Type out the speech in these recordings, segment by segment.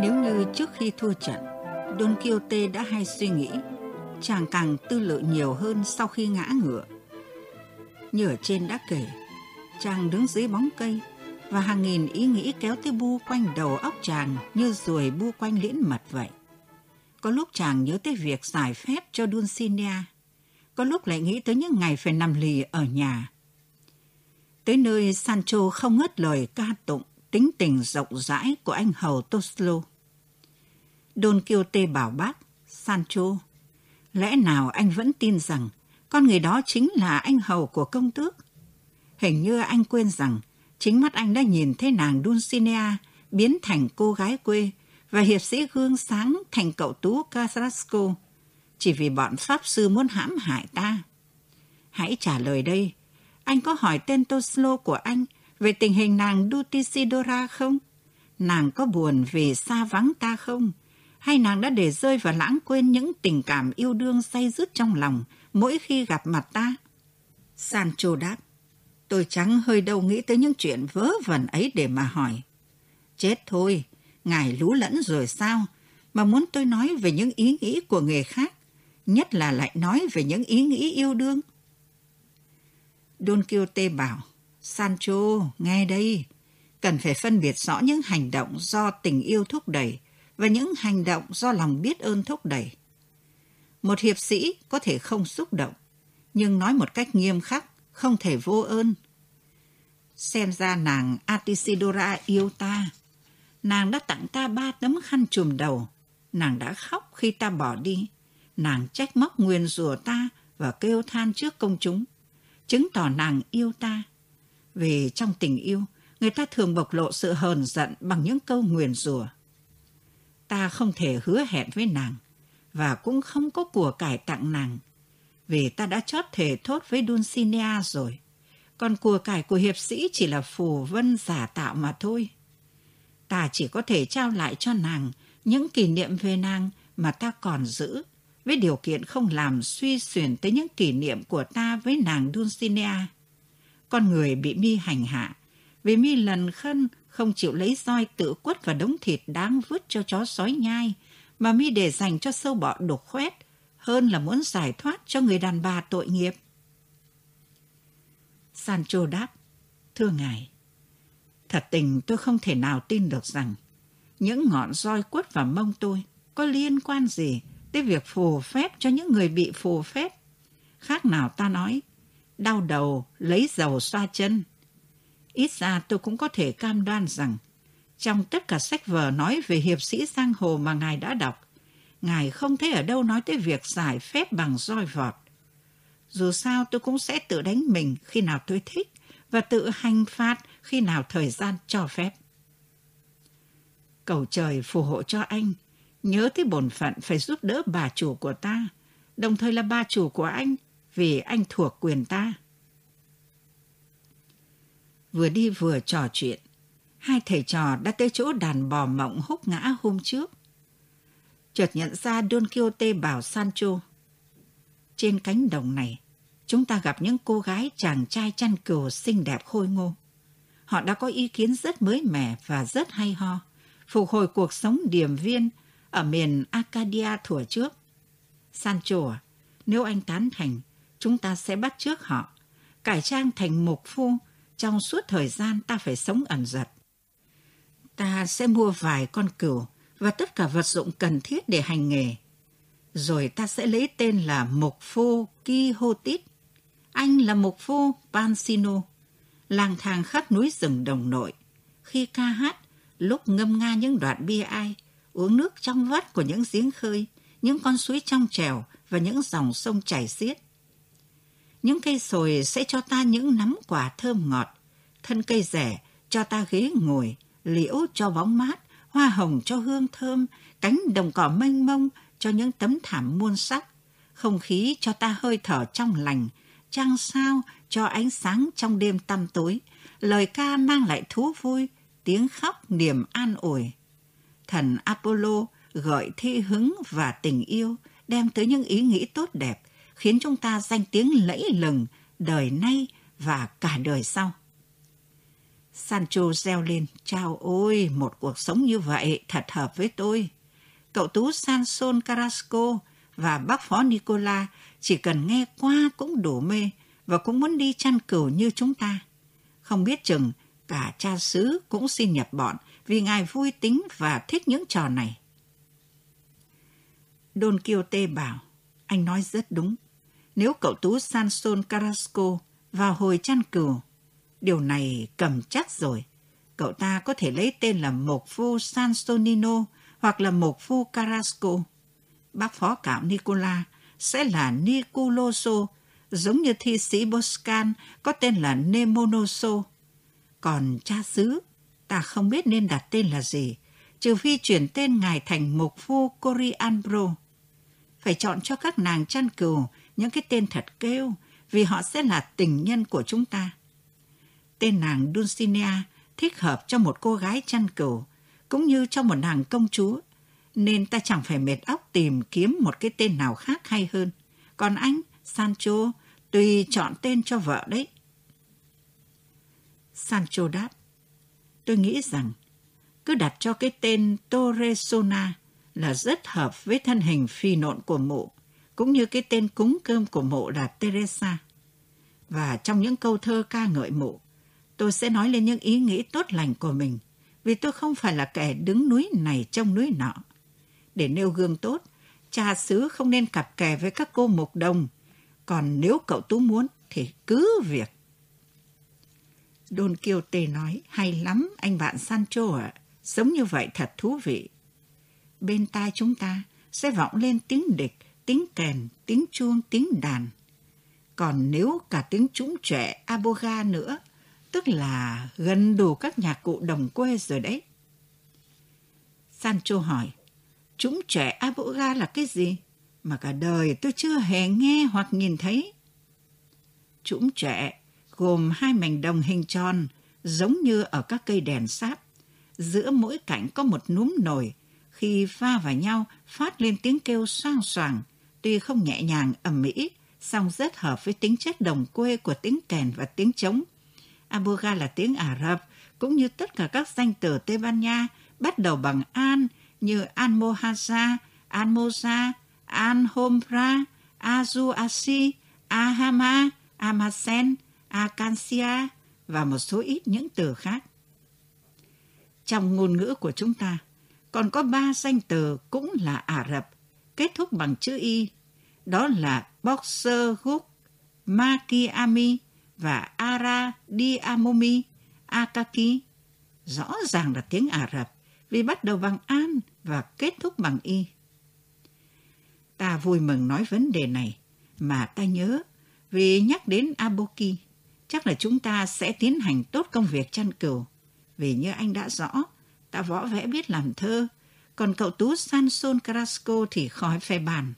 Nếu như trước khi thua trận, Don Quixote đã hay suy nghĩ, chàng càng tư lự nhiều hơn sau khi ngã ngựa. Như ở trên đã kể, chàng đứng dưới bóng cây và hàng nghìn ý nghĩ kéo tới bu quanh đầu óc chàng như ruồi bu quanh liễn mật vậy. Có lúc chàng nhớ tới việc giải phép cho Dulcinea, có lúc lại nghĩ tới những ngày phải nằm lì ở nhà. Tới nơi Sancho không ngớt lời ca tụng tính tình rộng rãi của anh hầu Toslo. Don Quixote bảo bác, Sancho, lẽ nào anh vẫn tin rằng con người đó chính là anh hầu của công tước? Hình như anh quên rằng chính mắt anh đã nhìn thấy nàng Dulcinea biến thành cô gái quê và hiệp sĩ gương sáng thành cậu tú Carrasco chỉ vì bọn Pháp sư muốn hãm hại ta. Hãy trả lời đây, anh có hỏi tên Toslo của anh về tình hình nàng Dutisidora không? Nàng có buồn vì xa vắng ta không? Hay nàng đã để rơi và lãng quên những tình cảm yêu đương say dứt trong lòng mỗi khi gặp mặt ta? Sancho đáp, tôi chẳng hơi đâu nghĩ tới những chuyện vớ vẩn ấy để mà hỏi. Chết thôi, ngài lú lẫn rồi sao? Mà muốn tôi nói về những ý nghĩ của người khác, nhất là lại nói về những ý nghĩ yêu đương. Don Quixote bảo, Sancho, nghe đây, cần phải phân biệt rõ những hành động do tình yêu thúc đẩy và những hành động do lòng biết ơn thúc đẩy. Một hiệp sĩ có thể không xúc động, nhưng nói một cách nghiêm khắc, không thể vô ơn. Xem ra nàng Atisidora yêu ta. Nàng đã tặng ta ba tấm khăn trùm đầu. Nàng đã khóc khi ta bỏ đi. Nàng trách móc nguyền rủa ta và kêu than trước công chúng. Chứng tỏ nàng yêu ta vì trong tình yêu, người ta thường bộc lộ sự hờn giận bằng những câu nguyền rủa. Ta không thể hứa hẹn với nàng, và cũng không có của cải tặng nàng, vì ta đã chót thể thốt với Dulcinea rồi. Còn của cải của hiệp sĩ chỉ là phù vân giả tạo mà thôi. Ta chỉ có thể trao lại cho nàng những kỷ niệm về nàng mà ta còn giữ, với điều kiện không làm suy xuyển tới những kỷ niệm của ta với nàng Dulcinea con người bị mi hành hạ, vì mi lần khân không chịu lấy roi tự quất vào đống thịt đáng vứt cho chó sói nhai, mà mi để dành cho sâu bọ đục khoét, hơn là muốn giải thoát cho người đàn bà tội nghiệp. Sancho đáp, thưa ngài, thật tình tôi không thể nào tin được rằng những ngọn roi quất vào mông tôi có liên quan gì tới việc phù phép cho những người bị phù phép. Khác nào ta nói, đau đầu, lấy dầu xoa chân. Ít ra tôi cũng có thể cam đoan rằng, trong tất cả sách vở nói về hiệp sĩ giang hồ mà ngài đã đọc, ngài không thấy ở đâu nói tới việc giải phép bằng roi vọt. Dù sao tôi cũng sẽ tự đánh mình khi nào tôi thích và tự hành phạt khi nào thời gian cho phép. Cầu trời phù hộ cho anh, nhớ tới bổn phận phải giúp đỡ bà chủ của ta, đồng thời là bà chủ của anh vì anh thuộc quyền ta. Vừa đi vừa trò chuyện, hai thầy trò đã tới chỗ đàn bò mộng húc ngã hôm trước. Chợt nhận ra Don Quixote bảo Sancho, trên cánh đồng này, chúng ta gặp những cô gái chàng trai chăn cừu xinh đẹp khôi ngô. Họ đã có ý kiến rất mới mẻ và rất hay ho, phục hồi cuộc sống điềm viên ở miền Acadia thuở trước. Sancho à, nếu anh tán thành, chúng ta sẽ bắt trước họ, cải trang thành mục phu trong suốt thời gian ta phải sống ẩn giật. Ta sẽ mua vài con cừu và tất cả vật dụng cần thiết để hành nghề. Rồi ta sẽ lấy tên là Mục Phu Quixotit. Anh là Mục Phu Pansino, lang thang khắp núi rừng đồng nội. Khi ca hát, lúc ngâm nga những đoạn bia ai, uống nước trong vắt của những giếng khơi, những con suối trong trèo và những dòng sông chảy xiết. Những cây sồi sẽ cho ta những nắm quả thơm ngọt, thân cây rẻ cho ta ghế ngồi, liễu cho bóng mát, hoa hồng cho hương thơm, cánh đồng cỏ mênh mông cho những tấm thảm muôn sắc, không khí cho ta hơi thở trong lành, trăng sao cho ánh sáng trong đêm tăm tối, lời ca mang lại thú vui, tiếng khóc niềm an ủi. Thần Apollo gợi thi hứng và tình yêu, đem tới những ý nghĩ tốt đẹp, khiến chúng ta danh tiếng lẫy lừng đời nay và cả đời sau. Sancho reo lên, chào ôi, một cuộc sống như vậy thật hợp với tôi. Cậu tú Sanson Carrasco và bác phó Nicola chỉ cần nghe qua cũng đủ mê và cũng muốn đi chăn cừu như chúng ta. Không biết chừng cả cha xứ cũng xin nhập bọn vì ngài vui tính và thích những trò này. Don Quixote bảo, anh nói rất đúng. Nếu cậu tú Sanson Carrasco vào hồi chăn cừu, điều này cầm chắc rồi. Cậu ta có thể lấy tên là Mộc Phu Sansonino hoặc là Mộc Phu Carrasco. Bác phó cạo Nicola sẽ là Niculoso, giống như thi sĩ Boscan có tên là Nemonoso. Còn cha xứ, ta không biết nên đặt tên là gì, trừ phi chuyển tên ngài thành Mộc Phu Coriambro. Phải chọn cho các nàng chăn cừu những cái tên thật kêu, vì họ sẽ là tình nhân của chúng ta. Tên nàng Dulcinea thích hợp cho một cô gái chăn cừu, cũng như cho một nàng công chúa, nên ta chẳng phải mệt óc tìm kiếm một cái tên nào khác hay hơn. Còn anh, Sancho, tùy chọn tên cho vợ đấy. Sancho đáp, tôi nghĩ rằng cứ đặt cho cái tên Torresona là rất hợp với thân hình phi nộn của mụ, cũng như cái tên cúng cơm của mộ là Teresa. Và trong những câu thơ ca ngợi mộ tôi sẽ nói lên những ý nghĩ tốt lành của mình, vì tôi không phải là kẻ đứng núi này trong núi nọ. Để nêu gương tốt, cha xứ không nên cặp kè với các cô mục đồng, còn nếu cậu Tú muốn thì cứ việc. Don Quixote nói, hay lắm anh bạn Sancho ạ, sống như vậy thật thú vị. Bên tai chúng ta sẽ vọng lên tiếng địch, tiếng kèn, tiếng chuông, tiếng đàn. Còn nếu cả tiếng trũng trẻ aboga nữa, tức là gần đủ các nhạc cụ đồng quê rồi đấy. Sancho hỏi, trũng trẻ aboga là cái gì? Mà cả đời tôi chưa hề nghe hoặc nhìn thấy. Trũng trẻ gồm hai mảnh đồng hình tròn, giống như ở các cây đèn sáp. Giữa mỗi cạnh có một núm nồi, khi pha vào nhau phát lên tiếng kêu soang soàng, tuy không nhẹ nhàng ẩm mỹ, song rất hợp với tính chất đồng quê của tiếng kèn và tiếng trống. Aboga là tiếng Ả Rập, cũng như tất cả các danh từ Tây Ban Nha bắt đầu bằng an như Almohaza, Almoza, Alhombra, Azuasi, Ahama, Amasen, Acacia và một số ít những từ khác. Trong ngôn ngữ của chúng ta, còn có ba danh từ cũng là Ả Rập, kết thúc bằng chữ Y. Đó là Boxer Hook, Makiami và Ara Diamomi, Akaki. Rõ ràng là tiếng Ả Rập vì bắt đầu bằng An và kết thúc bằng Y. Ta vui mừng nói vấn đề này mà ta nhớ vì nhắc đến Aboki chắc là chúng ta sẽ tiến hành tốt công việc chăn cừu. Vì như anh đã rõ, ta võ vẽ biết làm thơ, còn cậu tú Sanson Carrasco thì khỏi phải bàn.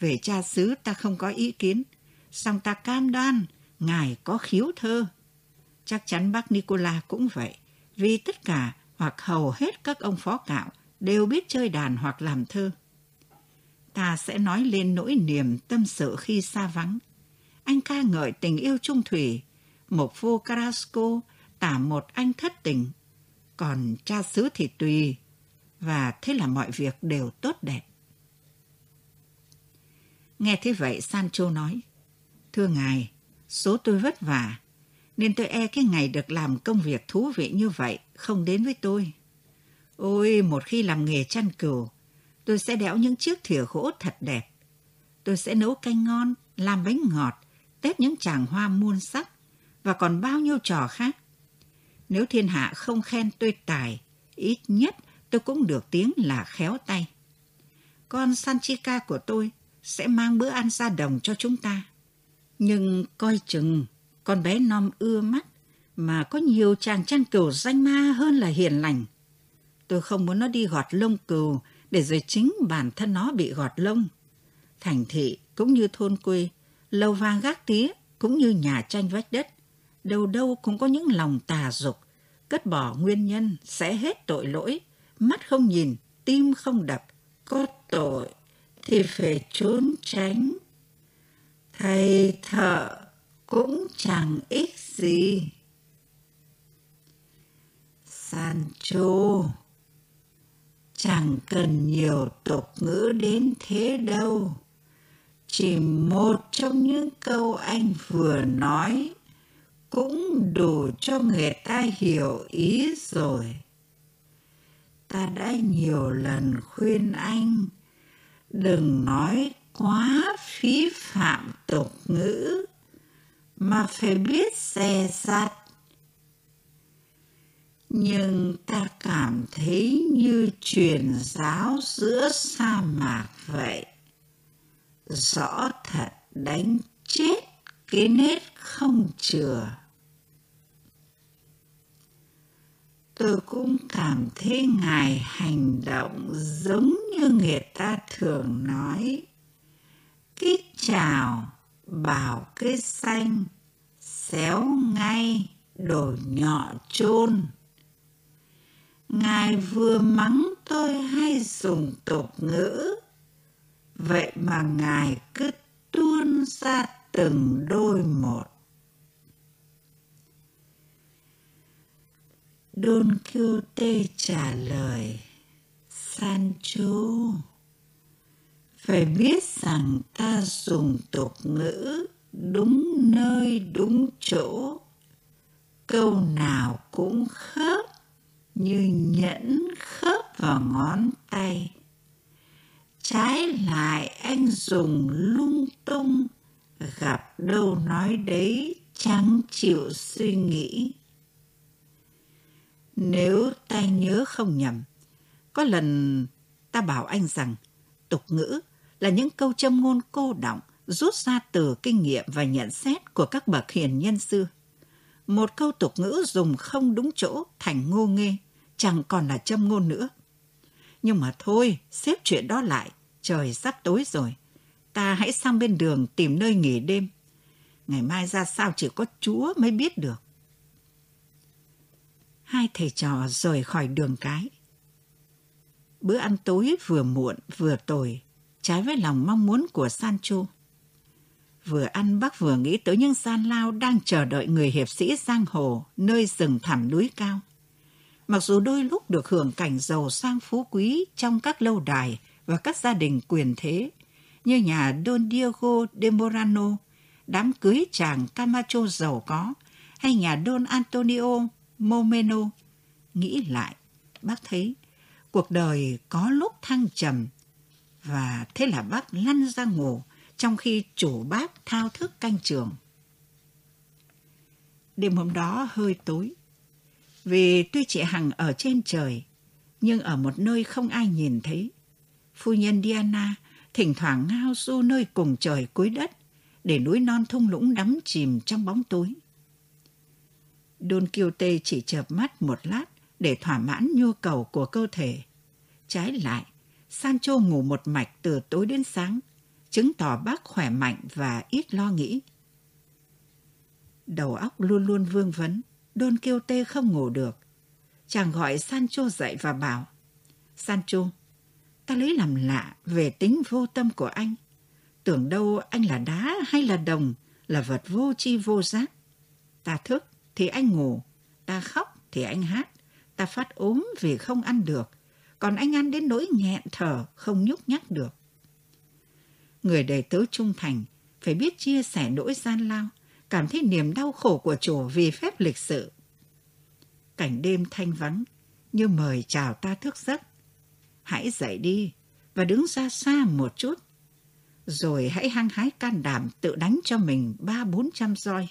Về cha xứ ta không có ý kiến, song ta cam đoan ngài có khiếu thơ. Chắc chắn bác Nicola cũng vậy, vì tất cả hoặc hầu hết các ông phó cạo đều biết chơi đàn hoặc làm thơ. Ta sẽ nói lên nỗi niềm tâm sự khi xa vắng, anh ca ngợi tình yêu trung thủy, một phu Carrasco tả một anh thất tình, còn cha xứ thì tùy, và thế là mọi việc đều tốt đẹp. Nghe thế vậy Sancho nói, Thưa ngài, số tôi vất vả, nên tôi e cái ngày được làm công việc thú vị như vậy không đến với tôi. Ôi, một khi làm nghề chăn cừu, tôi sẽ đẽo những chiếc thìa gỗ thật đẹp. Tôi sẽ nấu canh ngon, làm bánh ngọt, tết những chàng hoa muôn sắc và còn bao nhiêu trò khác. Nếu thiên hạ không khen tôi tài, ít nhất tôi cũng được tiếng là khéo tay. Con Sanchica của tôi sẽ mang bữa ăn ra đồng cho chúng ta. Nhưng coi chừng, con bé non ưa mắt mà có nhiều chàng chăn cừu danh ma hơn là hiền lành. Tôi không muốn nó đi gọt lông cừu để rồi chính bản thân nó bị gọt lông. Thành thị cũng như thôn quê lầu vàng gác tía cũng như nhà tranh vách đất, đâu đâu cũng có những lòng tà dục, cất bỏ nguyên nhân sẽ hết tội lỗi, mắt không nhìn, tim không đập, có tội thì phải trốn tránh. Thầy thợ cũng chẳng ích gì. Sancho, chẳng cần nhiều tục ngữ đến thế đâu. Chỉ một trong những câu anh vừa nói cũng đủ cho người ta hiểu ý rồi. Ta đã nhiều lần khuyên anh, đừng nói quá phí phạm tục ngữ, mà phải biết xe sắt. Nhưng ta cảm thấy như truyền giáo giữa sa mạc vậy. Rõ thật đánh chết cái nết không chừa. Tôi cũng cảm thấy Ngài hành động giống như người ta thường nói. kích chào bảo cái xanh, xéo ngay, đổ nhọ chôn. Ngài vừa mắng tôi hay dùng tục ngữ, vậy mà Ngài cứ tuôn ra từng đôi một. Don Quixote trả lời, Sancho, phải biết rằng ta dùng tục ngữ đúng nơi đúng chỗ, câu nào cũng khớp như nhẫn khớp vào ngón tay. Trái lại anh dùng lung tung, gặp đâu nói đấy chẳng chịu suy nghĩ. Nếu ta nhớ không nhầm, có lần ta bảo anh rằng tục ngữ là những câu châm ngôn cô động rút ra từ kinh nghiệm và nhận xét của các bậc hiền nhân xưa. Một câu tục ngữ dùng không đúng chỗ thành ngô nghê, chẳng còn là châm ngôn nữa. Nhưng mà thôi, xếp chuyện đó lại, trời sắp tối rồi. Ta hãy sang bên đường tìm nơi nghỉ đêm. Ngày mai ra sao chỉ có Chúa mới biết được hai thầy trò rời khỏi đường cái. Bữa ăn tối vừa muộn vừa tồi, trái với lòng mong muốn của Sancho. Vừa ăn bác vừa nghĩ tới những gian lao đang chờ đợi người hiệp sĩ giang hồ nơi rừng thẳm núi cao. Mặc dù đôi lúc được hưởng cảnh giàu sang phú quý trong các lâu đài và các gia đình quyền thế, như nhà Don Diego de Morano, đám cưới chàng Camacho giàu có, hay nhà Don Antonio Momeno. Nghĩ lại, bác thấy cuộc đời có lúc thăng trầm và thế là bác lăn ra ngủ trong khi chủ bác thao thức canh trường. Đêm hôm đó hơi tối, vì tuy chị Hằng ở trên trời, nhưng ở một nơi không ai nhìn thấy. Phu nhân Diana thỉnh thoảng ngao du nơi cùng trời cuối đất, để núi non thung lũng đắm chìm trong bóng tối. Don Quixote chỉ chợp mắt một lát để thỏa mãn nhu cầu của cơ thể. Trái lại, Sancho ngủ một mạch từ tối đến sáng, chứng tỏ bác khỏe mạnh và ít lo nghĩ. Đầu óc luôn luôn vương vấn, Don Quixote không ngủ được. Chàng gọi Sancho dậy và bảo, Sancho, ta lấy làm lạ về tính vô tâm của anh. Tưởng đâu anh là đá hay là đồng, là vật vô tri vô giác. Ta thức, thì anh ngủ, ta khóc thì anh hát, ta phát ốm vì không ăn được, còn anh ăn đến nỗi nghẹn thở, không nhúc nhắc được. Người đầy tớ trung thành phải biết chia sẻ nỗi gian lao, cảm thấy niềm đau khổ của chủ vì phép lịch sự. Cảnh đêm thanh vắng, như mời chào ta thức giấc. Hãy dậy đi và đứng ra xa một chút. Rồi hãy hăng hái can đảm tự đánh cho mình ba bốn trăm roi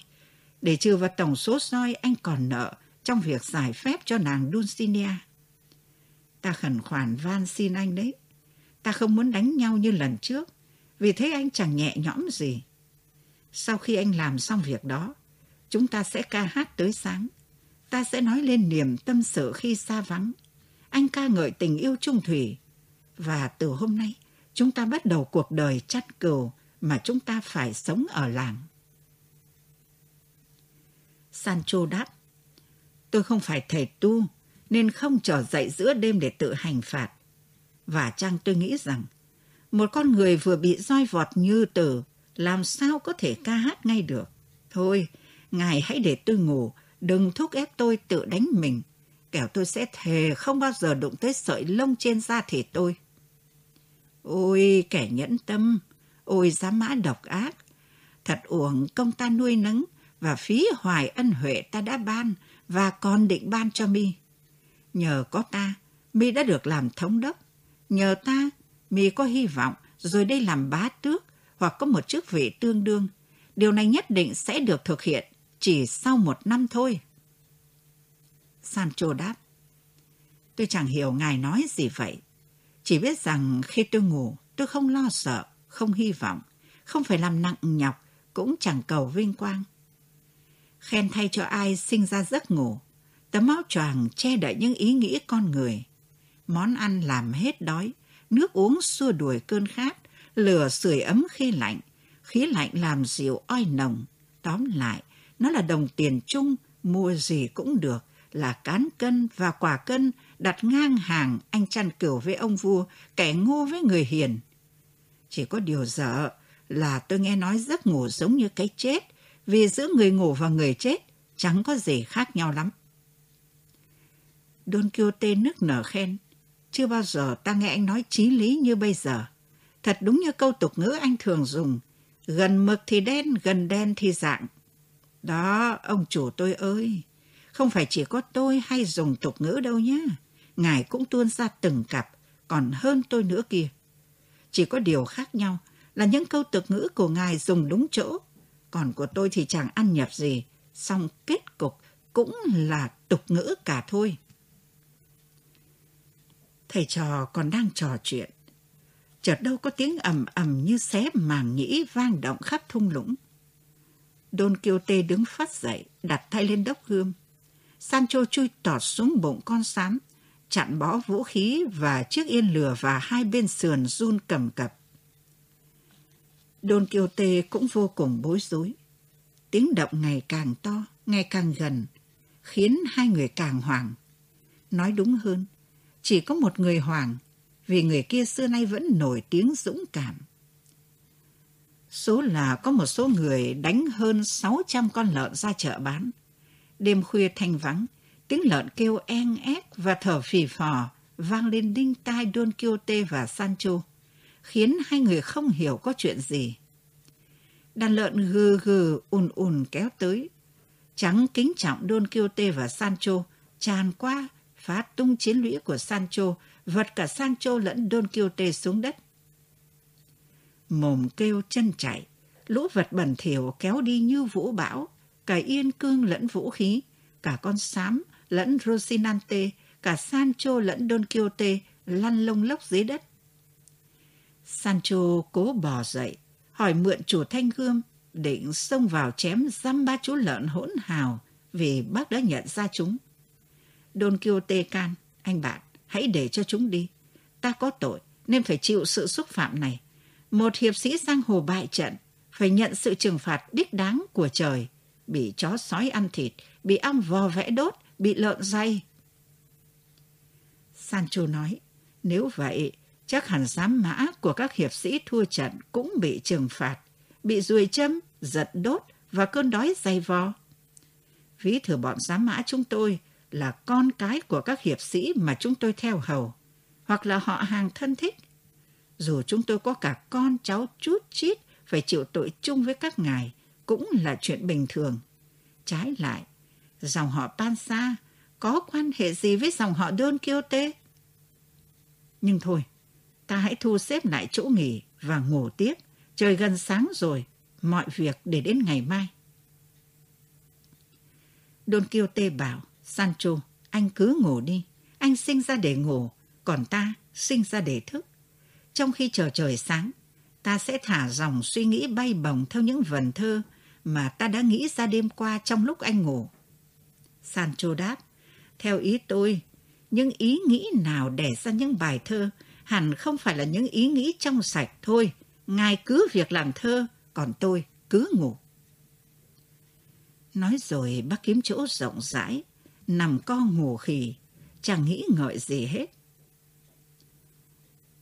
để trừ vào tổng số roi anh còn nợ trong việc giải phép cho nàng Dulcinea. Ta khẩn khoản van xin anh đấy. Ta không muốn đánh nhau như lần trước, vì thế anh chẳng nhẹ nhõm gì. Sau khi anh làm xong việc đó, chúng ta sẽ ca hát tới sáng. Ta sẽ nói lên niềm tâm sự khi xa vắng. Anh ca ngợi tình yêu trung thủy. Và từ hôm nay, chúng ta bắt đầu cuộc đời chắt cừu mà chúng ta phải sống ở làng. Sancho đáp. Tôi không phải thầy tu, nên không trở dậy giữa đêm để tự hành phạt. Và chăng tôi nghĩ rằng, một con người vừa bị roi vọt như tử, làm sao có thể ca hát ngay được. Thôi, ngài hãy để tôi ngủ, đừng thúc ép tôi tự đánh mình, kẻo tôi sẽ thề không bao giờ đụng tới sợi lông trên da thịt tôi. Ôi, kẻ nhẫn tâm, ôi giá mã độc ác, thật uổng công ta nuôi nấng và phí hoài ân huệ ta đã ban và còn định ban cho mi. Nhờ có ta, mi đã được làm thống đốc. Nhờ ta, mi có hy vọng rồi đây làm bá tước hoặc có một chức vị tương đương. Điều này nhất định sẽ được thực hiện chỉ sau một năm thôi. Sancho đáp. Tôi chẳng hiểu ngài nói gì vậy. Chỉ biết rằng khi tôi ngủ, tôi không lo sợ, không hy vọng, không phải làm nặng nhọc, cũng chẳng cầu vinh quang. Khen thay cho ai sinh ra giấc ngủ, tấm áo choàng che đậy những ý nghĩ con người. Món ăn làm hết đói, nước uống xua đuổi cơn khát, lửa sưởi ấm khi lạnh, khí lạnh làm dịu oi nồng. Tóm lại, nó là đồng tiền chung, mua gì cũng được, là cán cân và quả cân đặt ngang hàng anh chăn cửu với ông vua, kẻ ngu với người hiền. Chỉ có điều dở là tôi nghe nói giấc ngủ giống như cái chết, vì giữa người ngủ và người chết chẳng có gì khác nhau lắm. Don Quixote nức nở khen, chưa bao giờ ta nghe anh nói chí lý như bây giờ. Thật đúng như câu tục ngữ anh thường dùng, gần mực thì đen, gần đen thì dạng. Đó, ông chủ tôi ơi, không phải chỉ có tôi hay dùng tục ngữ đâu nhé. Ngài cũng tuôn ra từng cặp, còn hơn tôi nữa kia. Chỉ có điều khác nhau là những câu tục ngữ của Ngài dùng đúng chỗ, còn của tôi thì chẳng ăn nhập gì, song kết cục cũng là tục ngữ cả thôi. Thầy trò còn đang trò chuyện. Chợt đâu có tiếng ầm ầm như xé màng nhĩ vang động khắp thung lũng. Don Quixote đứng phát dậy, đặt tay lên đốc gươm. Sancho chui tọt xuống bụng con sám, chặn bó vũ khí và chiếc yên lửa và hai bên sườn run cầm cập. Don Quixote cũng vô cùng bối rối. Tiếng động ngày càng to, ngày càng gần, khiến hai người càng hoảng. Nói đúng hơn, chỉ có một người hoảng, vì người kia xưa nay vẫn nổi tiếng dũng cảm. Số là có một số người đánh hơn 600 con lợn ra chợ bán. Đêm khuya thanh vắng, tiếng lợn kêu en ép và thở phì phò vang lên đinh tai Don Quixote và Sancho, khiến hai người không hiểu có chuyện gì. Đàn lợn gừ gừ ùn ùn kéo tới. Trắng kính trọng Don Quixote và Sancho tràn qua phá tung chiến lũy của Sancho, vật cả Sancho lẫn Don Quixote xuống đất. Mồm kêu chân chạy, lũ vật bẩn thỉu kéo đi như vũ bão, cả yên cương lẫn vũ khí, cả con sám lẫn Rosinante, cả Sancho lẫn Don Quixote lăn lông lốc dưới đất. Sancho cố bò dậy, hỏi mượn chủ thanh gươm, định xông vào chém dăm ba chú lợn hỗn hào vì bác đã nhận ra chúng. Don Quixote can, anh bạn, hãy để cho chúng đi. Ta có tội nên phải chịu sự xúc phạm này. Một hiệp sĩ giang hồ bại trận, phải nhận sự trừng phạt đích đáng của trời. Bị chó sói ăn thịt, bị ong vò vẽ đốt, bị lợn dây. Sancho nói, nếu vậy, chắc hẳn giám mã của các hiệp sĩ thua trận cũng bị trừng phạt, bị ruồi châm, giật đốt và cơn đói dày vò. Ví thử bọn giám mã chúng tôi là con cái của các hiệp sĩ mà chúng tôi theo hầu, hoặc là họ hàng thân thích. Dù chúng tôi có cả con cháu chút chít phải chịu tội chung với các ngài, cũng là chuyện bình thường. Trái lại, dòng họ Pansa có quan hệ gì với dòng họ Don Quixote? Nhưng thôi, ta hãy thu xếp lại chỗ nghỉ và ngủ tiếp. Trời gần sáng rồi, mọi việc để đến ngày mai. Don Quixote bảo, Sancho, anh cứ ngủ đi. Anh sinh ra để ngủ, còn ta sinh ra để thức. Trong khi chờ trời sáng, ta sẽ thả dòng suy nghĩ bay bổng theo những vần thơ mà ta đã nghĩ ra đêm qua trong lúc anh ngủ. Sancho đáp, theo ý tôi, những ý nghĩ nào đẻ ra những bài thơ hẳn không phải là những ý nghĩ trong sạch thôi. Ngài cứ việc làm thơ, còn tôi cứ ngủ. Nói rồi bác kiếm chỗ rộng rãi, nằm co ngủ khỉ, chẳng nghĩ ngợi gì hết.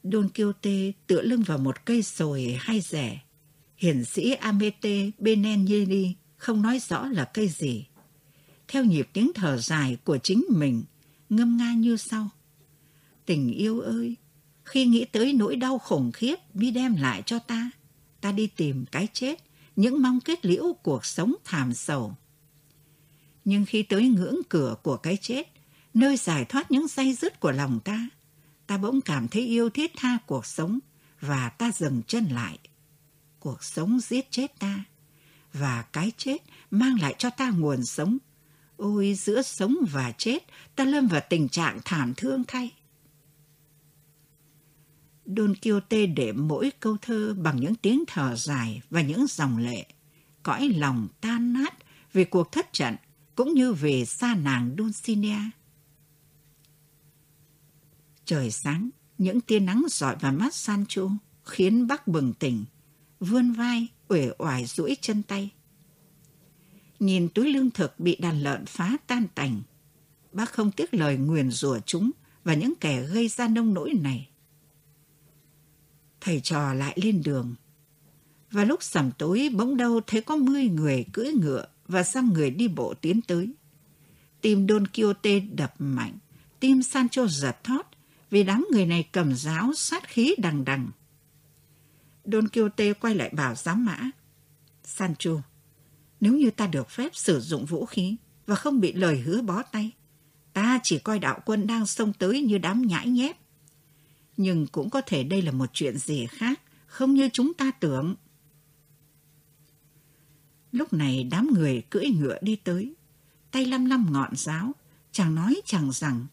Don Quixote tựa lưng vào một cây sồi hay rẻ. Hiển sĩ Amete Benenieri không nói rõ là cây gì. Theo nhịp tiếng thở dài của chính mình, ngâm nga như sau. Tình yêu ơi, khi nghĩ tới nỗi đau khủng khiếp mi đem lại cho ta, ta đi tìm cái chết, những mong kết liễu cuộc sống thảm sầu. Nhưng khi tới ngưỡng cửa của cái chết, nơi giải thoát những say dứt của lòng ta, ta bỗng cảm thấy yêu thiết tha cuộc sống và ta dừng chân lại. Cuộc sống giết chết ta và cái chết mang lại cho ta nguồn sống. Ôi, giữa sống và chết, ta lâm vào tình trạng thảm thương thay. Don Quixote để mỗi câu thơ bằng những tiếng thở dài và những dòng lệ, cõi lòng tan nát vì cuộc thất trận cũng như về xa nàng Dulcinea. Trời sáng, những tia nắng rọi vào mắt Sancho khiến bác bừng tỉnh, vươn vai, uể oải duỗi chân tay. Nhìn túi lương thực bị đàn lợn phá tan tành, bác không tiếc lời nguyền rủa chúng và những kẻ gây ra nông nỗi này. Thầy trò lại lên đường. Và lúc sẩm tối bỗng đâu thấy có mươi người cưỡi ngựa và xăm người đi bộ tiến tới. Tim Don Quixote đập mạnh, tim Sancho giật thót vì đám người này cầm giáo sát khí đằng đằng. Don Quixote quay lại bảo giám mã. Sancho, nếu như ta được phép sử dụng vũ khí và không bị lời hứa bó tay, ta chỉ coi đạo quân đang xông tới như đám nhãi nhép. Nhưng cũng có thể đây là một chuyện gì khác, không như chúng ta tưởng. Lúc này đám người cưỡi ngựa đi tới, tay lăm lăm ngọn giáo, chẳng nói chẳng rằng.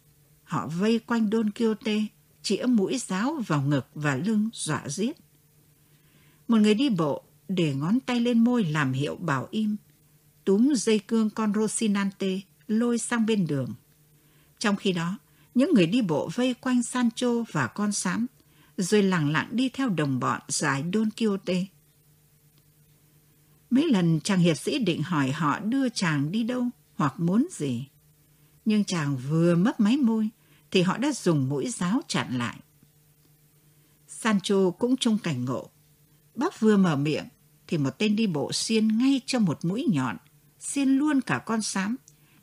Họ vây quanh Don Quixote, chĩa mũi giáo vào ngực và lưng dọa giết. Một người đi bộ để ngón tay lên môi làm hiệu bảo im, túm dây cương con Rocinante lôi sang bên đường. Trong khi đó, những người đi bộ vây quanh Sancho và con sám, rồi lặng lặng đi theo đồng bọn giải Don Quixote. Mấy lần chàng hiệp sĩ định hỏi họ đưa chàng đi đâu hoặc muốn gì. Nhưng chàng vừa mấp máy môi thì họ đã dùng mũi giáo chặn lại. Sancho cũng chung cảnh ngộ. Bác vừa mở miệng thì một tên đi bộ xiên ngay cho một mũi nhọn, xiên luôn cả con sám,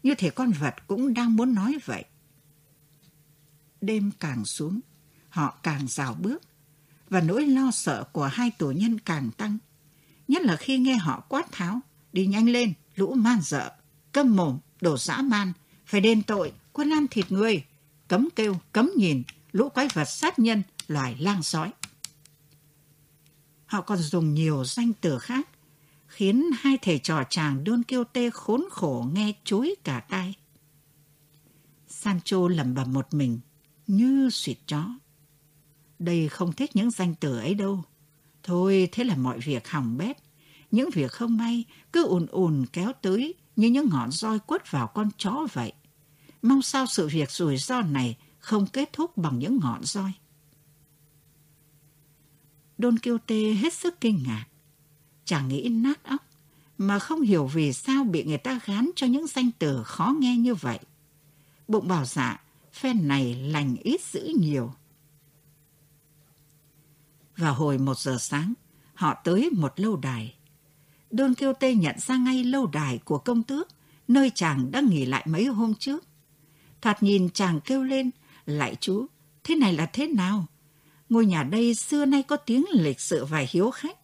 như thể con vật cũng đang muốn nói vậy. Đêm càng xuống, họ càng rào bước, và nỗi lo sợ của hai tù nhân càng tăng, nhất là khi nghe họ quát tháo, đi nhanh lên, lũ man dợ, câm mồm, đổ dã man, phải đền tội, quân ăn thịt người, cấm kêu, cấm nhìn, lũ quái vật sát nhân, loài lang sói. Họ còn dùng nhiều danh từ khác, khiến hai thầy trò chàng đơn kêu tê khốn khổ nghe chối cả tai. Sancho lẩm bẩm một mình, như suyệt chó. Đây không thích những danh từ ấy đâu. Thôi, thế là mọi việc hỏng bét. Những việc không may cứ ùn ùn kéo tới như những ngọn roi quất vào con chó vậy. Mong sao sự việc rủi ro này không kết thúc bằng những ngọn roi. Don Quixote hết sức kinh ngạc. Chàng nghĩ nát óc, mà không hiểu vì sao bị người ta gán cho những danh từ khó nghe như vậy. Bụng bảo dạ, phen này lành ít dữ nhiều. Vào hồi một giờ sáng, họ tới một lâu đài. Don Quixote nhận ra ngay lâu đài của công tước, nơi chàng đã nghỉ lại mấy hôm trước. Thoạt nhìn chàng kêu lên, lại chú, thế này là thế nào? Ngôi nhà đây xưa nay có tiếng lịch sự và hiếu khách.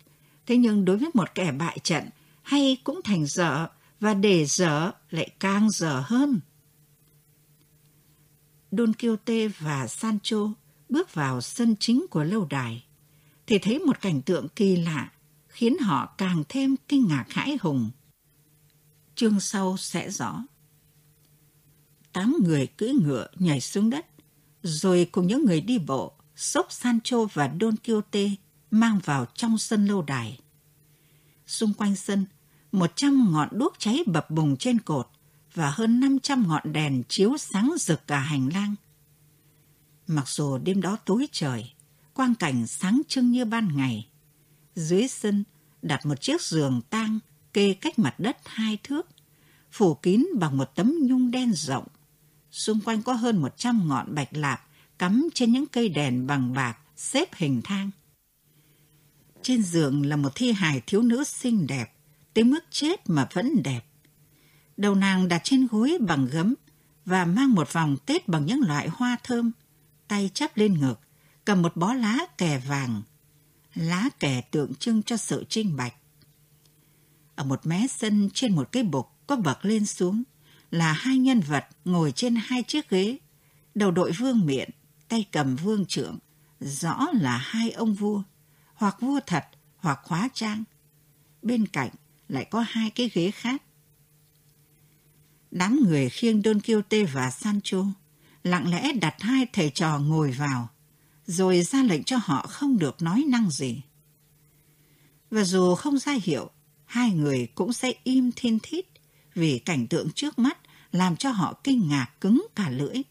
Thế nhưng đối với một kẻ bại trận, hay cũng thành dở, và để dở lại càng dở hơn. Don Quixote và Sancho bước vào sân chính của lâu đài, thì thấy một cảnh tượng kỳ lạ, khiến họ càng thêm kinh ngạc hãi hùng. Chương sau sẽ rõ tám người cưỡi ngựa nhảy xuống đất, rồi cùng những người đi bộ, xốc Sancho và Don Quixote mang vào trong sân lâu đài. Xung quanh sân, một trăm ngọn đuốc cháy bập bùng trên cột và hơn năm trăm ngọn đèn chiếu sáng rực cả hành lang. Mặc dù đêm đó tối trời, quang cảnh sáng trưng như ban ngày. Dưới sân đặt một chiếc giường tang kê cách mặt đất hai thước, phủ kín bằng một tấm nhung đen rộng xung quanh có hơn 100 ngọn bạch lạp cắm trên những cây đèn bằng bạc xếp hình thang. Trên giường là một thi hài thiếu nữ xinh đẹp, tới mức chết mà vẫn đẹp. Đầu nàng đặt trên gối bằng gấm và mang một vòng tết bằng những loại hoa thơm, tay chắp lên ngực, cầm một bó lá kè vàng, lá kè tượng trưng cho sự trinh bạch. Ở một mé sân trên một cái bục có bậc lên xuống là hai nhân vật ngồi trên hai chiếc ghế, đầu đội vương miện, tay cầm vương trưởng, rõ là hai ông vua, hoặc vua thật hoặc hóa trang. Bên cạnh lại có hai cái ghế khác. Đám người khiêng Don Quixote và Sancho lặng lẽ đặt hai thầy trò ngồi vào, rồi ra lệnh cho họ không được nói năng gì. Và dù không ra hiệu, hai người cũng sẽ im thiên thít vì cảnh tượng trước mắt làm cho họ kinh ngạc cứng cả lưỡi.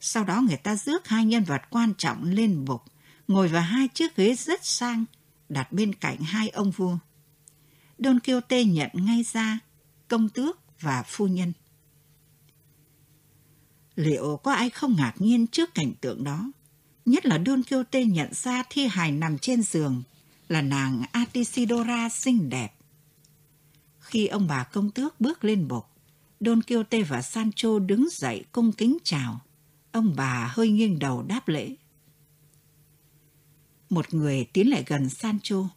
Sau đó người ta rước hai nhân vật quan trọng lên bục, ngồi vào hai chiếc ghế rất sang, đặt bên cạnh hai ông vua. Don Quixote nhận ngay ra công tước và phu nhân. Liệu có ai không ngạc nhiên trước cảnh tượng đó? Nhất là Don Quixote nhận ra thi hài nằm trên giường là nàng Atisidora xinh đẹp. Khi ông bà công tước bước lên bục, Don Quixote và Sancho đứng dậy cung kính chào. Ông bà hơi nghiêng đầu đáp lễ. Một người tiến lại gần Sancho,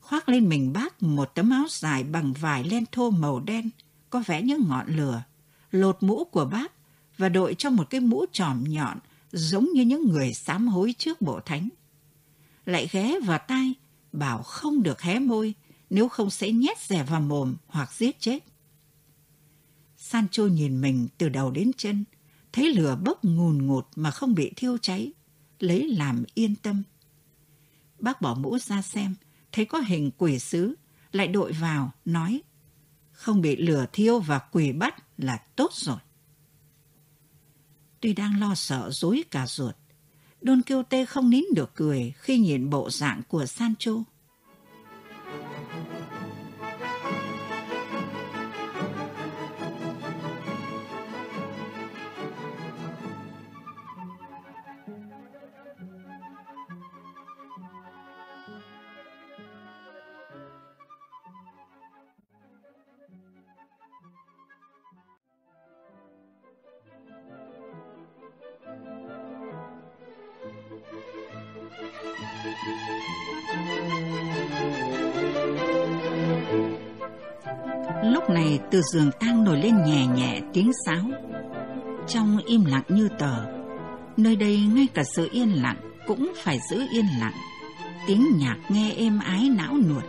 khoác lên mình bác một tấm áo dài bằng vải len thô màu đen, có vẽ những ngọn lửa, lột mũ của bác và đội cho một cái mũ tròm nhọn giống như những người sám hối trước bộ thánh. Lại ghé vào tai, bảo không được hé môi, nếu không sẽ nhét rẻ vào mồm hoặc giết chết. Sancho nhìn mình từ đầu đến chân, thấy lửa bốc ngùn ngụt mà không bị thiêu cháy, lấy làm yên tâm. Bác bỏ mũ ra xem, thấy có hình quỷ sứ, lại đội vào, nói, không bị lửa thiêu và quỷ bắt là tốt rồi. Tuy đang lo sợ dối cả ruột, Don Quixote không nín được cười khi nhìn bộ dạng của Sancho. Giường tang nổi lên nhẹ nhẹ tiếng sáo. Trong im lặng như tờ, nơi đây ngay cả sự yên lặng cũng phải giữ yên lặng. Tiếng nhạc nghe êm ái não nuột.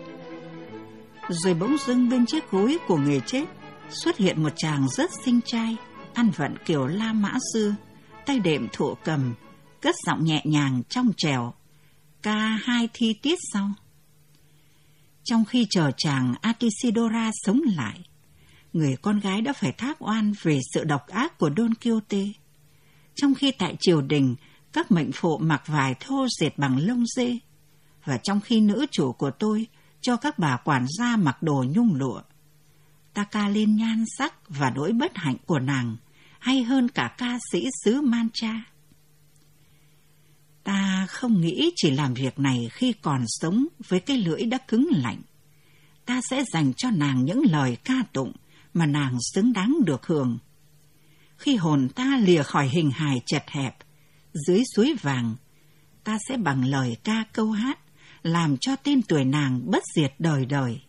Rồi bỗng dưng bên chiếc gối của người chết xuất hiện một chàng rất xinh trai, ăn vận kiểu La Mã xưa, tay đệm thụ cầm, cất giọng nhẹ nhàng trong trèo, ca hai thi tiết sau. Trong khi chờ chàng Atisidora sống lại, người con gái đã phải thác oan về sự độc ác của Don Quixote. Trong khi tại triều đình, các mệnh phụ mặc vải thô dệt bằng lông dê, và trong khi nữ chủ của tôi cho các bà quản gia mặc đồ nhung lụa. Ta ca lên nhan sắc và nỗi bất hạnh của nàng, hay hơn cả ca sĩ xứ Mancha. Ta không nghĩ chỉ làm việc này khi còn sống với cái lưỡi đã cứng lạnh. Ta sẽ dành cho nàng những lời ca tụng mà nàng xứng đáng được hưởng. Khi hồn ta lìa khỏi hình hài chật hẹp, dưới suối vàng, ta sẽ bằng lời ca câu hát làm cho tên tuổi nàng bất diệt đời đời.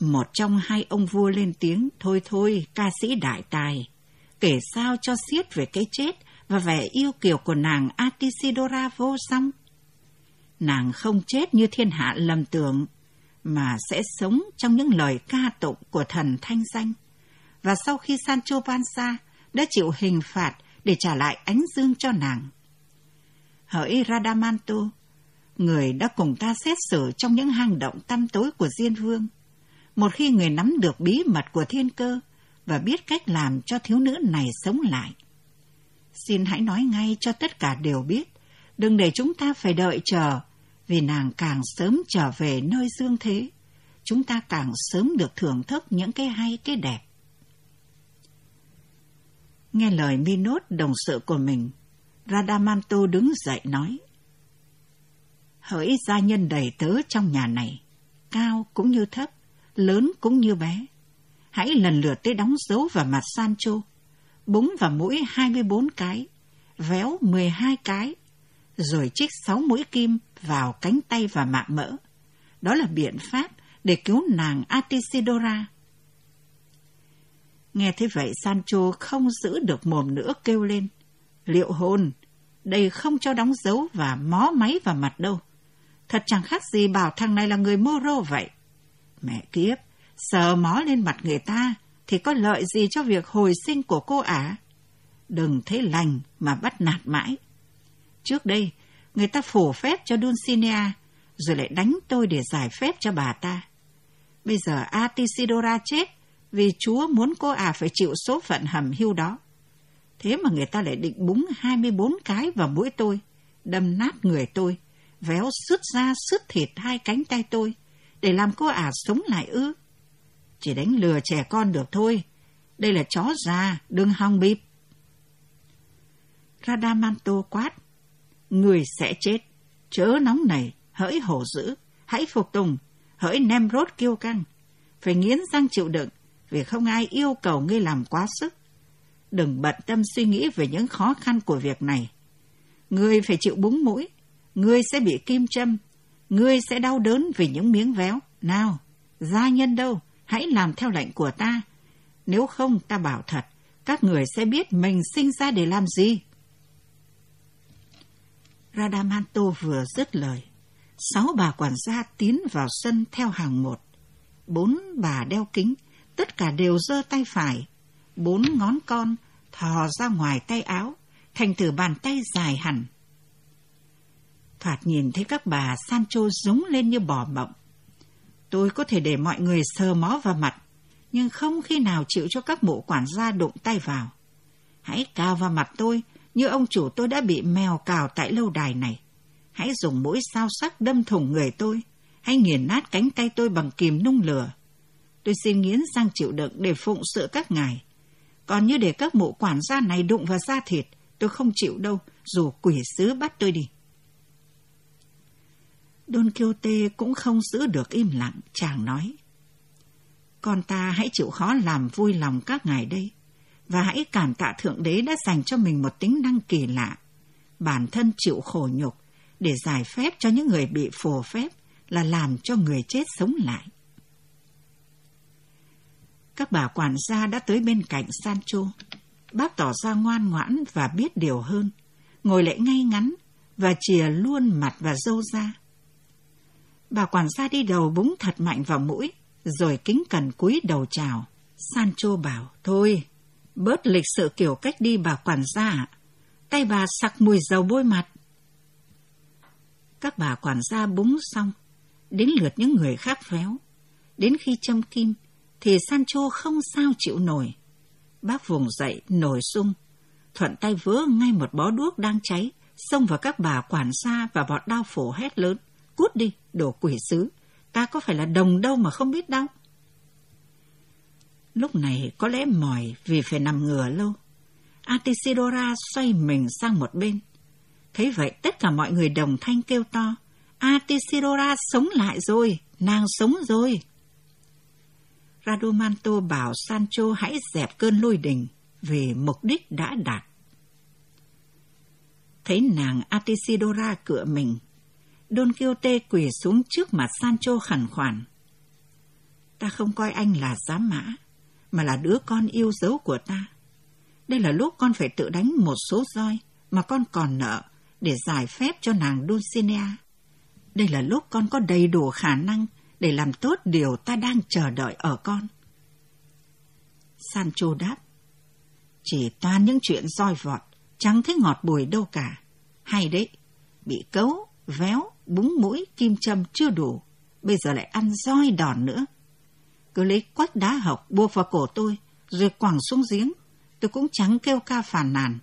Một trong hai ông vua lên tiếng, thôi thôi, ca sĩ đại tài, kể sao cho xiết về cái chết và vẻ yêu kiều của nàng Atisidora vô song. Nàng không chết như thiên hạ lầm tưởng, mà sẽ sống trong những lời ca tụng của thần thanh danh. Và sau khi Sancho Panza đã chịu hình phạt để trả lại ánh dương cho nàng. Hỡi Radamanto, người đã cùng ta xét xử trong những hang động tăm tối của Diên Vương. Một khi người nắm được bí mật của thiên cơ và biết cách làm cho thiếu nữ này sống lại, xin hãy nói ngay cho tất cả đều biết, đừng để chúng ta phải đợi chờ, vì nàng càng sớm trở về nơi dương thế, chúng ta càng sớm được thưởng thức những cái hay cái đẹp. Nghe lời Minos đồng sự của mình, Radamanto đứng dậy nói, Hỡi gia nhân đầy tớ trong nhà này, cao cũng như thấp, lớn cũng như bé, hãy lần lượt tới đóng dấu vào mặt Sancho, búng vào mũi 24 cái, véo 12 cái, rồi chích sáu mũi kim vào cánh tay và mạng mỡ. Đó là biện pháp để cứu nàng Atisidora. Nghe thế vậy Sancho không giữ được mồm nữa kêu lên. Liệu hồn, đây không cho đóng dấu và mó máy vào mặt đâu. Thật chẳng khác gì bảo thằng này là người Moro vậy. Mẹ kiếp, sờ mó lên mặt người ta thì có lợi gì cho việc hồi sinh của cô ả? Đừng thấy lành mà bắt nạt mãi. Trước đây, người ta phổ phép cho Dulcinea, rồi lại đánh tôi để giải phép cho bà ta. Bây giờ Atisidora chết vì Chúa muốn cô à phải chịu số phận hầm hưu đó. Thế mà người ta lại định búng 24 cái vào mũi tôi, đâm nát người tôi, véo sứt ra sứt thịt hai cánh tay tôi, để làm cô ả sống lại ư. Chỉ đánh lừa trẻ con được thôi. Đây là chó già, đừng hòng bịp. Radamanto quát. Người sẽ chết. Chớ nóng này, hỡi hổ dữ, hãy phục tùng, hỡi Nemrod kiêu căng. Phải nghiến răng chịu đựng, vì không ai yêu cầu ngươi làm quá sức. Đừng bận tâm suy nghĩ về những khó khăn của việc này. Ngươi phải chịu búng mũi, ngươi sẽ bị kim châm, ngươi sẽ đau đớn vì những miếng véo. Nào, gia nhân đâu, hãy làm theo lệnh của ta. Nếu không, ta bảo thật, các người sẽ biết mình sinh ra để làm gì. Radamanto vừa dứt lời. Sáu bà quản gia tiến vào sân theo hàng một. Bốn bà đeo kính, tất cả đều giơ tay phải. Bốn ngón con thò ra ngoài tay áo, thành từ bàn tay dài hẳn. Thoạt nhìn thấy các bà Sancho giống lên như bò mộng. Tôi có thể để mọi người sờ mó vào mặt, nhưng không khi nào chịu cho các mụ quản gia đụng tay vào. Hãy cao vào mặt tôi, như ông chủ tôi đã bị mèo cào tại lâu đài này. Hãy dùng mũi sao sắc đâm thủng người tôi, hãy nghiền nát cánh tay tôi bằng kìm nung lửa. Tôi xin nghiến răng chịu đựng để phụng sự các ngài. Còn như để các mụ quản gia này đụng vào da thịt, tôi không chịu đâu, dù quỷ sứ bắt tôi đi. Don Quixote cũng không giữ được im lặng, chàng nói. Con ta hãy chịu khó làm vui lòng các ngài đây, và hãy cảm tạ Thượng Đế đã dành cho mình một tính năng kỳ lạ. Bản thân chịu khổ nhục để giải phép cho những người bị phù phép là làm cho người chết sống lại. Các bà quản gia đã tới bên cạnh Sancho. Bác tỏ ra ngoan ngoãn và biết điều hơn, ngồi lại ngay ngắn và chìa luôn mặt và râu ra Bà quản gia đi đầu búng thật mạnh vào mũi, rồi kính cẩn cúi đầu chào. Sancho bảo, thôi, bớt lịch sự kiểu cách đi bà quản gia. Tay bà sặc mùi dầu bôi mặt. Các bà quản gia búng xong, đến lượt những người khác phéo, Đến khi châm kim, thì Sancho không sao chịu nổi. Bác vùng dậy, nổi sung. Thuận tay vớ ngay một bó đuốc đang cháy, xông vào các bà quản gia và bọn đao phổ hét lớn. Cút đi, đồ quỷ sứ. Ta có phải là đồng đâu mà không biết đâu. Lúc này có lẽ mỏi vì phải nằm ngửa lâu. Atisidora xoay mình sang một bên. Thấy vậy tất cả mọi người đồng thanh kêu to. Atisidora sống lại rồi, nàng sống rồi. Radomanto bảo Sancho hãy dẹp cơn lôi đình vì mục đích đã đạt. Thấy nàng Atisidora cựa mình, Don Quixote quỳ xuống trước mặt Sancho khẩn khoản. Ta không coi anh là giám mã, mà là đứa con yêu dấu của ta. Đây là lúc con phải tự đánh một số roi mà con còn nợ để giải phép cho nàng Dulcinea. Đây là lúc con có đầy đủ khả năng để làm tốt điều ta đang chờ đợi ở con. Sancho đáp, chỉ toàn những chuyện roi vọt, chẳng thấy ngọt bùi đâu cả. Hay đấy, bị cấu, véo, búng mũi, kim châm chưa đủ, bây giờ lại ăn roi đòn nữa. Cứ lấy quách đá học buộc vào cổ tôi, rồi quẳng xuống giếng. Tôi cũng chẳng kêu ca phàn nàn.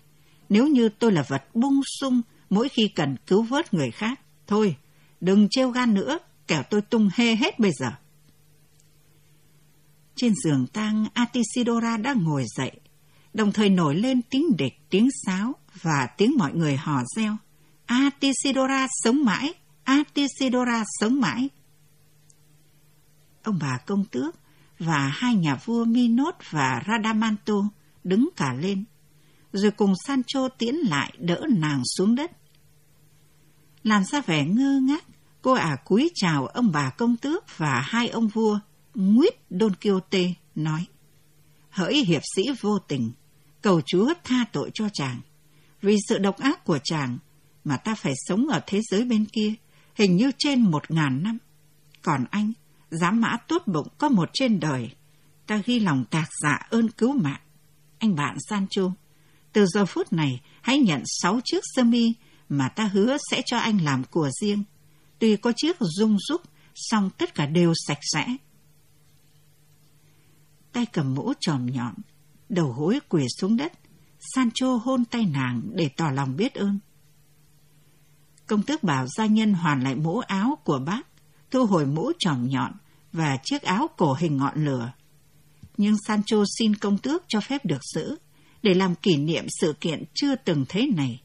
Nếu như tôi là vật bung sung mỗi khi cần cứu vớt người khác. Thôi, đừng trêu gan nữa, kẻo tôi tung hê hết bây giờ. Trên giường tang, Atisidora đã ngồi dậy, đồng thời nổi lên tiếng địch, tiếng sáo và tiếng mọi người hò reo. Atisidora sống mãi, Atisidora sống mãi. Ông bà công tước và hai nhà vua Minos và Radamanto đứng cả lên, rồi cùng Sancho tiến lại đỡ nàng xuống đất. Làm ra vẻ ngơ ngác, cô ả cúi chào ông bà công tước và hai ông vua, nguyết Don Quixote, nói Hỡi hiệp sĩ vô tình, cầu Chúa tha tội cho chàng. Vì sự độc ác của chàng mà ta phải sống ở thế giới bên kia, hình như trên một ngàn năm. Còn anh, giám mã tốt bụng có một trên đời, ta ghi lòng tạc dạ ơn cứu mạng. Anh bạn Sancho, từ giờ phút này hãy nhận sáu chiếc sơ mi mà ta hứa sẽ cho anh làm của riêng. Tuy có chiếc rung rúc, song tất cả đều sạch sẽ. Tay cầm mũ tròm nhọn, đầu hối quỳ xuống đất, Sancho hôn tay nàng để tỏ lòng biết ơn. Công tước bảo gia nhân hoàn lại mũ áo của bác, thu hồi mũ tròm nhọn và chiếc áo cổ hình ngọn lửa. Nhưng Sancho xin công tước cho phép được giữ, để làm kỷ niệm sự kiện chưa từng thế này.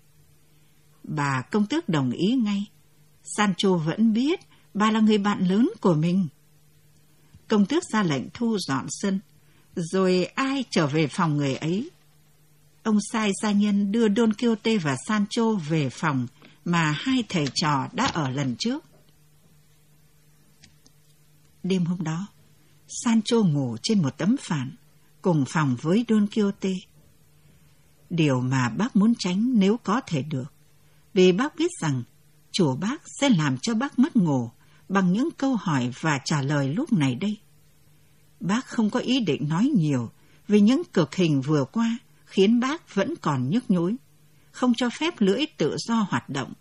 Bà công tước đồng ý ngay. Sancho vẫn biết bà là người bạn lớn của mình. Công tước ra lệnh thu dọn sân, rồi ai trở về phòng người ấy. Ông sai gia nhân đưa Don Quixote và Sancho về phòng mà hai thầy trò đã ở lần trước. Đêm hôm đó, Sancho ngủ trên một tấm phản, cùng phòng với Don Quixote. Điều mà bác muốn tránh nếu có thể được, vì bác biết rằng chủ bác sẽ làm cho bác mất ngủ bằng những câu hỏi và trả lời lúc này đây. Bác không có ý định nói nhiều vì những cực hình vừa qua khiến bác vẫn còn nhức nhối, không cho phép lưỡi tự do hoạt động.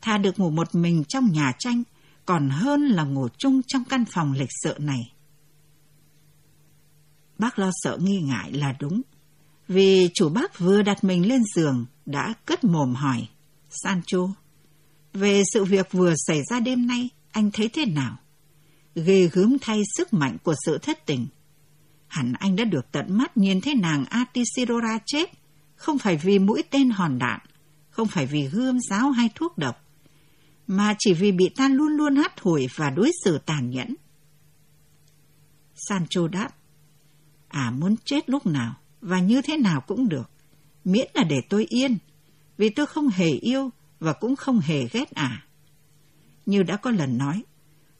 Thà được ngủ một mình trong nhà tranh, còn hơn là ngủ chung trong căn phòng lịch sự này. Bác lo sợ nghi ngại là đúng, vì chủ bác vừa đặt mình lên giường đã cất mồm hỏi, Sancho, về sự việc vừa xảy ra đêm nay, anh thấy thế nào? Ghê gớm thay sức mạnh của sự thất tình. Hẳn anh đã được tận mắt nhìn thấy nàng Atisidora chết, không phải vì mũi tên hòn đạn, không phải vì gươm giáo hay thuốc độc, mà chỉ vì bị ta luôn luôn hắt hủi và đối xử tàn nhẫn. Sancho đáp, à muốn chết lúc nào và như thế nào cũng được, miễn là để tôi yên, vì tôi không hề yêu và cũng không hề ghét à. Như đã có lần nói,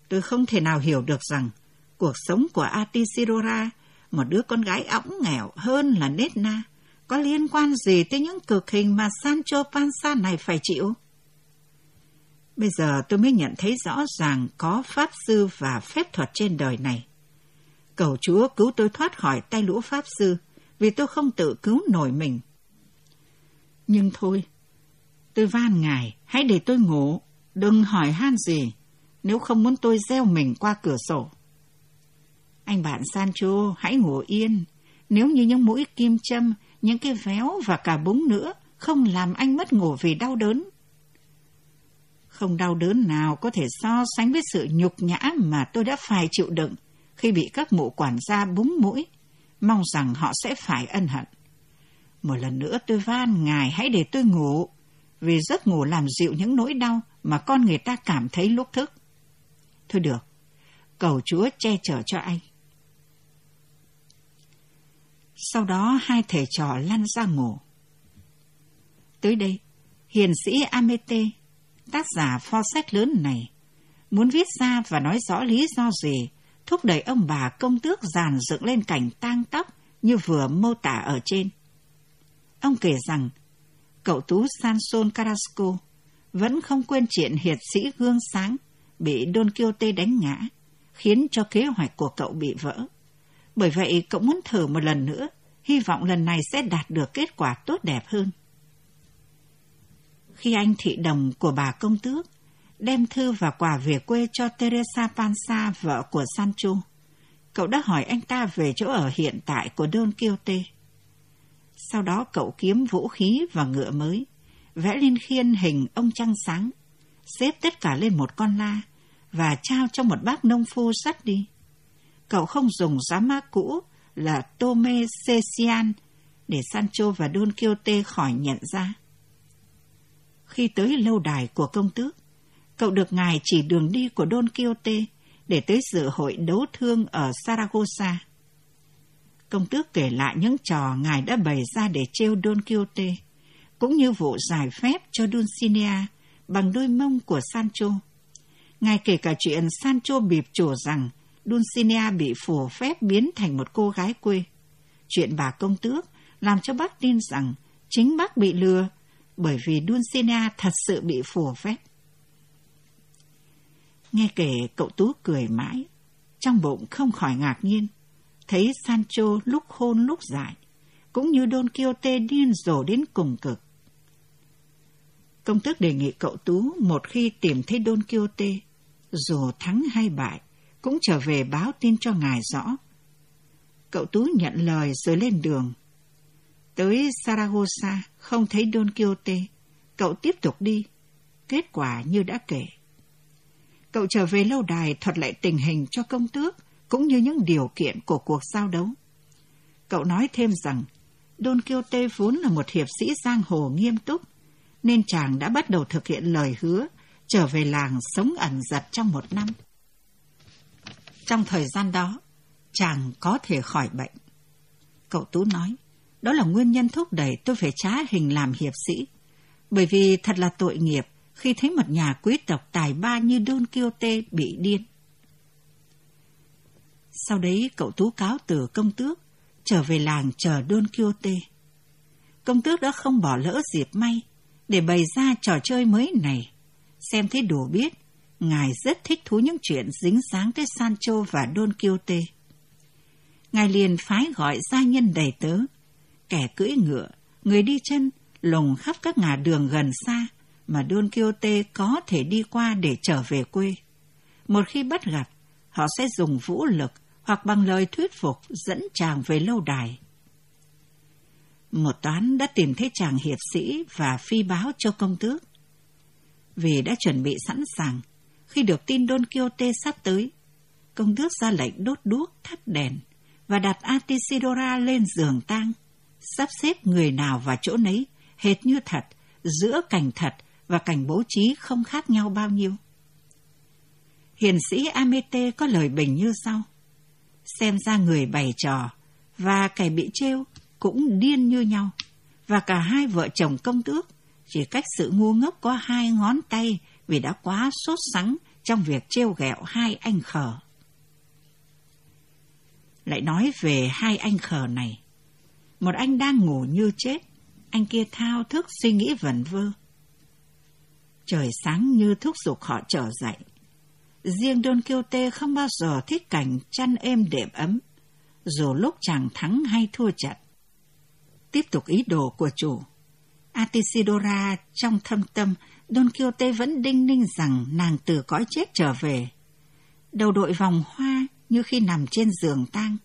tôi không thể nào hiểu được rằng cuộc sống của Atisidora, một đứa con gái õng nghèo hơn là nết na, có liên quan gì tới những cực hình mà Sancho Panza này phải chịu? Bây giờ tôi mới nhận thấy rõ ràng có pháp sư và phép thuật trên đời này. Cầu Chúa cứu tôi thoát khỏi tay lũ pháp sư, vì tôi không tự cứu nổi mình. Nhưng thôi, tôi van ngài, hãy để tôi ngủ, đừng hỏi han gì, nếu không muốn tôi gieo mình qua cửa sổ. Anh bạn Sancho, hãy ngủ yên, nếu như những mũi kim châm, những cái véo và cả búng nữa không làm anh mất ngủ vì đau đớn. Không đau đớn nào có thể so sánh với sự nhục nhã mà tôi đã phải chịu đựng khi bị các mụ quản gia búng mũi, mong rằng họ sẽ phải ân hận. Một lần nữa tôi van ngài hãy để tôi ngủ, vì giấc ngủ làm dịu những nỗi đau mà con người ta cảm thấy lúc thức. Thôi được, cầu Chúa che chở cho anh. Sau đó hai thầy trò lăn ra ngủ. Tới đây, hiền sĩ Amete tác giả pho sách lớn này muốn viết ra và nói rõ lý do gì thúc đẩy ông bà công tước giàn dựng lên cảnh tang tóc như vừa mô tả ở trên. Ông kể rằng, cậu tú Sanson Carrasco vẫn không quên chuyện hiệt sĩ gương sáng bị Don Quixote đánh ngã, khiến cho kế hoạch của cậu bị vỡ. Bởi vậy, cậu muốn thử một lần nữa, hy vọng lần này sẽ đạt được kết quả tốt đẹp hơn khi anh thị đồng của bà công tước đem thư và quà về quê cho Teresa Panza, vợ của Sancho. Cậu đã hỏi anh ta về chỗ ở hiện tại của Don Quixote. Sau đó cậu kiếm vũ khí và ngựa mới, vẽ lên khiên hình ông trăng sáng, xếp tất cả lên một con la và trao cho một bác nông phu dắt đi. Cậu không dùng giá má cũ là Tome Cecian để Sancho và Don Quixote khỏi nhận ra khi tới lâu đài của công tước, cậu được ngài chỉ đường đi của Don Quixote để tới dự hội đấu thương ở Saragossa. Công tước kể lại những trò ngài đã bày ra để trêu Don Quixote, cũng như vụ giải phép cho Dulcinea bằng đôi mông của Sancho. Ngài kể cả chuyện Sancho bịp chủ rằng Dulcinea bị phù phép biến thành một cô gái quê. Chuyện bà công tước làm cho bác tin rằng chính bác bị lừa bởi vì Dulcinea thật sự bị phù phép. Nghe kể cậu Tú cười mãi, trong bụng không khỏi ngạc nhiên, thấy Sancho lúc hôn lúc dại, cũng như Don Quixote điên rồ đến cùng cực. Công tước đề nghị cậu Tú một khi tìm thấy Don Quixote, dù thắng hay bại, cũng trở về báo tin cho ngài rõ. Cậu Tú nhận lời rồi lên đường. Tới Saragossa không thấy Don Quixote, cậu tiếp tục đi. Kết quả như đã kể. Cậu trở về lâu đài thuật lại tình hình cho công tước, cũng như những điều kiện của cuộc giao đấu. Cậu nói thêm rằng, Don Quixote vốn là một hiệp sĩ giang hồ nghiêm túc, nên chàng đã bắt đầu thực hiện lời hứa trở về làng sống ẩn giật trong một năm. Trong thời gian đó, chàng có thể khỏi bệnh. Cậu Tú nói, đó là nguyên nhân thúc đẩy tôi phải trá hình làm hiệp sĩ. Bởi vì thật là tội nghiệp khi thấy một nhà quý tộc tài ba như Don Quixote bị điên. Sau đấy cậu Tú cáo từ công tước, trở về làng chờ Don Quixote. Công tước đã không bỏ lỡ dịp may để bày ra trò chơi mới này. Xem thấy đủ biết, ngài rất thích thú những chuyện dính dáng tới Sancho và Don Quixote. Ngài liền phái gọi gia nhân đầy tớ, kẻ cưỡi ngựa, người đi chân, lùng khắp các ngả đường gần xa mà Don Quixote có thể đi qua để trở về quê. Một khi bắt gặp, họ sẽ dùng vũ lực hoặc bằng lời thuyết phục dẫn chàng về lâu đài. Một toán đã tìm thấy chàng hiệp sĩ và phi báo cho công tước. Vì đã chuẩn bị sẵn sàng, khi được tin Don Quixote sắp tới, công tước ra lệnh đốt đuốc thắp đèn và đặt Atisidora lên giường tang, sắp xếp người nào vào chỗ nấy, hệt như thật, giữa cảnh thật và cảnh bố trí không khác nhau bao nhiêu. Hiền sĩ Amete có lời bình như sau. Xem ra người bày trò và kẻ bị trêu cũng điên như nhau, và cả hai vợ chồng công tước chỉ cách sự ngu ngốc có hai ngón tay vì đã quá sốt sắng trong việc trêu ghẹo hai anh khờ. Lại nói về hai anh khờ này. Một anh đang ngủ như chết, anh kia thao thức suy nghĩ vẩn vơ. Trời sáng như thúc giục họ trở dậy. Riêng Don Quixote không bao giờ thích cảnh chăn êm đệm ấm, dù lúc chàng thắng hay thua trận. Tiếp tục ý đồ của chủ. Atisidora trong thâm tâm, Don Quixote vẫn đinh ninh rằng nàng từ cõi chết trở về. Đầu đội vòng hoa như khi nằm trên giường tang.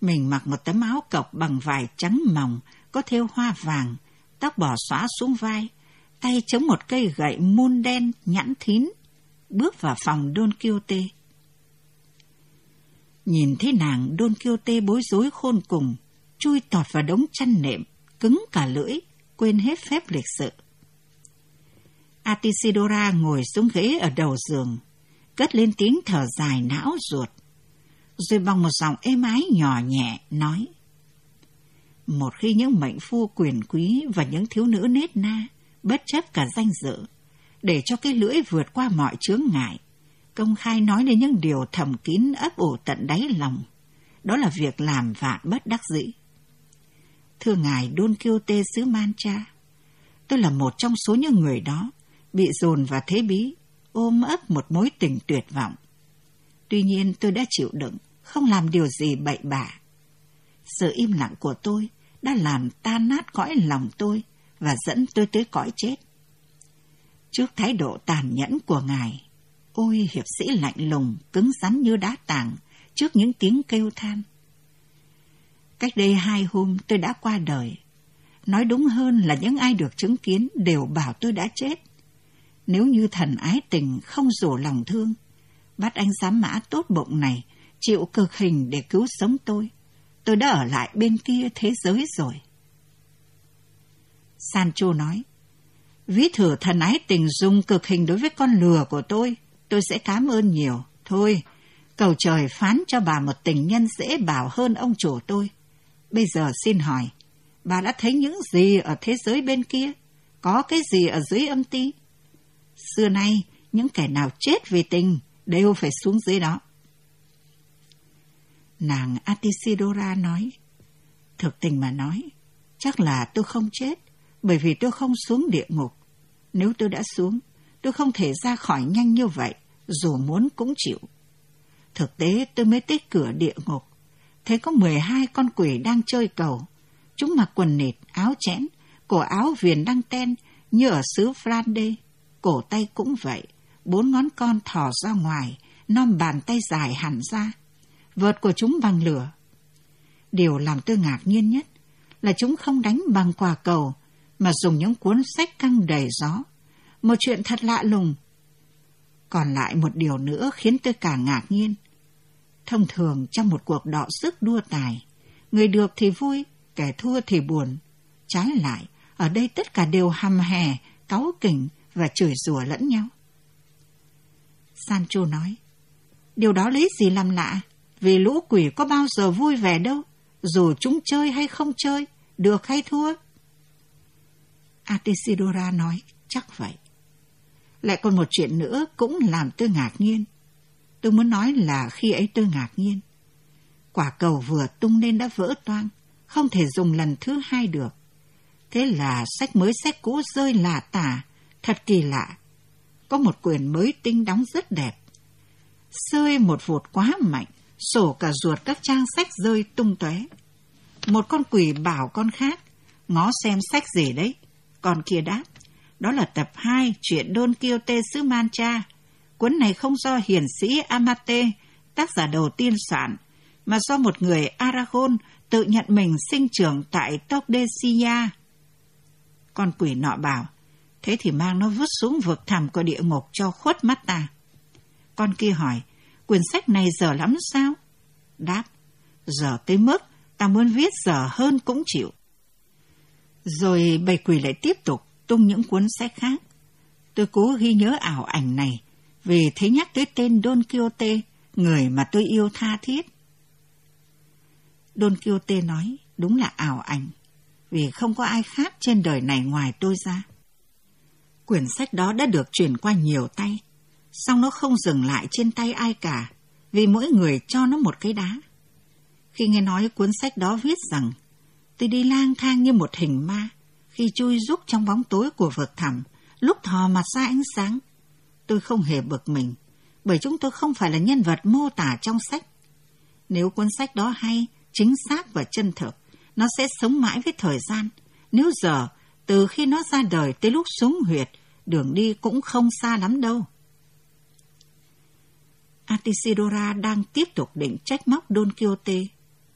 Mình mặc một tấm áo cộc bằng vải trắng mỏng, có thêu hoa vàng, tóc bỏ xóa xuống vai, tay chống một cây gậy muôn đen nhẵn thín, bước vào phòng Don Quixote. Nhìn thấy nàng Don Quixote bối rối khôn cùng, chui tọt vào đống chăn nệm, cứng cả lưỡi, quên hết phép lịch sự. Atisidora ngồi xuống ghế ở đầu giường, cất lên tiếng thở dài não ruột, rồi bằng một giọng êm ái nhỏ nhẹ nói. Một khi những mệnh phu quyền quý và những thiếu nữ nết na bất chấp cả danh dự, để cho cái lưỡi vượt qua mọi chướng ngại, công khai nói lên những điều thầm kín ấp ủ tận đáy lòng. Đó là việc làm vạn bất đắc dĩ. Thưa ngài Don Quixote xứ Mancha, tôi là một trong số những người đó, bị dồn vào thế bí, ôm ấp một mối tình tuyệt vọng. Tuy nhiên tôi đã chịu đựng, không làm điều gì bậy bạ. Sự im lặng của tôi đã làm tan nát cõi lòng tôi, và dẫn tôi tới cõi chết. Trước thái độ tàn nhẫn của ngài, ôi hiệp sĩ lạnh lùng, cứng rắn như đá tảng trước những tiếng kêu than. Cách đây hai hôm tôi đã qua đời. Nói đúng hơn là những ai được chứng kiến đều bảo tôi đã chết. Nếu như thần ái tình không rủ lòng thương, bắt anh giám mã tốt bụng này chịu cực hình để cứu sống tôi, tôi đã ở lại bên kia thế giới rồi. Sancho nói, ví thử thần ái tình dùng cực hình đối với con lừa của tôi, tôi sẽ cảm ơn nhiều. Thôi, Cầu trời phán cho bà một tình nhân dễ bảo hơn ông chủ tôi. Bây giờ xin hỏi, bà đã thấy những gì ở thế giới bên kia? Có cái gì ở dưới âm ti? Xưa nay, những kẻ nào chết vì tình đều phải xuống dưới đó. Nàng Atisidora nói, thực tình mà nói, chắc là tôi không chết, bởi vì tôi không xuống địa ngục. Nếu tôi đã xuống, tôi không thể ra khỏi nhanh như vậy, dù muốn cũng chịu. Thực tế tôi mới tới cửa địa ngục, thấy có 12 con quỷ đang chơi cầu. Chúng mặc quần nịt, áo chẽn, cổ áo viền đăng ten như ở xứ Flandre. Cổ tay cũng vậy, bốn ngón con thò ra ngoài, non bàn tay dài hẳn ra. Vợt của chúng bằng lửa. Điều làm tôi ngạc nhiên nhất là chúng không đánh bằng quả cầu, mà dùng những cuốn sách căng đầy gió. Một chuyện thật lạ lùng. Còn lại một điều nữa khiến tôi càng ngạc nhiên. Thông thường trong một cuộc đọ sức đua tài, người được thì vui, kẻ thua thì buồn. Trái lại, ở đây tất cả đều hầm hè, cáu kỉnh và chửi rủa lẫn nhau. Sancho nói, điều đó lấy gì làm lạ, vì lũ quỷ có bao giờ vui vẻ đâu, dù chúng chơi hay không chơi, được hay thua. Atisidora nói, chắc vậy. Lại còn một chuyện nữa cũng làm tôi ngạc nhiên. Tôi muốn nói là khi ấy tôi ngạc nhiên. Quả cầu vừa tung lên đã vỡ toang, không thể dùng lần thứ hai được. Thế là sách mới sách cũ rơi lạ tả, thật kỳ lạ. Có một quyển mới tinh đóng rất đẹp. Rơi một vụt quá mạnh, sổ cả ruột các trang sách rơi tung tóe. Một con quỷ bảo con khác, ngó xem sách gì đấy. Con kia đáp, đó là tập 2 chuyện Don Quixote xứ Mancha. Cuốn này không do hiền sĩ Amate, tác giả đầu tiên soạn, mà do một người Aragon tự nhận mình sinh trưởng tại Tordesillas. Con quỷ nọ bảo, thế thì mang nó vứt xuống vực thẳm của địa ngục cho khuất mắt ta. Con kia hỏi, quyển sách này dở lắm sao? Đáp, dở tới mức ta muốn viết dở hơn cũng chịu. Rồi bầy quỷ lại tiếp tục tung những cuốn sách khác. Tôi cố ghi nhớ ảo ảnh này, vì thấy nhắc tới tên Don Quixote, người mà tôi yêu tha thiết. Don Quixote nói, đúng là ảo ảnh, vì không có ai khác trên đời này ngoài tôi ra. Quyển sách đó đã được chuyển qua nhiều tay, song nó không dừng lại trên tay ai cả, vì mỗi người cho nó một cái đá. Khi nghe nói cuốn sách đó viết rằng, tôi đi lang thang như một hình ma, khi chui rúc trong bóng tối của vực thẳm, lúc thò mặt ra ánh sáng. Tôi không hề bực mình, bởi chúng tôi không phải là nhân vật mô tả trong sách. Nếu cuốn sách đó hay, chính xác và chân thực, nó sẽ sống mãi với thời gian. Nếu giờ, từ khi nó ra đời tới lúc xuống huyệt, đường đi cũng không xa lắm đâu. Altisidora đang tiếp tục định trách móc Don Quixote,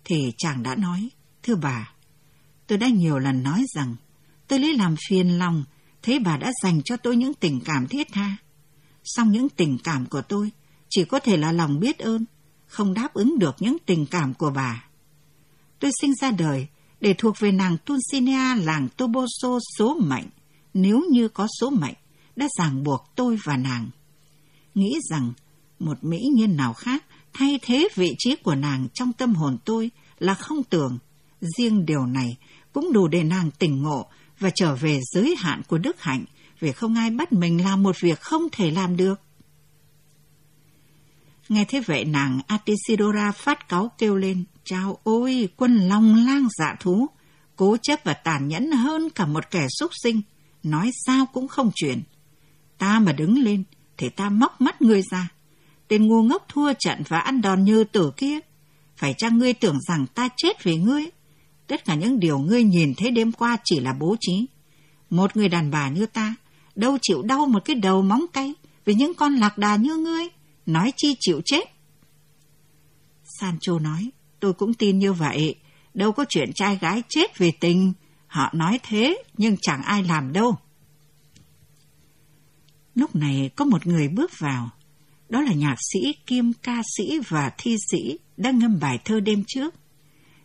thì chàng đã nói, thưa bà, tôi đã nhiều lần nói rằng tôi lấy làm phiền lòng, thấy bà đã dành cho tôi những tình cảm thiết tha. Song những tình cảm của tôi chỉ có thể là lòng biết ơn, không đáp ứng được những tình cảm của bà. Tôi sinh ra đời để thuộc về nàng Tunsinia làng Toboso số mệnh, nếu như có số mệnh, đã ràng buộc tôi và nàng. Nghĩ rằng một mỹ nhân nào khác thay thế vị trí của nàng trong tâm hồn tôi là không tưởng. Riêng điều này cũng đủ để nàng tỉnh ngộ và trở về giới hạn của đức hạnh vì không ai bắt mình làm một việc không thể làm được. Nghe thế vậy nàng Atisidora phát cáu kêu lên, chào ôi quân long lang dạ thú, cố chấp và tàn nhẫn hơn cả một kẻ súc sinh, nói sao cũng không chuyển. Ta mà đứng lên, thì ta móc mắt ngươi ra. Tên ngu ngốc thua trận và ăn đòn như tử kia. Phải chăng ngươi tưởng rằng ta chết vì ngươi? Tất cả những điều ngươi nhìn thấy đêm qua chỉ là bố trí. Một người đàn bà như ta, đâu chịu đau một cái đầu móng tay vì những con lạc đà như ngươi, nói chi chịu chết. Sancho nói, tôi cũng tin như vậy, đâu có chuyện trai gái chết vì tình. Họ nói thế, nhưng chẳng ai làm đâu. Lúc này có một người bước vào, đó là nhạc sĩ, kiêm ca sĩ và thi sĩ đã ngâm bài thơ đêm trước.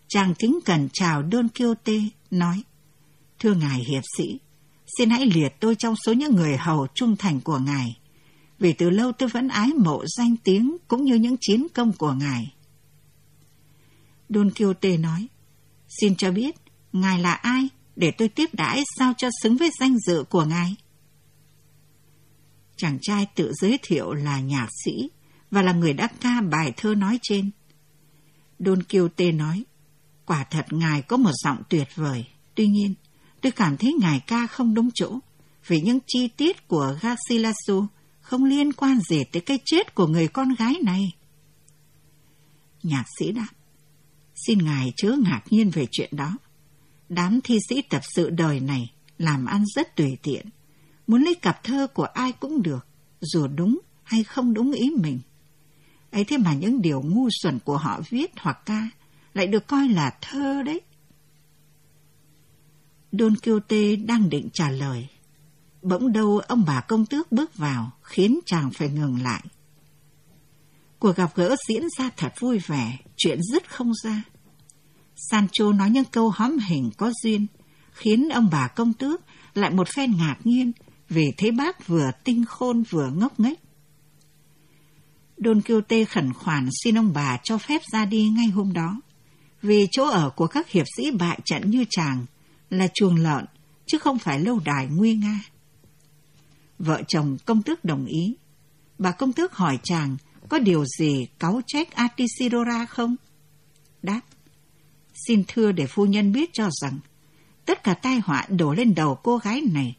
Chàng kính cẩn chào Don Quixote, nói, Thưa ngài hiệp sĩ, xin hãy liệt tôi trong số những người hầu trung thành của ngài. vì từ lâu tôi vẫn ái mộ danh tiếng cũng như những chiến công của ngài. Don Quixote nói, xin cho biết, ngài là ai để tôi tiếp đãi sao cho xứng với danh dự của ngài? Chàng trai tự giới thiệu là nhạc sĩ và là người đã ca bài thơ nói trên. Don Quixote nói, quả thật ngài có một giọng tuyệt vời. Tuy nhiên, tôi cảm thấy ngài ca không đúng chỗ, vì những chi tiết của Garcilaso không liên quan gì tới cái chết của người con gái này. Nhạc sĩ đáp, xin ngài chớ ngạc nhiên về chuyện đó. Đám thi sĩ tập sự đời này làm ăn rất tùy tiện, muốn lấy cặp thơ của ai cũng được, dù đúng hay không đúng ý mình. ấy thế mà những điều ngu xuẩn của họ viết hoặc ca lại được coi là thơ đấy. Don Quixote đang định trả lời. Bỗng đâu ông bà công tước bước vào, khiến chàng phải ngừng lại. Cuộc gặp gỡ diễn ra thật vui vẻ, chuyện dứt không ra. Sancho nói những câu hóm hình có duyên, khiến ông bà công tước lại một phen ngạc nhiên vì thấy bác vừa tinh khôn vừa ngốc nghếch. Don Quixote khẩn khoản xin ông bà cho phép ra đi ngay hôm đó, vì chỗ ở của các hiệp sĩ bại trận như chàng là chuồng lợn, chứ không phải lâu đài nguy nga. Vợ chồng công tước đồng ý. Bà công tước hỏi chàng có điều gì cáu trách Atisidora không? Đáp. Xin thưa để phu nhân biết cho rằng tất cả tai họa đổ lên đầu cô gái này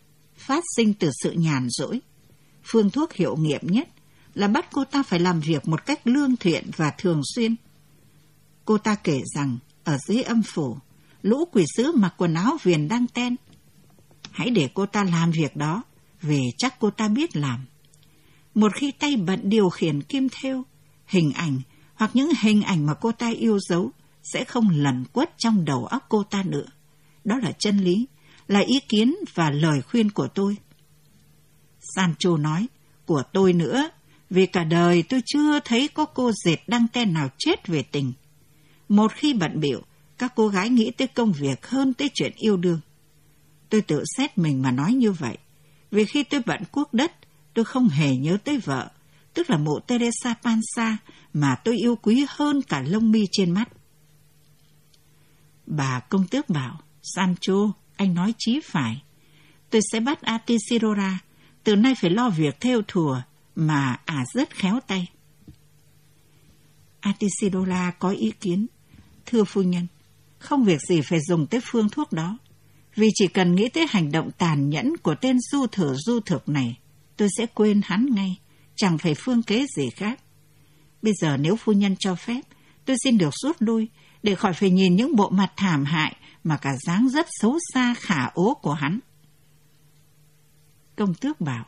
phát sinh từ sự nhàn rỗi. Phương thuốc hiệu nghiệm nhất là bắt cô ta phải làm việc một cách lương thiện và thường xuyên. Cô ta kể rằng ở dưới âm phủ, lũ quỷ sứ mặc quần áo viền đăng ten. Hãy để cô ta làm việc đó, vì chắc cô ta biết làm. Một khi tay bận điều khiển kim thêu, hình ảnh hoặc những hình ảnh mà cô ta yêu dấu sẽ không lẩn quất trong đầu óc cô ta nữa. Đó là chân lý, là ý kiến và lời khuyên của tôi. Sancho nói, của tôi nữa, vì cả đời tôi chưa thấy có cô dệt đăng ten nào chết về tình. Một khi bận biểu, các cô gái nghĩ tới công việc hơn tới chuyện yêu đương. Tôi tự xét mình mà nói như vậy, vì khi tôi bận quốc đất, tôi không hề nhớ tới vợ, tức là mụ Teresa Pansa mà tôi yêu quý hơn cả lông mi trên mắt. Bà công tước bảo, Sancho, anh nói chí phải. Tôi sẽ bắt Atisirora, từ nay phải lo việc theo thùa, mà à rất khéo tay. Atisirora có ý kiến. Thưa phu nhân, không việc gì phải dùng tới phương thuốc đó. Vì chỉ cần nghĩ tới hành động tàn nhẫn của tên du thử du thực này, tôi sẽ quên hắn ngay, chẳng phải phương kế gì khác. Bây giờ nếu phu nhân cho phép, tôi xin được rút lui, để khỏi phải nhìn những bộ mặt thảm hại mà cả dáng rất xấu xa khả ố của hắn. Công tước bảo,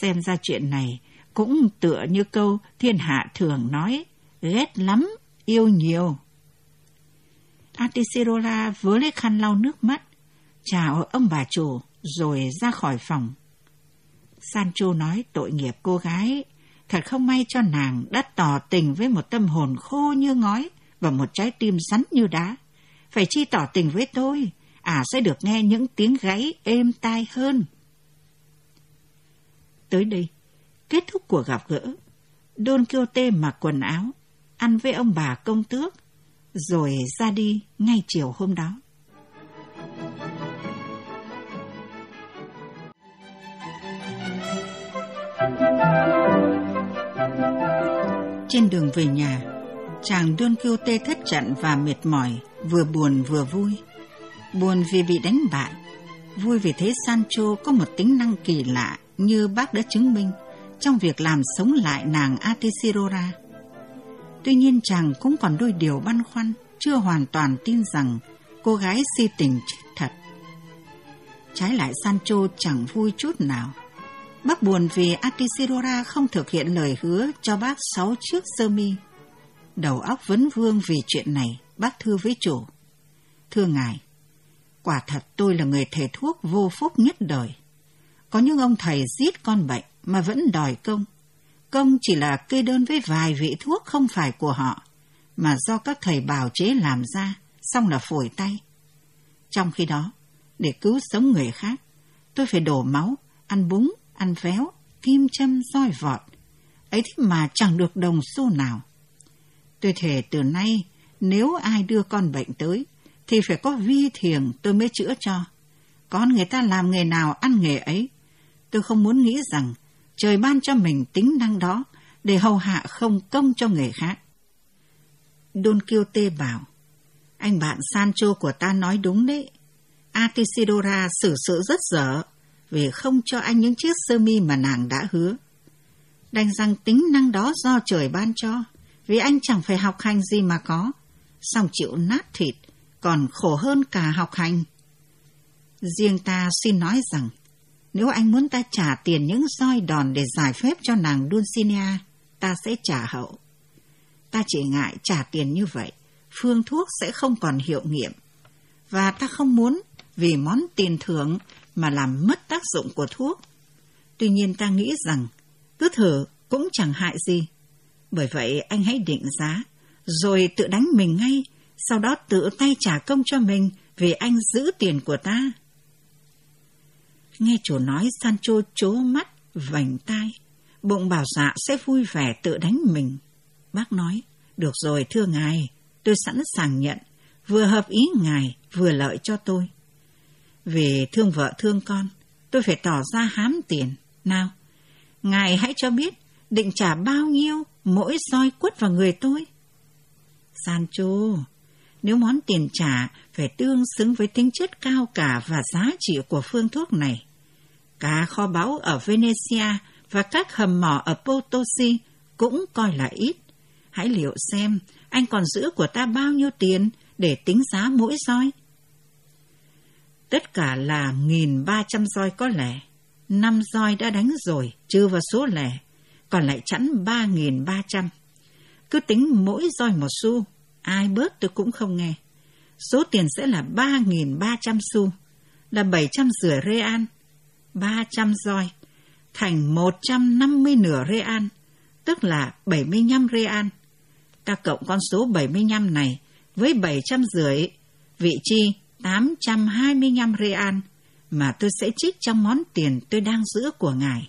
xem ra chuyện này cũng tựa như câu thiên hạ thường nói, ghét lắm, yêu nhiều. Atiserola vớ lấy khăn lau nước mắt, chào ông bà chủ rồi ra khỏi phòng. Sancho nói tội nghiệp cô gái, thật không may cho nàng đã tỏ tình với một tâm hồn khô như ngói và một trái tim rắn như đá. Phải chi tỏ tình với tôi, à sẽ được nghe những tiếng gáy êm tai hơn. Tới đây, kết thúc cuộc gặp gỡ. Don Quixote mặc quần áo, ăn với ông bà công tước, rồi ra đi ngay chiều hôm đó. Trên đường về nhà, chàng Don Quixote thất trận và mệt mỏi, vừa buồn vừa vui. Buồn vì bị đánh bại, vui vì thấy Sancho có một tính năng kỳ lạ như bác đã chứng minh trong việc làm sống lại nàng Atisirora. Tuy nhiên chàng cũng còn đôi điều băn khoăn, chưa hoàn toàn tin rằng cô gái si tình chết thật. Trái lại Sancho chẳng vui chút nào. Bác buồn vì Atisirora không thực hiện lời hứa cho bác sáu chiếc sơ mi. Đầu óc vấn vương vì chuyện này, bác thưa với chủ. Thưa ngài, quả thật tôi là người thầy thuốc vô phúc nhất đời. Có những ông thầy giết con bệnh mà vẫn đòi công. Công chỉ là kê đơn với vài vị thuốc không phải của họ, mà do các thầy bào chế làm ra, xong là phổi tay. Trong khi đó, để cứu sống người khác, tôi phải đổ máu, ăn búng, ăn véo, kim châm roi vọt. Ấy thế mà chẳng được đồng xu nào. Tôi thề từ nay, nếu ai đưa con bệnh tới, thì phải có vi thiền tôi mới chữa cho. Con người ta làm nghề nào ăn nghề ấy. Tôi không muốn nghĩ rằng trời ban cho mình tính năng đó để hầu hạ không công cho người khác. Don Quixote bảo, anh bạn Sancho của ta nói đúng đấy. Atisidora xử sự rất dở vì không cho anh những chiếc sơ mi mà nàng đã hứa. Đành rằng tính năng đó do trời ban cho, vì anh chẳng phải học hành gì mà có, xong chịu nát thịt, còn khổ hơn cả học hành. Riêng ta xin nói rằng, nếu anh muốn ta trả tiền những roi đòn để giải phép cho nàng Dulcinea, ta sẽ trả hậu. Ta chỉ ngại trả tiền như vậy, phương thuốc sẽ không còn hiệu nghiệm. Và ta không muốn vì món tiền thưởng mà làm mất tác dụng của thuốc. Tuy nhiên ta nghĩ rằng cứ thử cũng chẳng hại gì. Bởi vậy anh hãy định giá, rồi tự đánh mình ngay, sau đó tự tay trả công cho mình vì anh giữ tiền của ta. Nghe chủ nói Sancho chố mắt, vành tai, bụng bảo dạ sẽ vui vẻ tự đánh mình. Bác nói, được rồi thưa ngài, tôi sẵn sàng nhận, vừa hợp ý ngài, vừa lợi cho tôi. Vì thương vợ thương con, tôi phải tỏ ra hám tiền. Nào, ngài hãy cho biết định trả bao nhiêu mỗi roi quất vào người tôi. Sancho, nếu món tiền trả phải tương xứng với tính chất cao cả và giá trị của phương thuốc này. Cả kho báu ở Venezia và các hầm mỏ ở Potosi cũng coi là ít. Hãy liệu xem anh còn giữ của ta bao nhiêu tiền để tính giá mỗi roi. Tất cả là nghìn ba trăm roi có lẻ. Năm roi đã đánh rồi, trừ vào số lẻ, còn lại chẵn ba nghìn ba trăm. Cứ tính mỗi roi một xu, ai bớt tôi cũng không nghe. Số tiền sẽ là ba nghìn ba trăm xu, là bảy trăm rưỡi real, ba trăm roi, thành một trăm năm mươi nửa real, tức là bảy mươi nhăm real. Ta cộng con số bảy mươi nhăm này với bảy trăm rưỡi, vị chi 825 real mà tôi sẽ trích trong món tiền tôi đang giữ của ngài.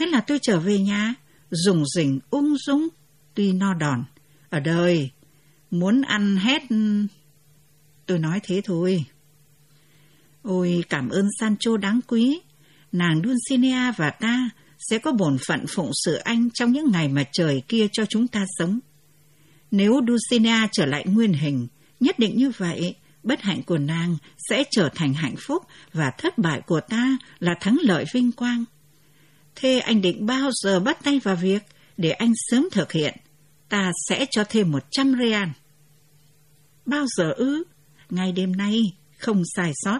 Thế là tôi trở về nhà, dùng rỉnh ung dung, tuy no đòn. Ở đời, muốn ăn hết... Tôi nói thế thôi. Ôi, cảm ơn Sancho đáng quý. Nàng Dulcinea và ta sẽ có bổn phận phụng sự anh trong những ngày mà trời kia cho chúng ta sống. Nếu Dulcinea trở lại nguyên hình, nhất định như vậy, bất hạnh của nàng sẽ trở thành hạnh phúc và thất bại của ta là thắng lợi vinh quang. Thế anh định bao giờ bắt tay vào việc để anh sớm thực hiện? Ta sẽ cho thêm một trăm real. Bao giờ ư? Ngay đêm nay, không sai sót.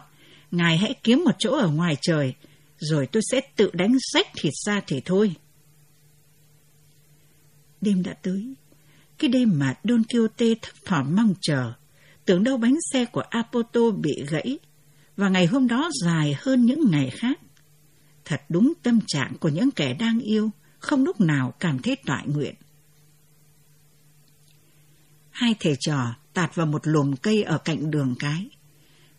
Ngài hãy kiếm một chỗ ở ngoài trời, rồi tôi sẽ tự đánh rách thịt ra thì thôi. Đêm đã tới. Cái đêm mà Don Quixote thấp thỏm mong chờ tưởng đâu bánh xe của Apoto bị gãy, và ngày hôm đó dài hơn những ngày khác. Thật đúng tâm trạng của những kẻ đang yêu, không lúc nào cảm thấy toại nguyện. Hai thầy trò tạt vào một lùm cây ở cạnh đường cái.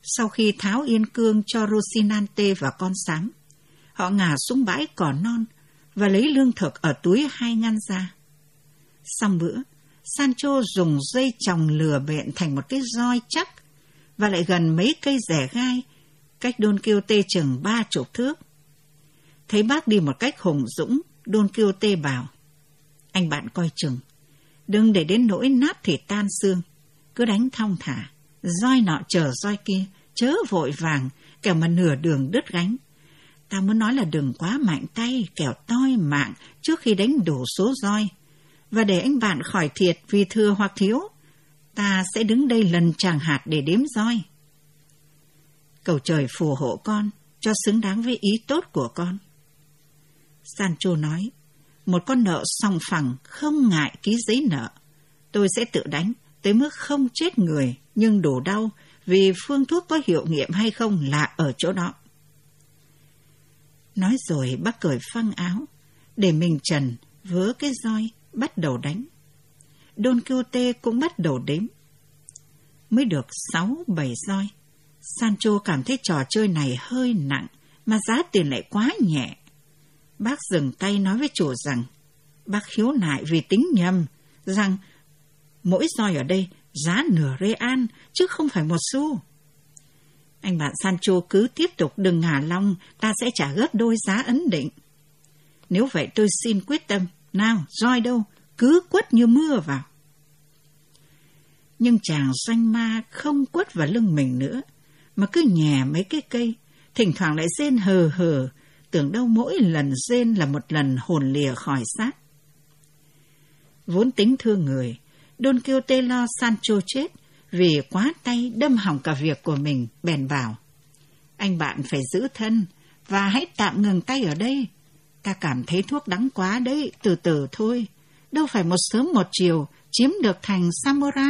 Sau khi tháo yên cương cho Rosinante và con sáng, họ ngả xuống bãi cỏ non và lấy lương thực ở túi hai ngăn ra. Xong bữa, Sancho dùng dây trồng lừa bện thành một cái roi chắc và lại gần mấy cây rẻ gai, cách Don Quixote chừng ba chục thước. Thấy bác đi một cách hùng dũng, Don Quixote bảo, anh bạn coi chừng, đừng để đến nỗi nát thì tan xương, cứ đánh thong thả, roi nọ chờ roi kia, chớ vội vàng, kẻo mà nửa đường đứt gánh. Ta muốn nói là đừng quá mạnh tay, kẻo toi mạng trước khi đánh đủ số roi và để anh bạn khỏi thiệt vì thừa hoặc thiếu, ta sẽ đứng đây lần chàng hạt để đếm roi. Cầu trời phù hộ con, cho xứng đáng với ý tốt của con. Sancho nói, một con nợ song phẳng không ngại ký giấy nợ. Tôi sẽ tự đánh, tới mức không chết người, nhưng đổ đau, vì phương thuốc có hiệu nghiệm hay không là ở chỗ đó. Nói rồi bác cởi phăng áo, để mình trần, vớ cái roi, bắt đầu đánh. Don Quixote cũng bắt đầu đếm. Mới được sáu bảy roi. Sancho cảm thấy trò chơi này hơi nặng, mà giá tiền lại quá nhẹ. Bác dừng tay nói với chủ rằng, bác khiếu nại vì tính nhầm, rằng mỗi roi ở đây giá nửa real chứ không phải một xu. Anh bạn Sancho cứ tiếp tục đừng ngả long, ta sẽ trả gấp đôi giá ấn định. Nếu vậy tôi xin quyết tâm, nào, roi đâu, cứ quất như mưa vào. Nhưng chàng danh ma không quất vào lưng mình nữa, mà cứ nhè mấy cái cây, thỉnh thoảng lại rên hờ hờ, tưởng đâu mỗi lần rên là một lần hồn lìa khỏi xác. Vốn tính thương người, Don Quixote lo Sancho chết vì quá tay đâm hỏng cả việc của mình, bèn bảo. Anh bạn phải giữ thân và hãy tạm ngừng tay ở đây. Ta cảm thấy thuốc đắng quá đấy, từ từ thôi. Đâu phải một sớm một chiều chiếm được thành Samora.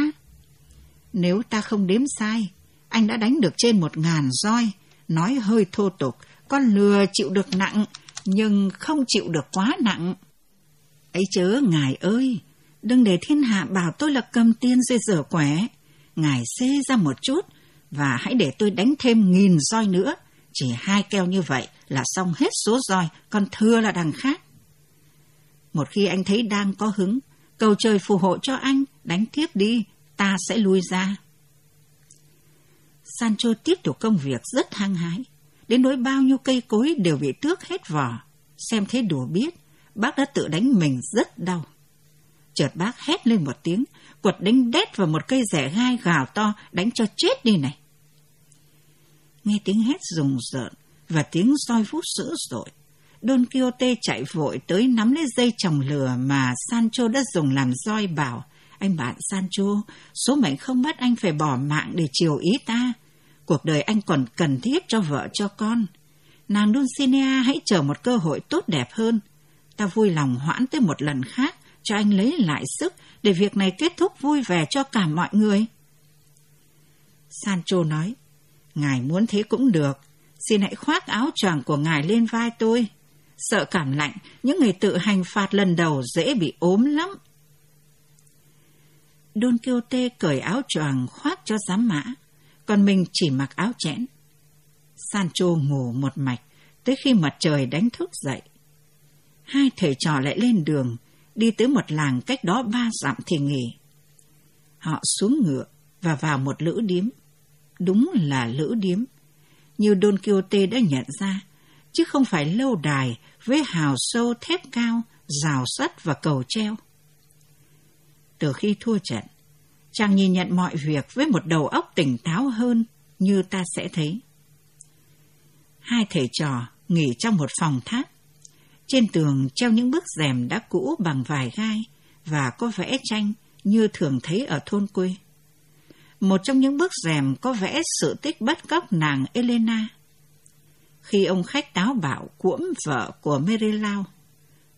Nếu ta không đếm sai, anh đã đánh được trên một ngàn roi, nói hơi thô tục, con lừa chịu được nặng, nhưng không chịu được quá nặng. Ấy chớ, ngài ơi, đừng để thiên hạ bảo tôi là cầm tiên dây dở quẻ. Ngài xê ra một chút, và hãy để tôi đánh thêm nghìn roi nữa. Chỉ hai keo như vậy là xong hết số roi, còn thưa là đằng khác. Một khi anh thấy đang có hứng, cầu trời phù hộ cho anh, đánh tiếp đi, ta sẽ lui ra. Sancho tiếp tục công việc rất hăng hái. Đến nỗi bao nhiêu cây cối đều bị tước hết vỏ. Xem thế đùa biết, bác đã tự đánh mình rất đau. Chợt bác hét lên một tiếng, quật đánh đét vào một cây rẻ gai gào to, đánh cho chết đi này. Nghe tiếng hét rùng rợn và tiếng roi vút dữ dội. Don Quixote chạy vội tới nắm lấy dây chồng lửa mà Sancho đã dùng làm roi bảo. Anh bạn Sancho, số mệnh không bắt anh phải bỏ mạng để chiều ý ta. Cuộc đời anh còn cần thiết cho vợ cho con. Nàng Dulcinea hãy chờ một cơ hội tốt đẹp hơn. Ta vui lòng hoãn tới một lần khác cho anh lấy lại sức để việc này kết thúc vui vẻ cho cả mọi người. Sancho nói, Ngài muốn thế cũng được, xin hãy khoác áo choàng của ngài lên vai tôi. Sợ cảm lạnh, những người tự hành phạt lần đầu dễ bị ốm lắm. Don Quixote cởi áo choàng khoác cho giám mã, còn mình chỉ mặc áo chẽn. Sancho ngủ một mạch, tới khi mặt trời đánh thức dậy. Hai thầy trò lại lên đường, đi tới một làng cách đó ba dặm thì nghỉ. Họ xuống ngựa và vào một lữ điếm. Đúng là lữ điếm, như Don Quixote đã nhận ra, chứ không phải lâu đài với hào sâu thép cao, rào sắt và cầu treo. Từ khi thua trận, chàng nhìn nhận mọi việc với một đầu óc tỉnh táo hơn như ta sẽ thấy. Hai thầy trò nghỉ trong một phòng tháp. Trên tường treo những bức rèm đã cũ bằng vài gai và có vẽ tranh như thường thấy ở thôn quê. Một trong những bức rèm có vẽ sự tích bắt cóc nàng Elena. Khi ông khách táo bạo cuỗm vợ của Merilao.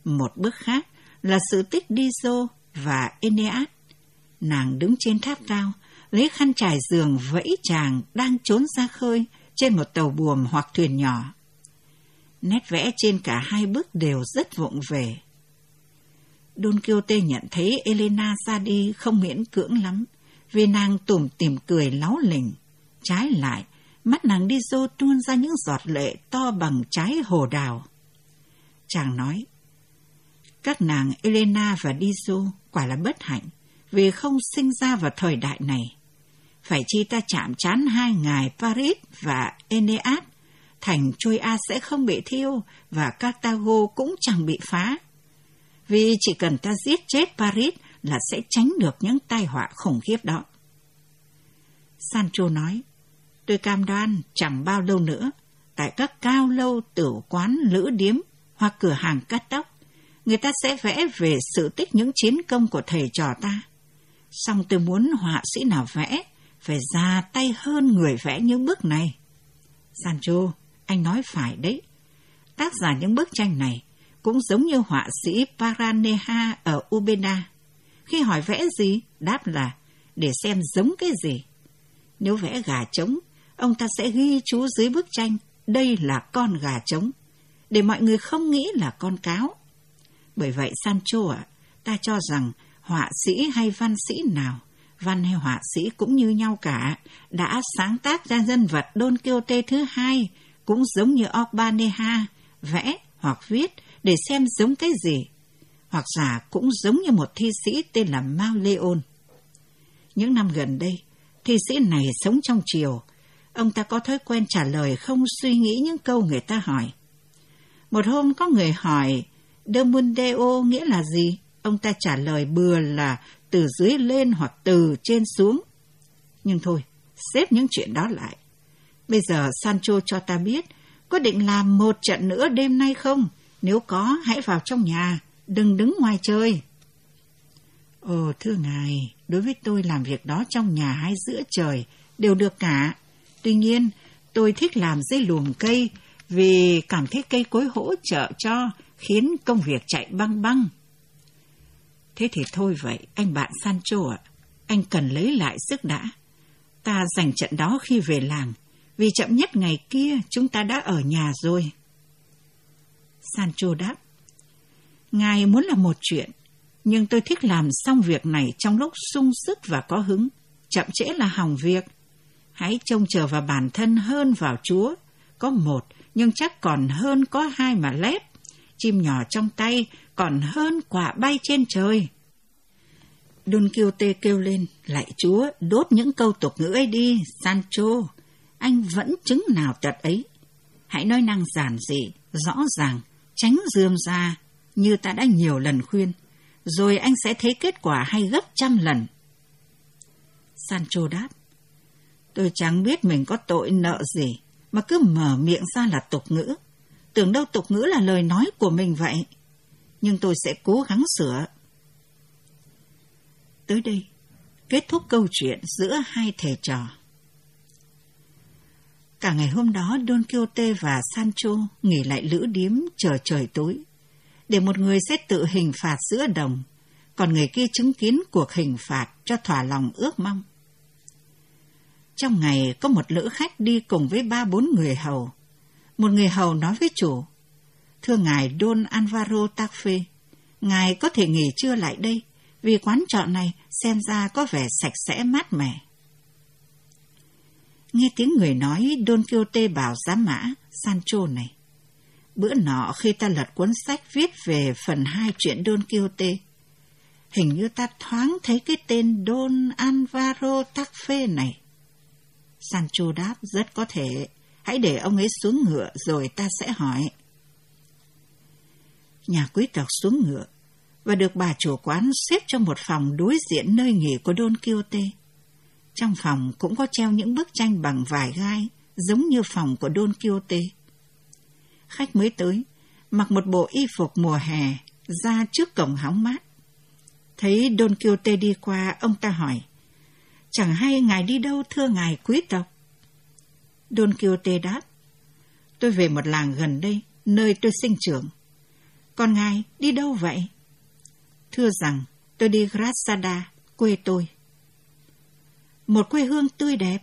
Một bức khác là sự tích Dizo và Eneas. Nàng đứng trên tháp cao, lấy khăn trải giường vẫy chàng đang trốn ra khơi trên một tàu buồm hoặc thuyền nhỏ. Nét vẽ trên cả hai bức đều rất vụng về. Don Quixote nhận thấy Elena ra đi không miễn cưỡng lắm, vì nàng tủm tỉm cười láo lỉnh Trái lại, mắt nàng đi dô tuôn ra những giọt lệ to bằng trái hồ đào. Chàng nói, các nàng Elena và Dizo quả là bất hạnh vì không sinh ra vào thời đại này. Phải chi ta chạm chán hai ngài Paris và Eneas, thành Troia sẽ không bị thiêu và Carthago cũng chẳng bị phá. Vì chỉ cần ta giết chết Paris là sẽ tránh được những tai họa khủng khiếp đó. Sancho nói, tôi cam đoan chẳng bao lâu nữa, tại các cao lâu tử quán lữ điếm hoặc cửa hàng cắt tóc, người ta sẽ vẽ về sự tích những chiến công của thầy trò ta. Xong tôi muốn họa sĩ nào vẽ, phải ra tay hơn người vẽ những bức này. Sancho, anh nói phải đấy. Tác giả những bức tranh này cũng giống như họa sĩ Paraneha ở Ubeda. Khi hỏi vẽ gì, đáp là để xem giống cái gì. Nếu vẽ gà trống, ông ta sẽ ghi chú dưới bức tranh, đây là con gà trống, để mọi người không nghĩ là con cáo. Bởi vậy Sancho ạ, ta cho rằng họa sĩ hay văn sĩ nào, văn hay họa sĩ cũng như nhau cả, đã sáng tác ra nhân vật Don Quixote thứ hai, cũng giống như Orbaneha, vẽ hoặc viết để xem giống cái gì, hoặc giả cũng giống như một thi sĩ tên là Mao Leon. Những năm gần đây, thi sĩ này sống trong chiều, ông ta có thói quen trả lời không suy nghĩ những câu người ta hỏi. Một hôm có người hỏi De Mundeo nghĩa là gì? Ông ta trả lời bừa là từ dưới lên hoặc từ trên xuống. Nhưng thôi, xếp những chuyện đó lại. Bây giờ Sancho cho ta biết, có định làm một trận nữa đêm nay không? Nếu có, hãy vào trong nhà, đừng đứng ngoài chơi. Ồ, thưa ngài, đối với tôi làm việc đó trong nhà hay giữa trời đều được cả. Tuy nhiên, tôi thích làm dưới lùm cây vì cảm thấy cây cối hỗ trợ cho, khiến công việc chạy băng băng. Thế thì thôi vậy, anh bạn Sancho ạ, anh cần lấy lại sức đã. Ta giành trận đó khi về làng, vì chậm nhất ngày kia chúng ta đã ở nhà rồi. Sancho đáp, Ngài muốn làm một chuyện, nhưng tôi thích làm xong việc này trong lúc sung sức và có hứng. Chậm trễ là hỏng việc. Hãy trông chờ vào bản thân hơn vào Chúa. Có một, nhưng chắc còn hơn có hai mà lép. Chim nhỏ trong tay còn hơn quả bay trên trời. Don Quixote kêu lên, lại chúa, đốt những câu tục ngữ ấy đi, Sancho. Anh vẫn chứng nào tật ấy. Hãy nói năng giản dị, rõ ràng, tránh dườm ra, như ta đã nhiều lần khuyên, rồi anh sẽ thấy kết quả hay gấp trăm lần. Sancho đáp, tôi chẳng biết mình có tội nợ gì, mà cứ mở miệng ra là tục ngữ. Tưởng đâu tục ngữ là lời nói của mình vậy. Nhưng tôi sẽ cố gắng sửa. Tới đây, kết thúc câu chuyện giữa hai thầy trò. Cả ngày hôm đó, Don Quixote và Sancho nghỉ lại lữ điếm chờ trời tối, để một người sẽ tự hình phạt giữa đồng, còn người kia chứng kiến cuộc hình phạt cho thỏa lòng ước mong. Trong ngày có một lữ khách đi cùng với ba bốn người hầu. Một người hầu nói với chủ, Thưa ngài Don Alvaro Tafe, ngài có thể nghỉ trưa lại đây, vì quán trọ này xem ra có vẻ sạch sẽ mát mẻ. Nghe tiếng người nói Don Quixote bảo giám mã Sancho này. Bữa nọ khi ta lật cuốn sách viết về phần hai chuyện Don Quixote, hình như ta thoáng thấy cái tên Don Alvaro Tacfe này. Sancho đáp rất có thể. Hãy để ông ấy xuống ngựa rồi ta sẽ hỏi. Nhà quý tộc xuống ngựa và được bà chủ quán xếp trong một phòng đối diện nơi nghỉ của Don Quixote. Trong phòng cũng có treo những bức tranh bằng vải gai, giống như phòng của Don Quixote. Khách mới tới, mặc một bộ y phục mùa hè, ra trước cổng hóng mát. Thấy Don Quixote đi qua, ông ta hỏi, Chẳng hay ngài đi đâu thưa ngài quý tộc? Don Quixote đáp, Tôi về một làng gần đây, nơi tôi sinh trưởng. Còn ngài đi đâu vậy? Thưa rằng, tôi đi Grasada, quê tôi. Một quê hương tươi đẹp.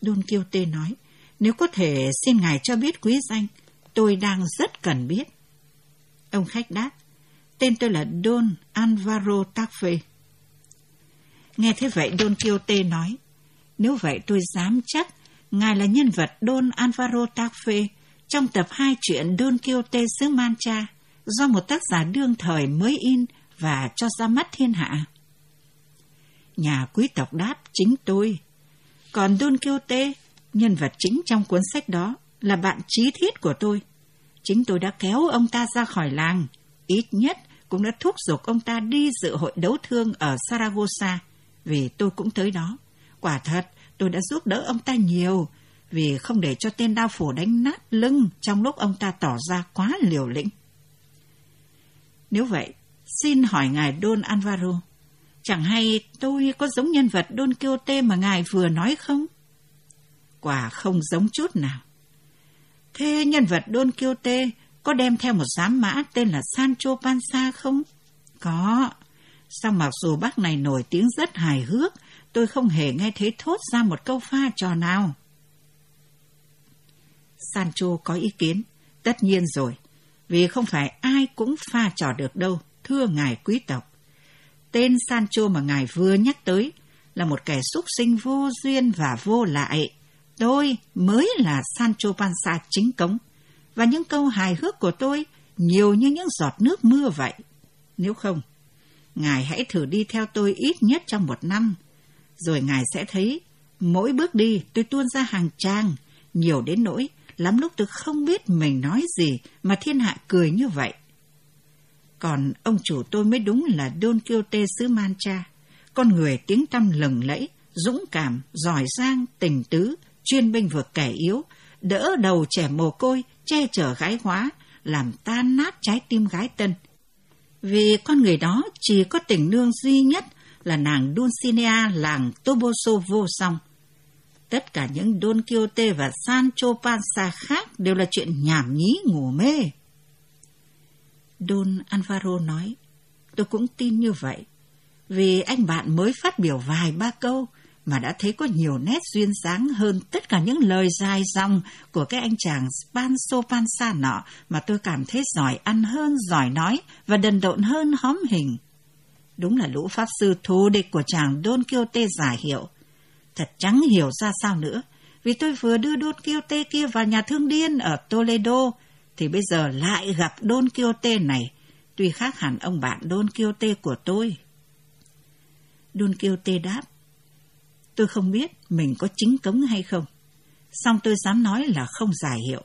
Don Quixote nói, nếu có thể xin ngài cho biết quý danh, tôi đang rất cần biết. Ông khách đáp, tên tôi là Don Alvaro Tafe. Nghe thế vậy Don Quixote nói, nếu vậy tôi dám chắc ngài là nhân vật Don Alvaro Tafe trong tập hai chuyện Don Quixote xứ Mancha do một tác giả đương thời mới in và cho ra mắt thiên hạ. Nhà quý tộc đáp chính tôi. Còn Don Quixote, nhân vật chính trong cuốn sách đó, là bạn trí thiết của tôi. Chính tôi đã kéo ông ta ra khỏi làng, ít nhất cũng đã thúc giục ông ta đi dự hội đấu thương ở Saragossa, vì tôi cũng tới đó. Quả thật, tôi đã giúp đỡ ông ta nhiều, vì không để cho tên đao phủ đánh nát lưng trong lúc ông ta tỏ ra quá liều lĩnh. Nếu vậy, xin hỏi ngài Don Alvaro, chẳng hay tôi có giống nhân vật Don Quixote mà ngài vừa nói không? Quả không giống chút nào. Thế nhân vật Don Quixote có đem theo một giám mã tên là Sancho Panza không? Có. Sao mặc dù bác này nổi tiếng rất hài hước, tôi không hề nghe thấy thốt ra một câu pha trò nào. Sancho có ý kiến. Tất nhiên rồi, vì không phải ai cũng pha trò được đâu, thưa ngài quý tộc. Tên Sancho mà ngài vừa nhắc tới là một kẻ xúc sinh vô duyên và vô lại. Tôi mới là Sancho Panza chính cống. Và những câu hài hước của tôi nhiều như những giọt nước mưa vậy. Nếu không, Ngài hãy thử đi theo tôi ít nhất trong một năm, rồi Ngài sẽ thấy mỗi bước đi tôi tuôn ra hàng trang, nhiều đến nỗi lắm lúc tôi không biết mình nói gì mà thiên hạ cười như vậy. Còn ông chủ tôi mới đúng là Don Quixote xứ Mancha, con người tiếng tăm lừng lẫy, dũng cảm, giỏi giang, tình tứ, chuyên binh vực kẻ yếu, đỡ đầu trẻ mồ côi, che chở gái hóa, làm tan nát trái tim gái tân. Vì con người đó chỉ có tình nương duy nhất là nàng Dulcinea làng Toboso vô song. Tất cả những Don Quixote và Sancho Panza khác đều là chuyện nhảm nhí ngủ mê. Don Alvaro nói, tôi cũng tin như vậy, vì anh bạn mới phát biểu vài ba câu mà đã thấy có nhiều nét duyên dáng hơn tất cả những lời dài dòng của cái anh chàng Spanso Pansa nọ mà tôi cảm thấy giỏi ăn hơn giỏi nói và đần độn hơn hóm hình. Đúng là lũ pháp sư thù địch của chàng Don Quixote giả hiệu. Thật chẳng hiểu ra sao nữa, vì tôi vừa đưa Don Quixote kia vào nhà thương điên ở Toledo, thì bây giờ lại gặp Don Quixote này, tuy khác hẳn ông bạn Don Quixote của tôi. Don Quixote đáp, tôi không biết mình có chính cống hay không, song tôi dám nói là không giải hiệu.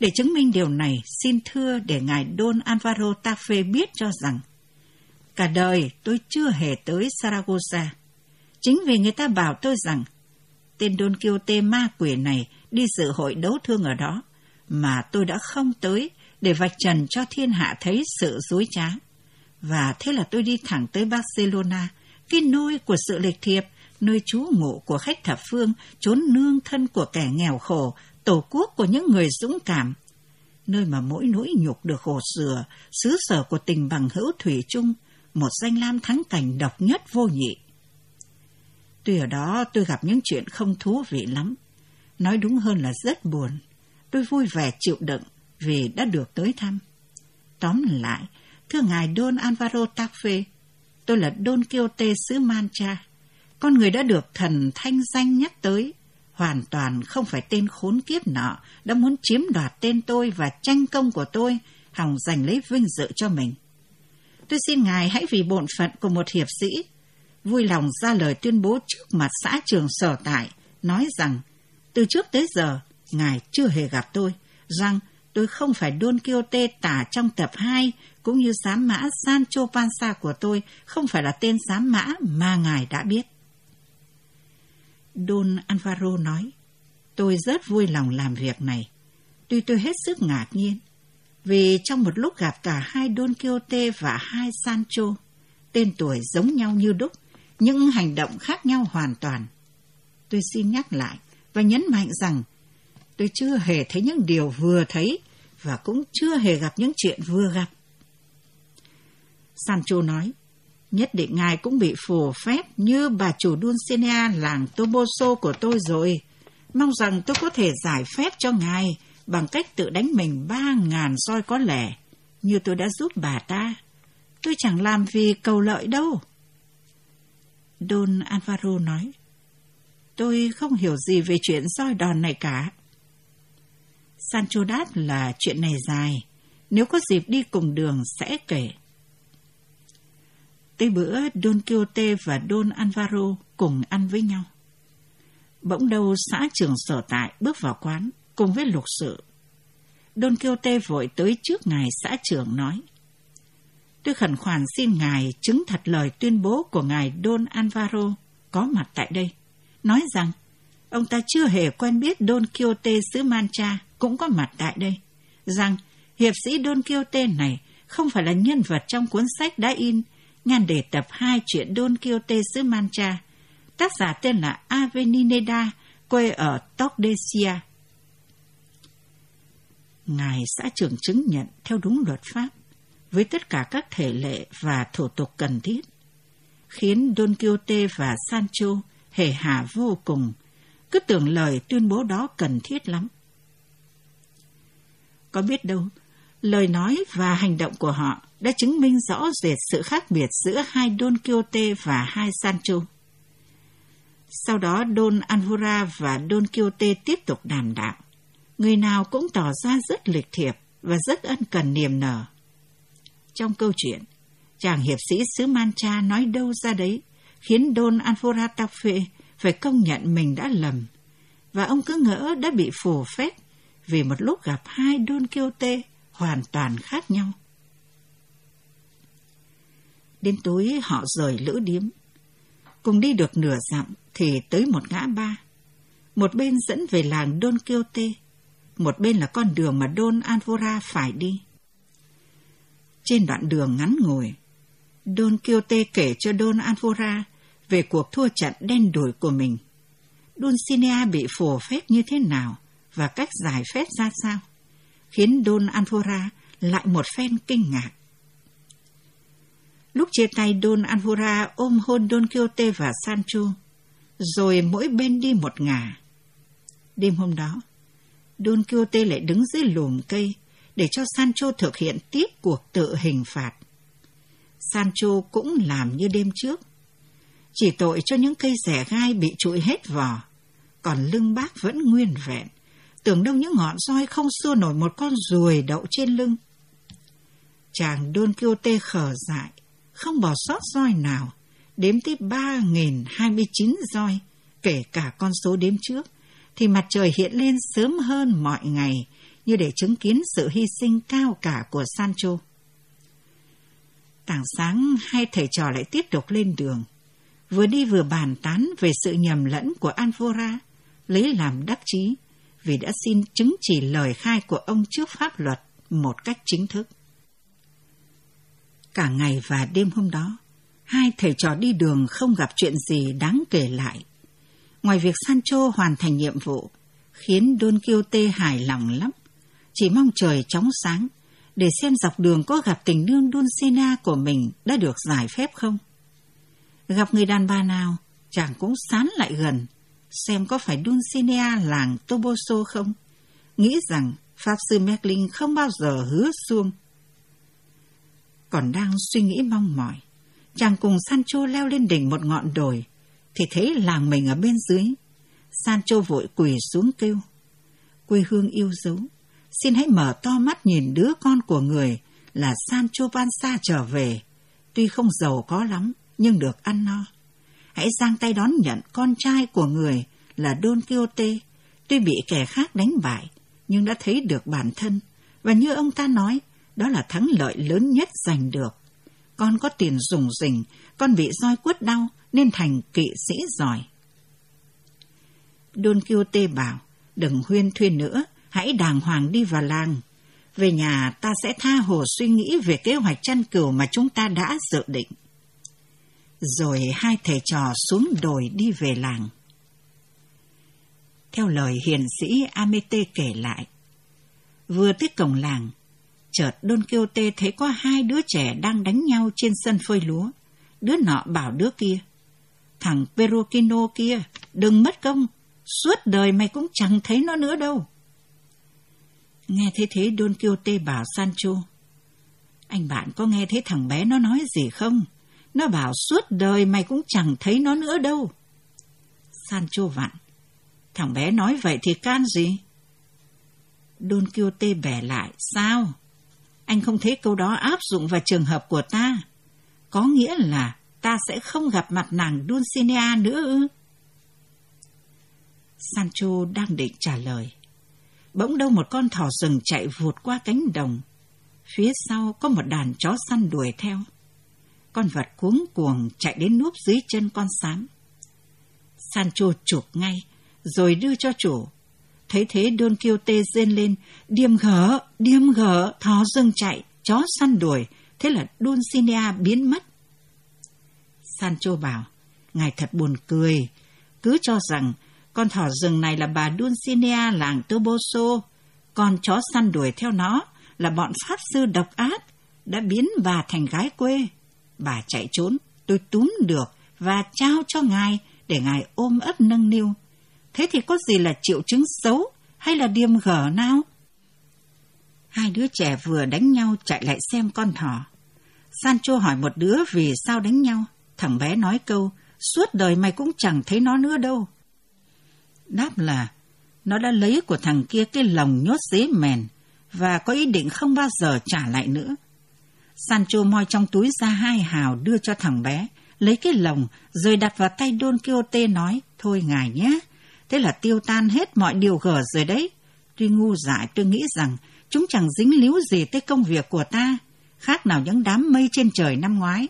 Để chứng minh điều này, xin thưa để ngài Don Alvaro Tafe biết cho rằng cả đời tôi chưa hề tới Saragossa. Chính vì người ta bảo tôi rằng tên Don Quixote ma quỷ này đi dự hội đấu thương ở đó, mà tôi đã không tới để vạch trần cho thiên hạ thấy sự dối trá. Và thế là tôi đi thẳng tới Barcelona, cái nôi của sự lịch thiệp, nơi trú ngụ của khách thập phương, trốn nương thân của kẻ nghèo khổ, tổ quốc của những người dũng cảm. Nơi mà mỗi nỗi nhục được hồ sửa, xứ sở của tình bằng hữu thủy chung, một danh lam thắng cảnh độc nhất vô nhị. Tuy ở đó tôi gặp những chuyện không thú vị lắm, nói đúng hơn là rất buồn. Tôi vui vẻ chịu đựng vì đã được tới thăm. Tóm lại, thưa ngài Don Alvaro Tafe, tôi là Don Quixote xứ Mancha. Con người đã được thần thanh danh nhắc tới, hoàn toàn không phải tên khốn kiếp nọ đã muốn chiếm đoạt tên tôi và tranh công của tôi, hòng giành lấy vinh dự cho mình. Tôi xin ngài hãy vì bổn phận của một hiệp sĩ, vui lòng ra lời tuyên bố trước mặt xã trường sở tại, nói rằng từ trước tới giờ ngài chưa hề gặp tôi, rằng tôi không phải Don Quixote tả trong tập 2, cũng như giám mã Sancho Panza của tôi không phải là tên giám mã mà ngài đã biết. Don Alvaro nói, tôi rất vui lòng làm việc này. Tuy tôi hết sức ngạc nhiên, vì trong một lúc gặp cả hai Don Quixote và hai Sancho, tên tuổi giống nhau như đúc, những hành động khác nhau hoàn toàn. Tôi xin nhắc lại và nhấn mạnh rằng tôi chưa hề thấy những điều vừa thấy và cũng chưa hề gặp những chuyện vừa gặp. Sancho nói, nhất định ngài cũng bị phù phép như bà chủ Dulcinea làng Toboso của tôi rồi. Mong rằng tôi có thể giải phép cho ngài bằng cách tự đánh mình ba ngàn roi có lẻ, như tôi đã giúp bà ta. Tôi chẳng làm vì cầu lợi đâu. Don Alvaro nói, tôi không hiểu gì về chuyện roi đòn này cả. Sancho đáp là chuyện này dài, nếu có dịp đi cùng đường sẽ kể. Tới bữa Don Quixote và Don Alvaro cùng ăn với nhau. Bỗng đầu xã trưởng sở tại bước vào quán cùng với lục sự. Don Quixote vội tới trước ngài xã trưởng nói. Tôi khẩn khoản xin ngài chứng thật lời tuyên bố của ngài Don Alvaro có mặt tại đây. Nói rằng, ông ta chưa hề quen biết Don Quixote xứ Mancha cũng có mặt tại đây. Rằng, hiệp sĩ Don Quixote này không phải là nhân vật trong cuốn sách đã in ngàn đề tập hai chuyện Don Quixote xứ Mancha. Tác giả tên là Avenineda, quê ở Tordesia. Ngài xã trưởng chứng nhận theo đúng luật pháp với tất cả các thể lệ và thủ tục cần thiết, khiến Don Quixote và Sancho hề hà vô cùng, cứ tưởng lời tuyên bố đó cần thiết lắm. Có biết đâu, lời nói và hành động của họ đã chứng minh rõ rệt sự khác biệt giữa hai Don Quixote và hai Sancho. Sau đó Don Alvora và Don Quixote tiếp tục đàm đạo. Người nào cũng tỏ ra rất lịch thiệp, và rất ân cần niềm nở. Trong câu chuyện, chàng hiệp sĩ xứ Mancha nói đâu ra đấy, khiến Don Alfora Tafe phải công nhận mình đã lầm, và ông cứ ngỡ đã bị phù phép vì một lúc gặp hai Don Quixote hoàn toàn khác nhau. Đến tối họ rời lữ điếm. Cùng đi được nửa dặm thì tới một ngã ba. Một bên dẫn về làng Don Quixote, một bên là con đường mà Don Alvora phải đi. Trên đoạn đường ngắn ngồi, Don Quixote kể cho Don Alvora về cuộc thua trận đen đủi của mình. Dulcinea bị phổ phép như thế nào và cách giải phép ra sao, khiến Don Alvora lại một phen kinh ngạc. Lúc chia tay Don Alvora ôm hôn Don Quixote và Sancho, rồi mỗi bên đi một ngả. Đêm hôm đó, Don Quixote lại đứng dưới lùm cây để cho Sancho thực hiện tiếp cuộc tự hình phạt. Sancho cũng làm như đêm trước. Chỉ tội cho những cây rẻ gai bị trụi hết vỏ, còn lưng bác vẫn nguyên vẹn. Tưởng đâu những ngọn roi không xua nổi một con ruồi đậu trên lưng. Chàng Don Quixote khở dại, không bỏ sót roi nào, đếm tiếp ba nghìn hai mươi chín roi, kể cả con số đếm trước, thì mặt trời hiện lên sớm hơn mọi ngày, như để chứng kiến sự hy sinh cao cả của Sancho. Tảng sáng, hai thầy trò lại tiếp tục lên đường. Vừa đi vừa bàn tán về sự nhầm lẫn của Alvora, lấy làm đắc chí, vì đã xin chứng chỉ lời khai của ông trước pháp luật một cách chính thức. Cả ngày và đêm hôm đó, hai thầy trò đi đường không gặp chuyện gì đáng kể lại. Ngoài việc Sancho hoàn thành nhiệm vụ, khiến Don Quixote hài lòng lắm, chỉ mong trời chóng sáng để xem dọc đường có gặp tình nương Dulcina của mình đã được giải phép không. Gặp người đàn bà nào, chàng cũng sán lại gần, xem có phải Dulcinea làng Toboso không. Nghĩ rằng Pháp Sư Merlin không bao giờ hứa xuông còn đang suy nghĩ mong mỏi. Chàng cùng Sancho leo lên đỉnh một ngọn đồi, thì thấy làng mình ở bên dưới. Sancho vội quỳ xuống kêu. Quê hương yêu dấu, xin hãy mở to mắt nhìn đứa con của người là Sancho Panza trở về. Tuy không giàu có lắm, nhưng được ăn no. Hãy giang tay đón nhận con trai của người là Don Quixote, tuy bị kẻ khác đánh bại, nhưng đã thấy được bản thân. Và như ông ta nói, đó là thắng lợi lớn nhất giành được. Con có tiền dùng rình, con bị roi quất đau nên thành kỵ sĩ giỏi. Don Quixote bảo, đừng huyên thuyên nữa, hãy đàng hoàng đi vào làng. Về nhà ta sẽ tha hồ suy nghĩ về kế hoạch chăn cừu mà chúng ta đã dự định. Rồi hai thầy trò xuống đồi đi về làng. Theo lời hiền sĩ Amete kể lại, vừa tới cổng làng, Chợt Don Quixote thấy có hai đứa trẻ đang đánh nhau trên sân phơi lúa. Đứa nọ bảo đứa kia. Thằng Perokino kia, đừng mất công. Suốt đời mày cũng chẳng thấy nó nữa đâu. Nghe thế thế Don Quixote bảo Sancho. Anh bạn có nghe thấy thằng bé nó nói gì không? Nó bảo suốt đời mày cũng chẳng thấy nó nữa đâu. Sancho vặn. Thằng bé nói vậy thì can gì? Don Quixote bẻ lại. Sao? Anh không thấy câu đó áp dụng vào trường hợp của ta. Có nghĩa là ta sẽ không gặp mặt nàng Dulcinea nữa ư? Sancho đang định trả lời. Bỗng đâu một con thỏ rừng chạy vụt qua cánh đồng. Phía sau có một đàn chó săn đuổi theo. Con vật cuống cuồng chạy đến núp dưới chân con sám. Sancho chụp ngay, rồi đưa cho chủ. Thấy thế đun kêu tê rên lên, điềm gở, điềm gở, thỏ rừng chạy, chó săn đuổi, thế là Dulcinea biến mất. Sancho bảo, ngài thật buồn cười, cứ cho rằng con thỏ rừng này là bà Dulcinea làng Toboso, con chó săn đuổi theo nó là bọn pháp sư độc ác, đã biến bà thành gái quê. Bà chạy trốn, tôi túm được và trao cho ngài để ngài ôm ấp nâng niu. Thế thì có gì là triệu chứng xấu hay là điềm gở nào? Hai đứa trẻ vừa đánh nhau chạy lại xem con thỏ. Sancho hỏi một đứa vì sao đánh nhau. Thằng bé nói câu, suốt đời mày cũng chẳng thấy nó nữa đâu. Đáp là, nó đã lấy của thằng kia cái lồng nhốt dế mèn và có ý định không bao giờ trả lại nữa. Sancho moi trong túi ra hai hào đưa cho thằng bé, lấy cái lồng rồi đặt vào tay Don Quixote nói, thôi ngài nhé, thế là tiêu tan hết mọi điều gở rồi đấy. Tuy ngu dại tôi nghĩ rằng chúng chẳng dính líu gì tới công việc của ta, khác nào những đám mây trên trời năm ngoái.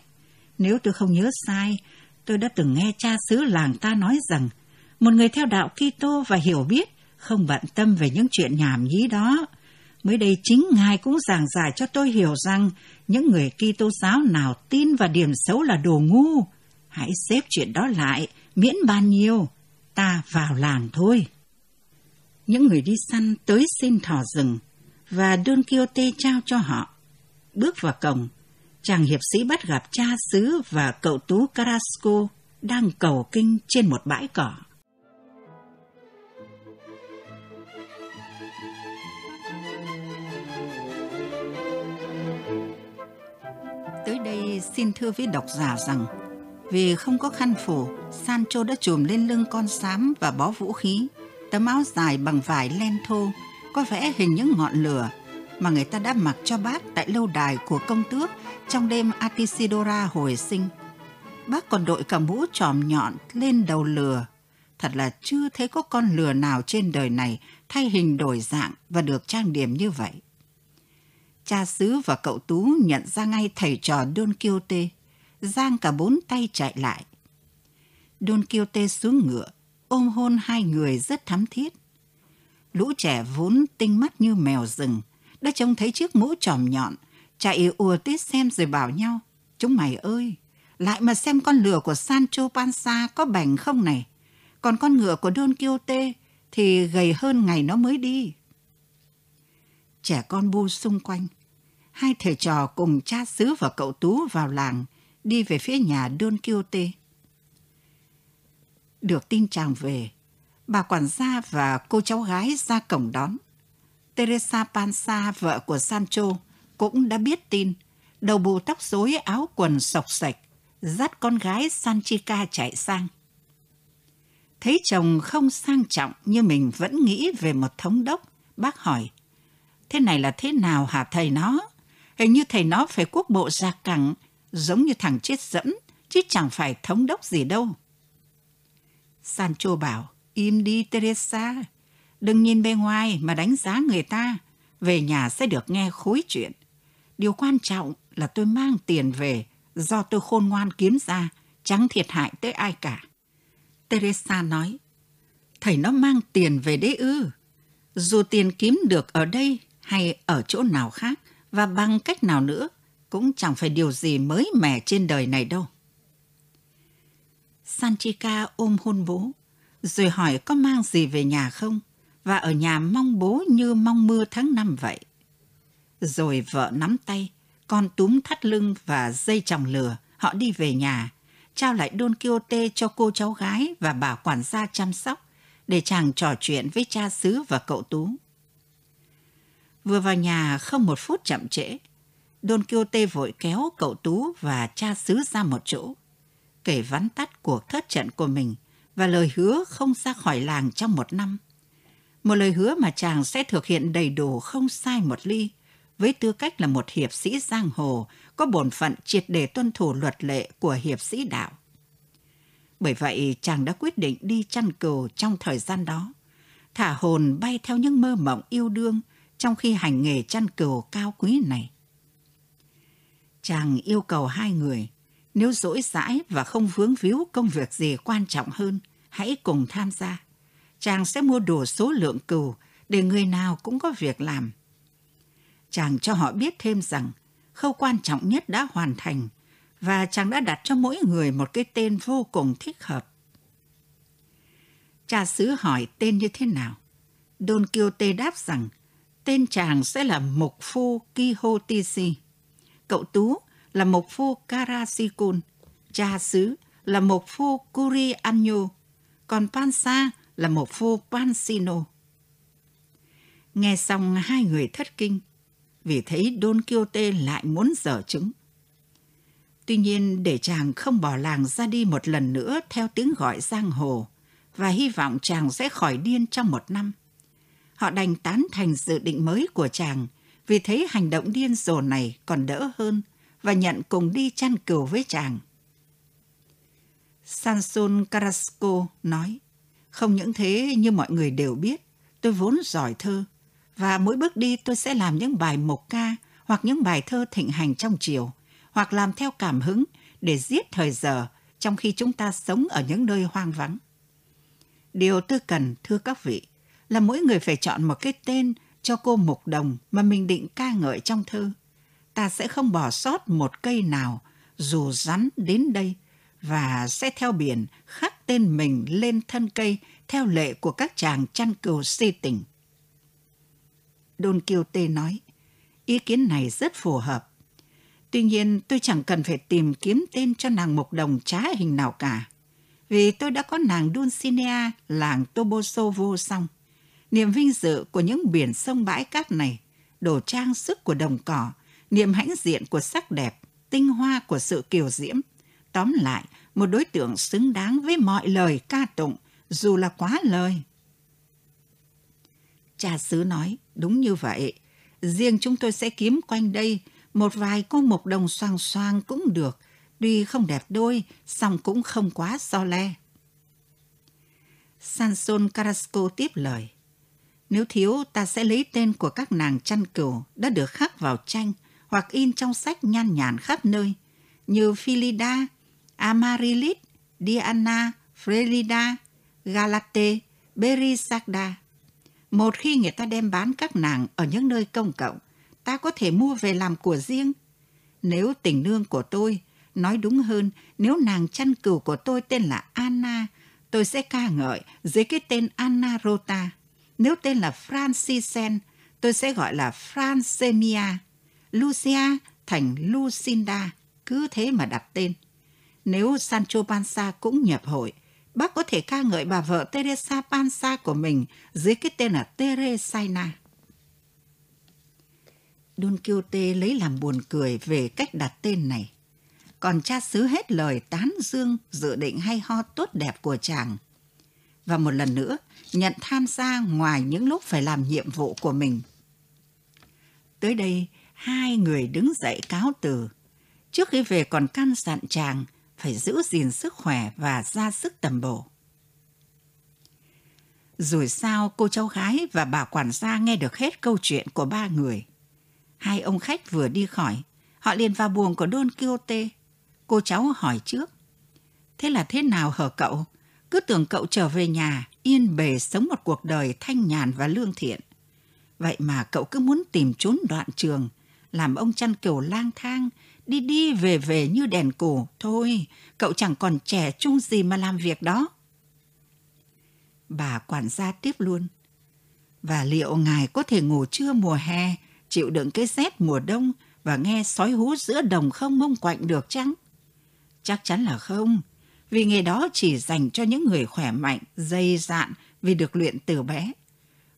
Nếu tôi không nhớ sai, tôi đã từng nghe cha xứ làng ta nói rằng một người theo đạo Kitô và hiểu biết không bận tâm về những chuyện nhảm nhí đó. Mới đây chính Ngài cũng giảng giải cho tôi hiểu rằng những người Kitô giáo nào tin vào điểm xấu là đồ ngu. Hãy xếp chuyện đó lại, miễn bàn nhiều. Ta vào làng thôi. Những người đi săn tới xin thỏ rừng và Don Quixote trao cho họ. Bước vào cổng, chàng hiệp sĩ bắt gặp cha xứ và cậu tú Carrasco đang cầu kinh trên một bãi cỏ. Tới đây xin thưa với độc giả rằng vì không có khăn phủ, Sancho đã trùm lên lưng con sám và bó vũ khí. Tấm áo dài bằng vải len thô, có vẽ hình những ngọn lửa mà người ta đã mặc cho bác tại lâu đài của công tước trong đêm Atisidora hồi sinh. Bác còn đội cả mũ tròm nhọn lên đầu lừa. Thật là chưa thấy có con lừa nào trên đời này thay hình đổi dạng và được trang điểm như vậy. Cha xứ và cậu Tú nhận ra ngay thầy trò Don Quixote, giang cả bốn tay chạy lại. Don Quixote xuống ngựa, ôm hôn hai người rất thắm thiết. Lũ trẻ vốn tinh mắt như mèo rừng, đã trông thấy chiếc mũ tròm nhọn, chạy ùa tít xem rồi bảo nhau. Chúng mày ơi, lại mà xem con lừa của Sancho Panza có bảnh không này. Còn con ngựa của Don Quixote thì gầy hơn ngày nó mới đi. Trẻ con bu xung quanh. Hai thầy trò cùng cha xứ và cậu Tú vào làng, đi về phía nhà Don Quixote. Được tin chàng về, bà quản gia và cô cháu gái ra cổng đón. Teresa Panza, vợ của Sancho, cũng đã biết tin, đầu bù tóc rối áo quần sọc sạch, dắt con gái Sanchica chạy sang. Thấy chồng không sang trọng như mình vẫn nghĩ về một thống đốc, bác hỏi, thế này là thế nào hả thầy nó? Hình như thầy nó phải quốc bộ gia cẳng, giống như thằng chết dẫm, chứ chẳng phải thống đốc gì đâu. Sancho bảo, im đi Teresa, đừng nhìn bề ngoài mà đánh giá người ta, về nhà sẽ được nghe khối chuyện. Điều quan trọng là tôi mang tiền về do tôi khôn ngoan kiếm ra, chẳng thiệt hại tới ai cả. Teresa nói, thầy nó mang tiền về đấy ư. Dù tiền kiếm được ở đây hay ở chỗ nào khác và bằng cách nào nữa, cũng chẳng phải điều gì mới mẻ trên đời này đâu. Sanchika ôm hôn bố, rồi hỏi có mang gì về nhà không, và ở nhà mong bố như mong mưa tháng năm vậy. Rồi vợ nắm tay, con túm thắt lưng và dây chòng lừa họ đi về nhà, trao lại Don Quixote cho cô cháu gái và bà quản gia chăm sóc, để chàng trò chuyện với cha xứ và cậu Tú. Vừa vào nhà không một phút chậm trễ, Don Quixote vội kéo cậu Tú và cha xứ ra một chỗ, kể vắn tắt cuộc thất trận của mình và lời hứa không ra khỏi làng trong một năm. Một lời hứa mà chàng sẽ thực hiện đầy đủ không sai một ly, với tư cách là một hiệp sĩ giang hồ có bổn phận triệt để tuân thủ luật lệ của hiệp sĩ đạo. Bởi vậy chàng đã quyết định đi chăn cừu trong thời gian đó, thả hồn bay theo những mơ mộng yêu đương trong khi hành nghề chăn cừu cao quý này. Chàng yêu cầu hai người, nếu dỗi dãi và không vướng víu công việc gì quan trọng hơn, hãy cùng tham gia. Chàng sẽ mua đủ số lượng cừu để người nào cũng có việc làm. Chàng cho họ biết thêm rằng khâu quan trọng nhất đã hoàn thành và chàng đã đặt cho mỗi người một cái tên vô cùng thích hợp. Cha xứ hỏi tên như thế nào? Don Quixote đáp rằng tên chàng sẽ là Mục Phu Kihotisi. Cậu Tú là Mục Phu Karasikun, cha xứ là Mục Phu Kurianyo. còn Pansa là Mục Phu Pansino. Nghe xong hai người thất kinh, vì thấy Don Quixote lại muốn dở chứng. Tuy nhiên để chàng không bỏ làng ra đi một lần nữa theo tiếng gọi giang hồ và hy vọng chàng sẽ khỏi điên trong một năm. Họ đành tán thành dự định mới của chàng vì thấy hành động điên rồ này còn đỡ hơn và nhận cùng đi chăn cừu với chàng. Sanson Carrasco nói, không những thế như mọi người đều biết, tôi vốn giỏi thơ, và mỗi bước đi tôi sẽ làm những bài mộc ca hoặc những bài thơ thịnh hành trong chiều, hoặc làm theo cảm hứng để giết thời giờ trong khi chúng ta sống ở những nơi hoang vắng. Điều tôi cần, thưa các vị, là mỗi người phải chọn một cái tên cho cô mục đồng mà mình định ca ngợi trong thơ. Ta sẽ không bỏ sót một cây nào, dù rắn đến đây, và sẽ theo biển khắc tên mình lên thân cây theo lệ của các chàng chăn cừu si tình. Don Quixote nói, ý kiến này rất phù hợp. Tuy nhiên, tôi chẳng cần phải tìm kiếm tên cho nàng mục đồng trá hình nào cả, vì tôi đã có nàng Dulcinea làng Toboso vô song. Niềm vinh dự của những biển sông bãi cát này, đồ trang sức của đồng cỏ, niềm hãnh diện của sắc đẹp, tinh hoa của sự kiều diễm. Tóm lại, một đối tượng xứng đáng với mọi lời ca tụng, dù là quá lời. Cha xứ nói, đúng như vậy. Riêng chúng tôi sẽ kiếm quanh đây một vài cô mộc đồng xoang xoang cũng được, tuy không đẹp đôi, song cũng không quá so le. Sanson Carrasco tiếp lời. Nếu thiếu, ta sẽ lấy tên của các nàng chăn cừu đã được khắc vào tranh hoặc in trong sách nhan nhản khắp nơi, như Philida, Amaryllis, Diana, Frelida, Galate, Berisagda. Một khi người ta đem bán các nàng ở những nơi công cộng, ta có thể mua về làm của riêng. Nếu tình nương của tôi, nói đúng hơn, nếu nàng chăn cừu của tôi tên là Anna, tôi sẽ ca ngợi dưới cái tên Anna Rota. Nếu tên là Francisen, tôi sẽ gọi là Francemia. Lucia thành Lucinda, cứ thế mà đặt tên. Nếu Sancho Panza cũng nhập hội, bác có thể ca ngợi bà vợ Teresa Panza của mình dưới cái tên là Teresaina. Don Quixote lấy làm buồn cười về cách đặt tên này. Còn cha xứ hết lời tán dương dự định hay ho tốt đẹp của chàng. Và một lần nữa, nhận tham gia ngoài những lúc phải làm nhiệm vụ của mình. Tới đây, hai người đứng dậy cáo từ. Trước khi về còn căn dặn chàng phải giữ gìn sức khỏe và ra sức tầm bổ. Rồi sao cô cháu gái và bà quản gia nghe được hết câu chuyện của ba người. Hai ông khách vừa đi khỏi, họ liền vào buồng của Don Quixote. Cô cháu hỏi trước. Thế là thế nào hở cậu? Cứ tưởng cậu trở về nhà, yên bề sống một cuộc đời thanh nhàn và lương thiện. Vậy mà cậu cứ muốn tìm trốn đoạn trường, làm ông chăn kiểu lang thang, đi đi về về như đèn cổ. Thôi, cậu chẳng còn trẻ trung gì mà làm việc đó. Bà quản gia tiếp luôn. Và liệu ngài có thể ngủ trưa mùa hè, chịu đựng cái rét mùa đông và nghe sói hú giữa đồng không mông quạnh được chăng? Chắc chắn là không, vì nghề đó chỉ dành cho những người khỏe mạnh, dây dạn vì được luyện từ bé.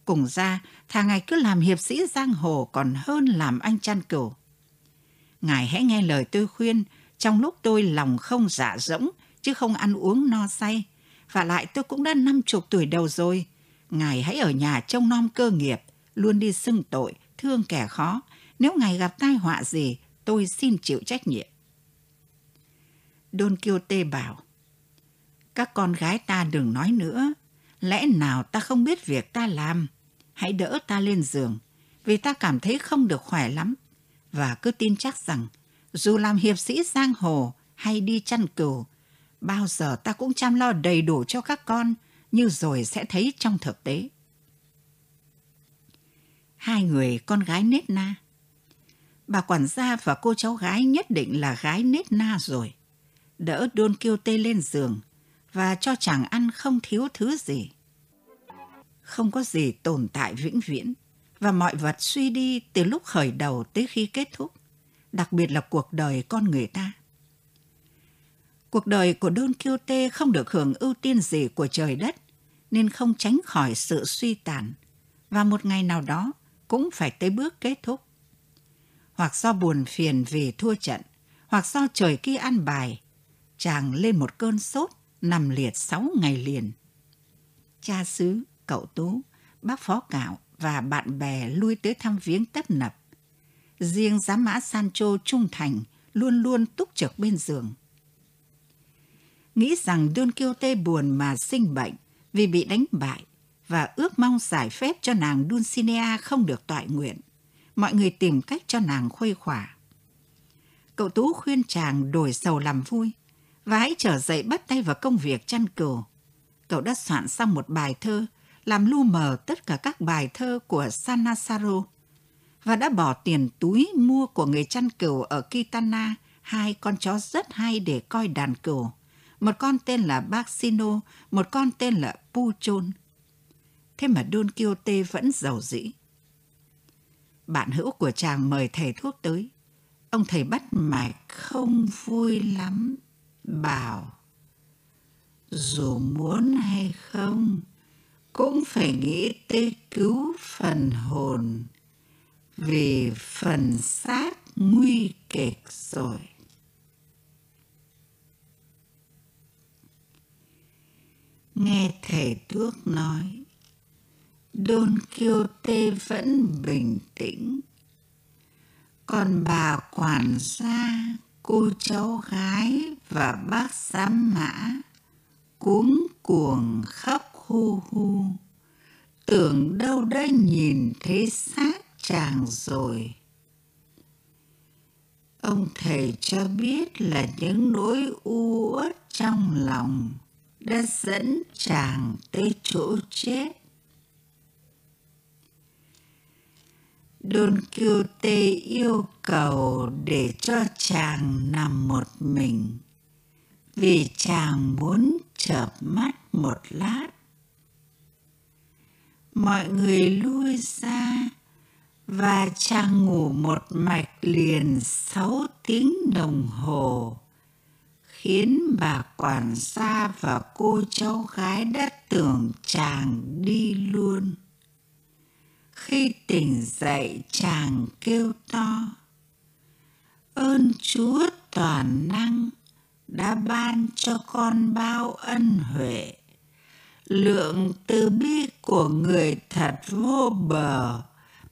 Cùng ra, thà ngài cứ làm hiệp sĩ giang hồ còn hơn làm anh chăn cừu. Ngài hãy nghe lời tôi khuyên, trong lúc tôi lòng không dạ rỗng, chứ không ăn uống no say. Và lại tôi cũng đã năm chục tuổi đầu rồi. Ngài hãy ở nhà trông nom cơ nghiệp, luôn đi xưng tội, thương kẻ khó. Nếu ngài gặp tai họa gì, tôi xin chịu trách nhiệm. Don Quixote bảo, các con gái ta đừng nói nữa, lẽ nào ta không biết việc ta làm, hãy đỡ ta lên giường, vì ta cảm thấy không được khỏe lắm và cứ tin chắc rằng dù làm hiệp sĩ giang hồ hay đi chăn cừu, bao giờ ta cũng chăm lo đầy đủ cho các con như rồi sẽ thấy trong thực tế. Hai người con gái nết na. Bà quản gia và cô cháu gái nhất định là gái nết na rồi. Đỡ Don Quixote lên giường và cho chàng ăn không thiếu thứ gì. Không có gì tồn tại vĩnh viễn và mọi vật suy đi từ lúc khởi đầu tới khi kết thúc, đặc biệt là cuộc đời con người ta. Cuộc đời của Don Quixote không được hưởng ưu tiên gì của trời đất, nên không tránh khỏi sự suy tàn, và một ngày nào đó cũng phải tới bước kết thúc. Hoặc do buồn phiền vì thua trận, hoặc do trời kia ăn bài, chàng lên một cơn sốt, nằm liệt sáu ngày liền. Cha xứ, cậu Tú, bác phó cạo và bạn bè lui tới thăm viếng tấp nập. Riêng giám mã Sancho trung thành, luôn luôn túc trực bên giường. Nghĩ rằng Don Quixote buồn mà sinh bệnh vì bị đánh bại và ước mong giải phép cho nàng Dulcinea không được toại nguyện. Mọi người tìm cách cho nàng khuây khỏa. Cậu Tú khuyên chàng đổi sầu làm vui và hãy trở dậy bắt tay vào công việc chăn cừu. Cậu đã soạn xong một bài thơ làm lu mờ tất cả các bài thơ của Sanasaro và đã bỏ tiền túi mua của người chăn cừu ở Kitana hai con chó rất hay để coi đàn cừu. Một con tên là Baxino, một con tên là Puchon. Thế mà Don Quixote vẫn giàu dĩ. Bạn hữu của chàng mời thầy thuốc tới. Ông thầy bắt mạch không vui lắm, bảo dù muốn hay không cũng phải nghĩ tới cứu phần hồn vì phần xác nguy kịch rồi. Nghe thầy thuốc nói, Don Quixote vẫn bình tĩnh. Còn bà quản gia, cô cháu gái và bác giám mã cuống cuồng khóc hu hu. Tưởng đâu đã nhìn thấy xác chàng rồi. Ông thầy cho biết là những nỗi u uất trong lòng đã dẫn chàng tới chỗ chết. Don Quixote yêu cầu để cho chàng nằm một mình vì chàng muốn chợp mắt một lát. Mọi người lui ra và chàng ngủ một mạch liền sáu tiếng đồng hồ, khiến bà quản gia và cô cháu gái đã tưởng chàng đi luôn. Khi tỉnh dậy chàng kêu to, ơn Chúa toàn năng đã ban cho con bao ân huệ. Lượng từ bi của người thật vô bờ,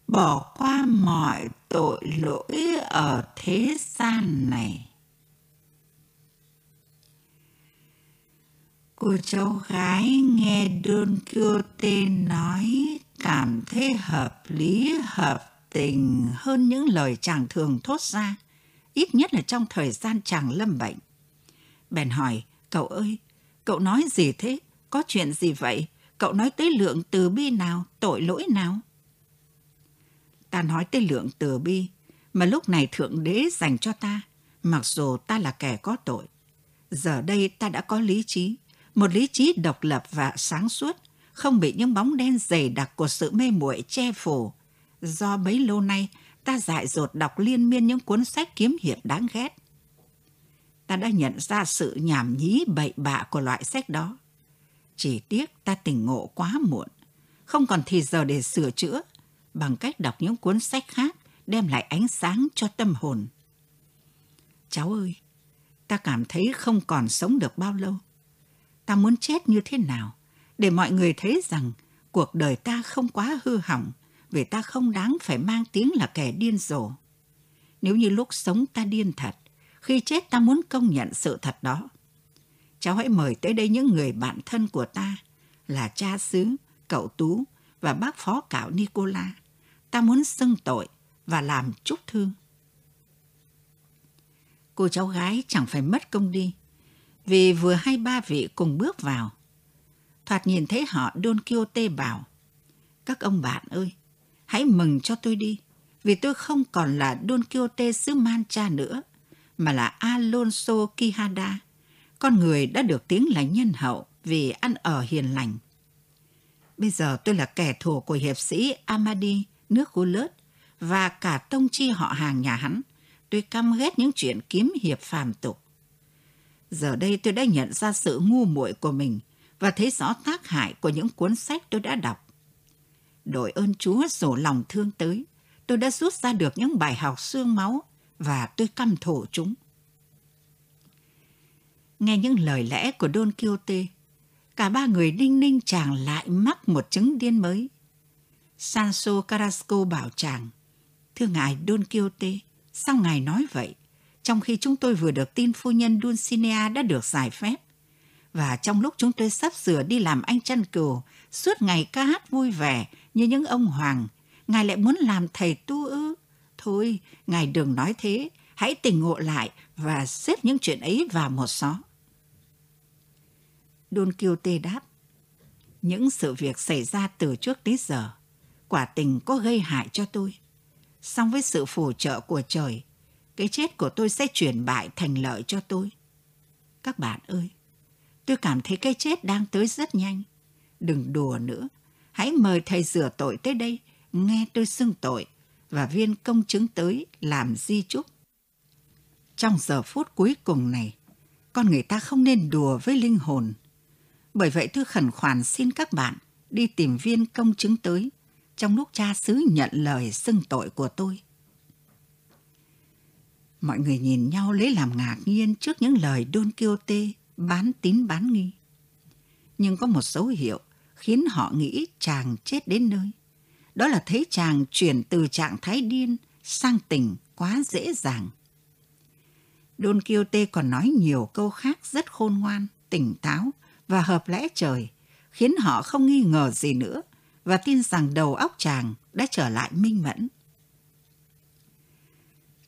bỏ qua mọi tội lỗi ở thế gian này. Cô cháu gái nghe Don Quixote nói cảm thấy hợp lý hợp tình hơn những lời chàng thường thốt ra, ít nhất là trong thời gian chàng lâm bệnh. Bèn hỏi, cậu ơi, cậu nói gì thế? Có chuyện gì vậy? Cậu nói tới lượng từ bi nào, tội lỗi nào? Ta nói tới lượng từ bi mà lúc này Thượng Đế dành cho ta, mặc dù ta là kẻ có tội. Giờ đây ta đã có lý trí, một lý trí độc lập và sáng suốt, không bị những bóng đen dày đặc của sự mê muội che phủ. Do bấy lâu nay, ta dại dột đọc liên miên những cuốn sách kiếm hiệp đáng ghét. Ta đã nhận ra sự nhảm nhí bậy bạ của loại sách đó. Chỉ tiếc ta tỉnh ngộ quá muộn, không còn thì giờ để sửa chữa bằng cách đọc những cuốn sách khác đem lại ánh sáng cho tâm hồn. Cháu ơi, ta cảm thấy không còn sống được bao lâu. Ta muốn chết như thế nào để mọi người thấy rằng cuộc đời ta không quá hư hỏng vì ta không đáng phải mang tiếng là kẻ điên rồ. Nếu như lúc sống ta điên thật, khi chết ta muốn công nhận sự thật đó. Cháu hãy mời tới đây những người bạn thân của ta là cha xứ, cậu Tú và bác phó cạo Nicola. Ta muốn xưng tội và làm chúc thương. Cô cháu gái chẳng phải mất công đi, vì vừa hai ba vị cùng bước vào. Thoạt nhìn thấy họ Don Quixote bảo, các ông bạn ơi, hãy mừng cho tôi đi, vì tôi không còn là Don Quixote xứ Mancha nữa, mà là Alonso Quijada, con người đã được tiếng là nhân hậu vì ăn ở hiền lành. Bây giờ tôi là kẻ thù của hiệp sĩ Amadi, nước Gulut, và cả tông chi họ hàng nhà hắn. Tôi căm ghét những chuyện kiếm hiệp phàm tục. Giờ đây tôi đã nhận ra sự ngu muội của mình và thấy rõ tác hại của những cuốn sách tôi đã đọc. Đội ơn Chúa rổ lòng thương tới, tôi đã rút ra được những bài học xương máu và tôi căm thổ chúng. Nghe những lời lẽ của Don Quixote, cả ba người đinh ninh chàng lại mắc một chứng điên mới. Sancho Carrasco bảo chàng, Thưa ngài Don Quixote, sao ngài nói vậy? Trong khi chúng tôi vừa được tin phu nhân Dulcinea đã được giải phép. Và trong lúc chúng tôi sắp sửa đi làm anh chăn cừu, suốt ngày ca hát vui vẻ như những ông hoàng, ngài lại muốn làm thầy tu ư? Thôi, ngài đừng nói thế, hãy tỉnh ngộ lại và xếp những chuyện ấy vào một xó. Don Quixote đáp, những sự việc xảy ra từ trước tới giờ, quả tình có gây hại cho tôi. Song với sự phù trợ của trời, cái chết của tôi sẽ chuyển bại thành lợi cho tôi. Các bạn ơi, tôi cảm thấy cái chết đang tới rất nhanh. Đừng đùa nữa, hãy mời thầy rửa tội tới đây, nghe tôi xưng tội và viên công chứng tới làm di chúc. Trong giờ phút cuối cùng này, con người ta không nên đùa với linh hồn. Bởi vậy tôi khẩn khoản xin các bạn đi tìm viên công chứng tới trong lúc cha xứ nhận lời xưng tội của tôi. Mọi người nhìn nhau lấy làm ngạc nhiên trước những lời Don Quixote bán tín bán nghi. Nhưng có một dấu hiệu khiến họ nghĩ chàng chết đến nơi. Đó là thấy chàng chuyển từ trạng thái điên sang tỉnh quá dễ dàng. Don Quixote còn nói nhiều câu khác rất khôn ngoan, tỉnh táo và hợp lẽ trời, khiến họ không nghi ngờ gì nữa và tin rằng đầu óc chàng đã trở lại minh mẫn.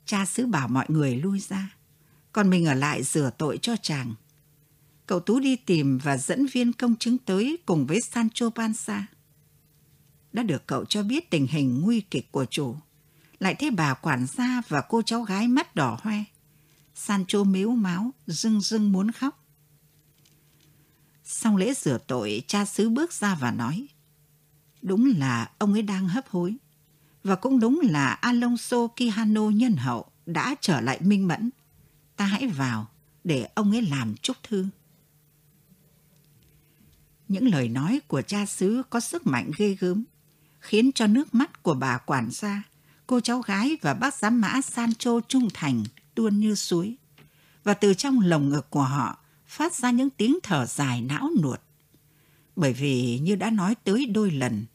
Cha xứ bảo mọi người lui ra, còn mình ở lại rửa tội cho chàng. Cậu Tú đi tìm và dẫn viên công chứng tới cùng với Sancho Panza. Đã được cậu cho biết tình hình nguy kịch của chủ. Lại thấy bà quản gia và cô cháu gái mắt đỏ hoe. Sancho mếu máu, rưng rưng muốn khóc. sau lễ rửa tội, cha xứ bước ra và nói. Đúng là ông ấy đang hấp hối. Và cũng đúng là Alonso Quijano nhân hậu đã trở lại minh mẫn. Ta hãy vào để ông ấy làm chúc thư. Những lời nói của cha xứ có sức mạnh ghê gớm, khiến cho nước mắt của bà quản gia, cô cháu gái và bác giám mã Sancho trung thành tuôn như suối. Và từ trong lồng ngực của họ phát ra những tiếng thở dài não nuột. Bởi vì như đã nói tới đôi lần,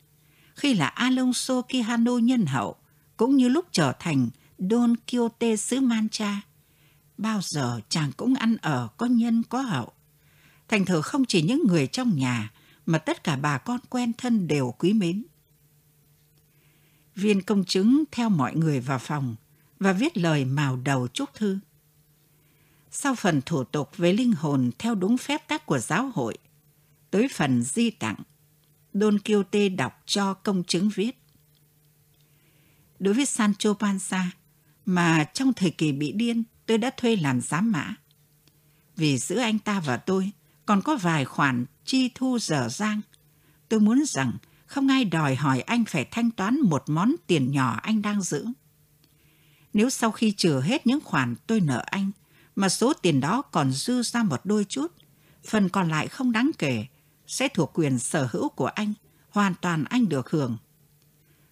khi là Alonso Quijano nhân hậu, cũng như lúc trở thành Don Quixote xứ Mancha. Bao giờ chàng cũng ăn ở có nhân có hậu. Thành thử không chỉ những người trong nhà, mà tất cả bà con quen thân đều quý mến. Viên công chứng theo mọi người vào phòng và viết lời mào đầu chúc thư. Sau phần thủ tục với linh hồn theo đúng phép tắc của giáo hội, tới phần di tặng, Don Quixote đọc cho công chứng viết. Đối với Sancho Panza, mà trong thời kỳ bị điên tôi đã thuê làm giám mã. Vì giữa anh ta và tôi còn có vài khoản chi thu dở dang. Tôi muốn rằng không ai đòi hỏi anh phải thanh toán một món tiền nhỏ anh đang giữ. Nếu sau khi trừ hết những khoản tôi nợ anh, mà số tiền đó còn dư ra một đôi chút, phần còn lại không đáng kể, sẽ thuộc quyền sở hữu của anh, hoàn toàn anh được hưởng.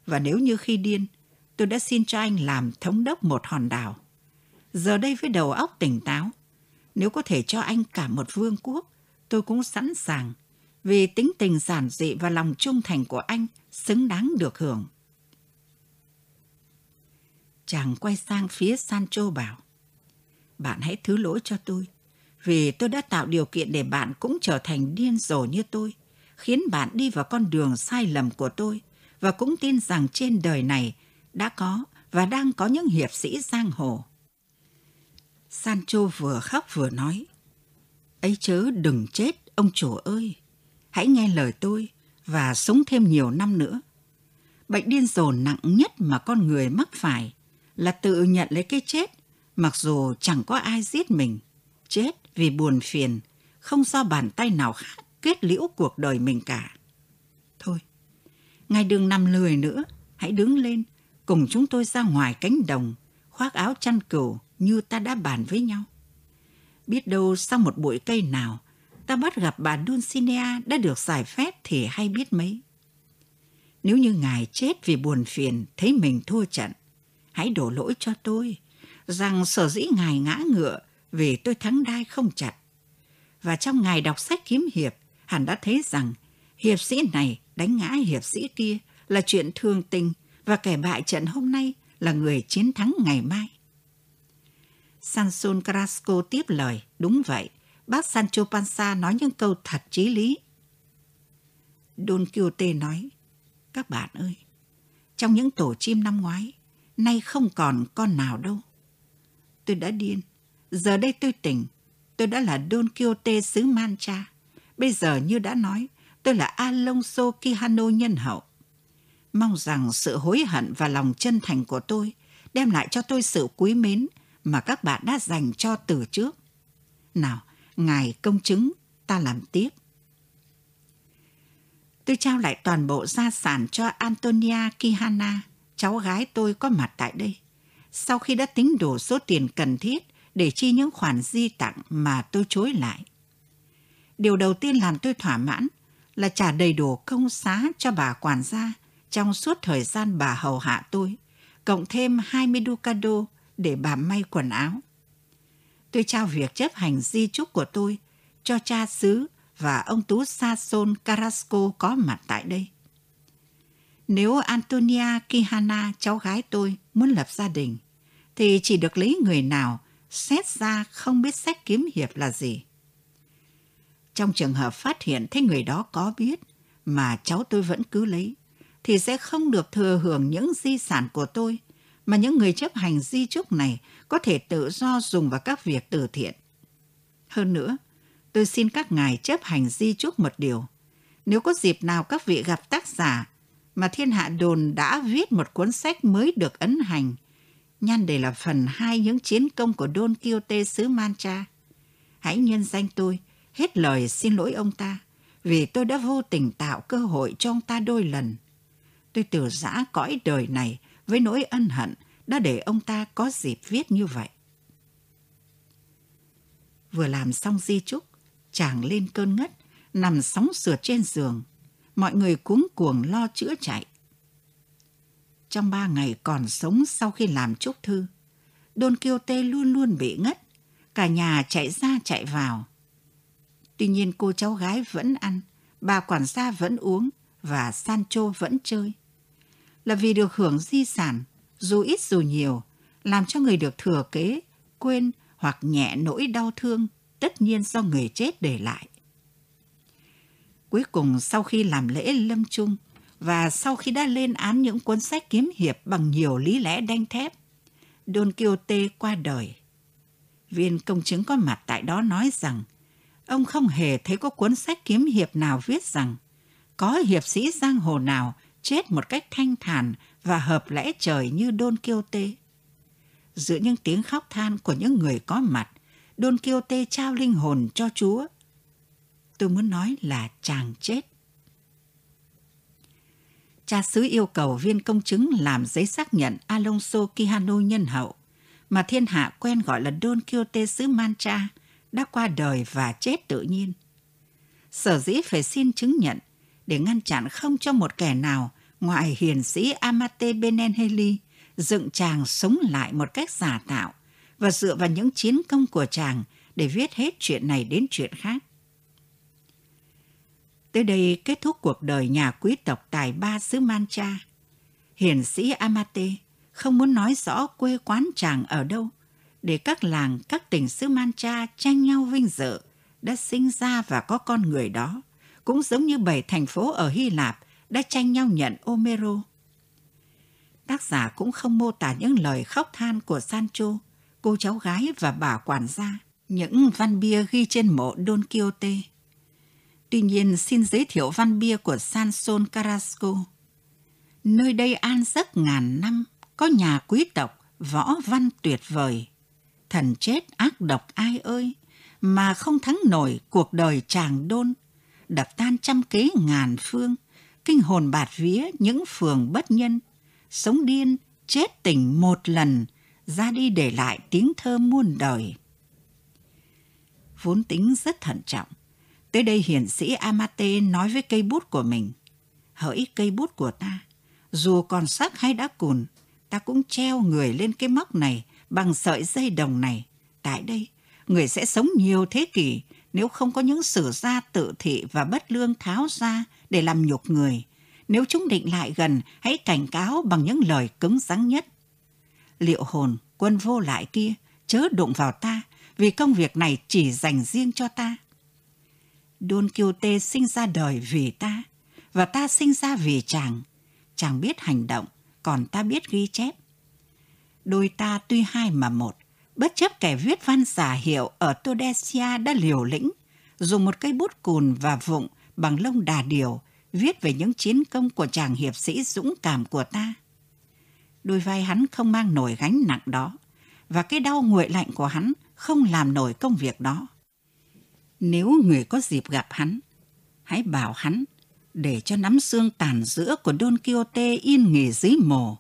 Và nếu như khi điên, tôi đã xin cho anh làm thống đốc một hòn đảo. Giờ đây với đầu óc tỉnh táo, nếu có thể cho anh cả một vương quốc, tôi cũng sẵn sàng, vì tính tình giản dị và lòng trung thành của anh xứng đáng được hưởng. Chàng quay sang phía Sancho bảo, bạn hãy thứ lỗi cho tôi, vì tôi đã tạo điều kiện để bạn cũng trở thành điên rồ như tôi, khiến bạn đi vào con đường sai lầm của tôi, và cũng tin rằng trên đời này đã có và đang có những hiệp sĩ giang hồ. Sancho vừa khóc vừa nói, ấy chớ đừng chết, ông chủ ơi, hãy nghe lời tôi và sống thêm nhiều năm nữa. Bệnh điên rồ nặng nhất mà con người mắc phải là tự nhận lấy cái chết, mặc dù chẳng có ai giết mình. Chết vì buồn phiền, không do bàn tay nào khác kết liễu cuộc đời mình cả. Thôi, ngài đừng nằm lười nữa, hãy đứng lên, cùng chúng tôi ra ngoài cánh đồng, khoác áo chăn cừu như ta đã bàn với nhau. Biết đâu sau một bụi cây nào, ta bắt gặp bà Dulcinea đã được giải phép thì hay biết mấy. Nếu như ngài chết vì buồn phiền, thấy mình thua trận, hãy đổ lỗi cho tôi, rằng sở dĩ ngài ngã ngựa vì tôi thắng đai không chặt. Và trong ngài đọc sách kiếm hiệp, hẳn đã thấy rằng hiệp sĩ này đánh ngã hiệp sĩ kia là chuyện thường tình và kẻ bại trận hôm nay là người chiến thắng ngày mai. Sanson Carrasco tiếp lời, đúng vậy, bác Sancho Panza nói những câu thật chí lý. Don Quixote nói, các bạn ơi, trong những tổ chim năm ngoái, nay không còn con nào đâu. Tôi đã điên, giờ đây tôi tỉnh, tôi đã là Don Quixote xứ Mancha. Bây giờ như đã nói, tôi là Alonso Quijano nhân hậu. Mong rằng sự hối hận và lòng chân thành của tôi đem lại cho tôi sự quý mến mà các bạn đã dành cho từ trước. Nào, ngài công chứng, ta làm tiếp. Tôi trao lại toàn bộ gia sản cho Antonia Kihana, cháu gái tôi có mặt tại đây. Sau khi đã tính đủ số tiền cần thiết để chi những khoản di tặng mà tôi chối lại. Điều đầu tiên làm tôi thỏa mãn là trả đầy đủ công xá cho bà quản gia trong suốt thời gian bà hầu hạ tôi, cộng thêm 20 ducado để bà may quần áo. Tôi trao việc chấp hành di trúc của tôi cho cha xứ và ông Tú Sason Carrasco có mặt tại đây. Nếu Antonia Kihana, cháu gái tôi, muốn lập gia đình, thì chỉ được lấy người nào xét ra không biết sách kiếm hiệp là gì. Trong trường hợp phát hiện thấy người đó có biết mà cháu tôi vẫn cứ lấy, thì sẽ không được thừa hưởng những di sản của tôi, mà những người chấp hành di chúc này có thể tự do dùng vào các việc từ thiện. Hơn nữa, tôi xin các ngài chấp hành di chúc một điều. Nếu có dịp nào các vị gặp tác giả mà thiên hạ đồn đã viết một cuốn sách mới được ấn hành, nhan đề là phần hai những chiến công của Don Quixote xứ Mancha. Hãy nhân danh tôi, hết lời xin lỗi ông ta, vì tôi đã vô tình tạo cơ hội cho ông ta đôi lần. Tôi từ giã cõi đời này với nỗi ân hận đã để ông ta có dịp viết như vậy. Vừa làm xong di chúc, chàng lên cơn ngất, nằm sóng sượt trên giường. Mọi người cuống cuồng lo chữa chạy. Trong ba ngày còn sống sau khi làm chúc thư, Don Quixote luôn luôn bị ngất. Cả nhà chạy ra chạy vào. Tuy nhiên cô cháu gái vẫn ăn, bà quản gia vẫn uống và Sancho vẫn chơi. Là vì được hưởng di sản, dù ít dù nhiều, làm cho người được thừa kế, quên hoặc nhẹ nỗi đau thương tất nhiên do người chết để lại. Cuối cùng sau khi làm lễ lâm chung và sau khi đã lên án những cuốn sách kiếm hiệp bằng nhiều lý lẽ đanh thép, Don Quixote qua đời. Viên công chứng có mặt tại đó nói rằng ông không hề thấy có cuốn sách kiếm hiệp nào viết rằng có hiệp sĩ giang hồ nào chết một cách thanh thản và hợp lẽ trời như Don Quixote. Giữa những tiếng khóc than của những người có mặt, Don Quixote trao linh hồn cho Chúa. Tôi muốn nói là chàng chết. Cha xứ yêu cầu viên công chứng làm giấy xác nhận Alonso Quijano nhân hậu, mà thiên hạ quen gọi là Don Quixote xứ Mancha, đã qua đời và chết tự nhiên. Sở dĩ phải xin chứng nhận để ngăn chặn không cho một kẻ nào ngoại hiền sĩ Amate Benenheli dựng chàng sống lại một cách giả tạo và dựa vào những chiến công của chàng để viết hết chuyện này đến chuyện khác. Tới đây kết thúc cuộc đời nhà quý tộc tài ba xứ Mancha. Hiền sĩ Amate không muốn nói rõ quê quán chàng ở đâu, để các làng, các tỉnh xứ Mancha tranh nhau vinh dự đã sinh ra và có con người đó, cũng giống như bảy thành phố ở Hy Lạp đã tranh nhau nhận Omero. Tác giả cũng không mô tả những lời khóc than của Sancho, cô cháu gái và bà quản gia, những văn bia ghi trên mộ Don Quixote. Tuy nhiên xin giới thiệu văn bia của Sanson Carrasco. Nơi đây an giấc ngàn năm, có nhà quý tộc, võ văn tuyệt vời. Thần chết ác độc ai ơi, mà không thắng nổi cuộc đời chàng đôn, đập tan trăm kế ngàn phương, kinh hồn bạt vía những phường bất nhân, sống điên, chết tỉnh một lần, ra đi để lại tiếng thơ muôn đời. Vốn tính rất thận trọng, tới đây hiển sĩ Amate nói với cây bút của mình, hỡi cây bút của ta, dù còn sắc hay đã cùn, ta cũng treo người lên cái móc này bằng sợi dây đồng này. Tại đây, người sẽ sống nhiều thế kỷ nếu không có những sử gia tự thị và bất lương tháo ra để làm nhục người, Nếu chúng định lại gần, hãy cảnh cáo bằng những lời cứng rắn nhất. Liệu hồn, quân vô lại kia, chớ đụng vào ta, vì công việc này chỉ dành riêng cho ta. Don Quixote sinh ra đời vì ta, và ta sinh ra vì chàng. Chàng biết hành động, còn ta biết ghi chép. Đôi ta tuy hai mà một, bất chấp kẻ viết văn giả hiệu ở Todesia đã liều lĩnh, dùng một cây bút cùn và vụng bằng lông đà điều viết về những chiến công của chàng hiệp sĩ dũng cảm của ta. Đôi vai hắn không mang nổi gánh nặng đó, và cái đau nguội lạnh của hắn không làm nổi công việc đó. Nếu người có dịp gặp hắn, hãy bảo hắn để cho nắm xương tàn giữa của Don Quixote yên nghỉ dưới mồ,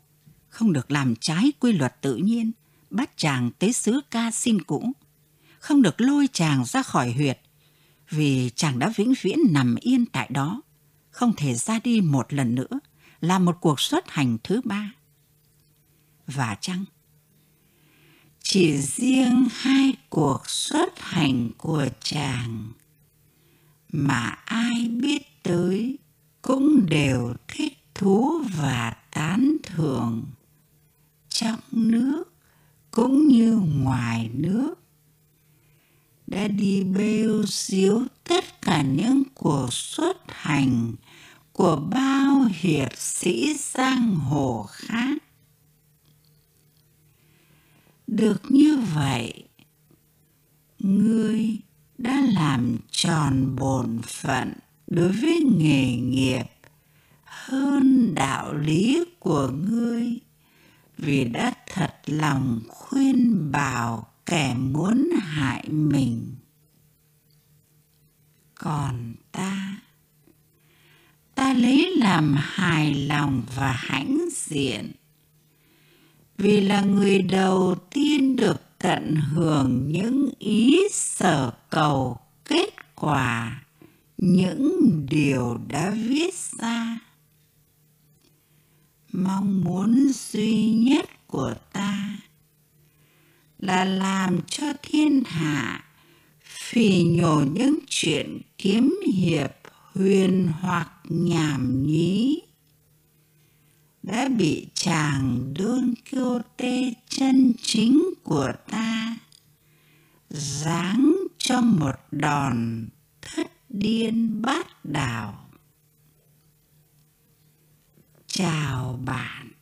không được làm trái quy luật tự nhiên, bắt chàng tới xứ ca xin cũ, không được lôi chàng ra khỏi huyệt, vì chàng đã vĩnh viễn nằm yên tại đó, không thể ra đi một lần nữa, là một cuộc xuất hành thứ ba. Và chăng, chỉ riêng hai cuộc xuất hành của chàng mà ai biết tới cũng đều thích thú và tán thưởng. Trong nước cũng như ngoài nước. Đã đi bêu xíu tất cả những cuộc xuất hành của bao hiệp sĩ giang hồ khác. Được như vậy, ngươi đã làm tròn bổn phận đối với nghề nghiệp hơn đạo lý của ngươi vì đã thật lòng khuyên bảo kẻ muốn hại mình. Còn ta ta lấy làm hài lòng và hãnh diện. Vì là người đầu tiên được tận hưởng những ý sở cầu, kết quả, những điều đã viết ra mong muốn duy nhất của ta là làm cho thiên hạ phì nhổ những chuyện kiếm hiệp, huyền hoặc nhảm nhí đã bị chàng Don Quixote chân chính của ta giáng cho một đòn thất điên bát đảo chào bạn.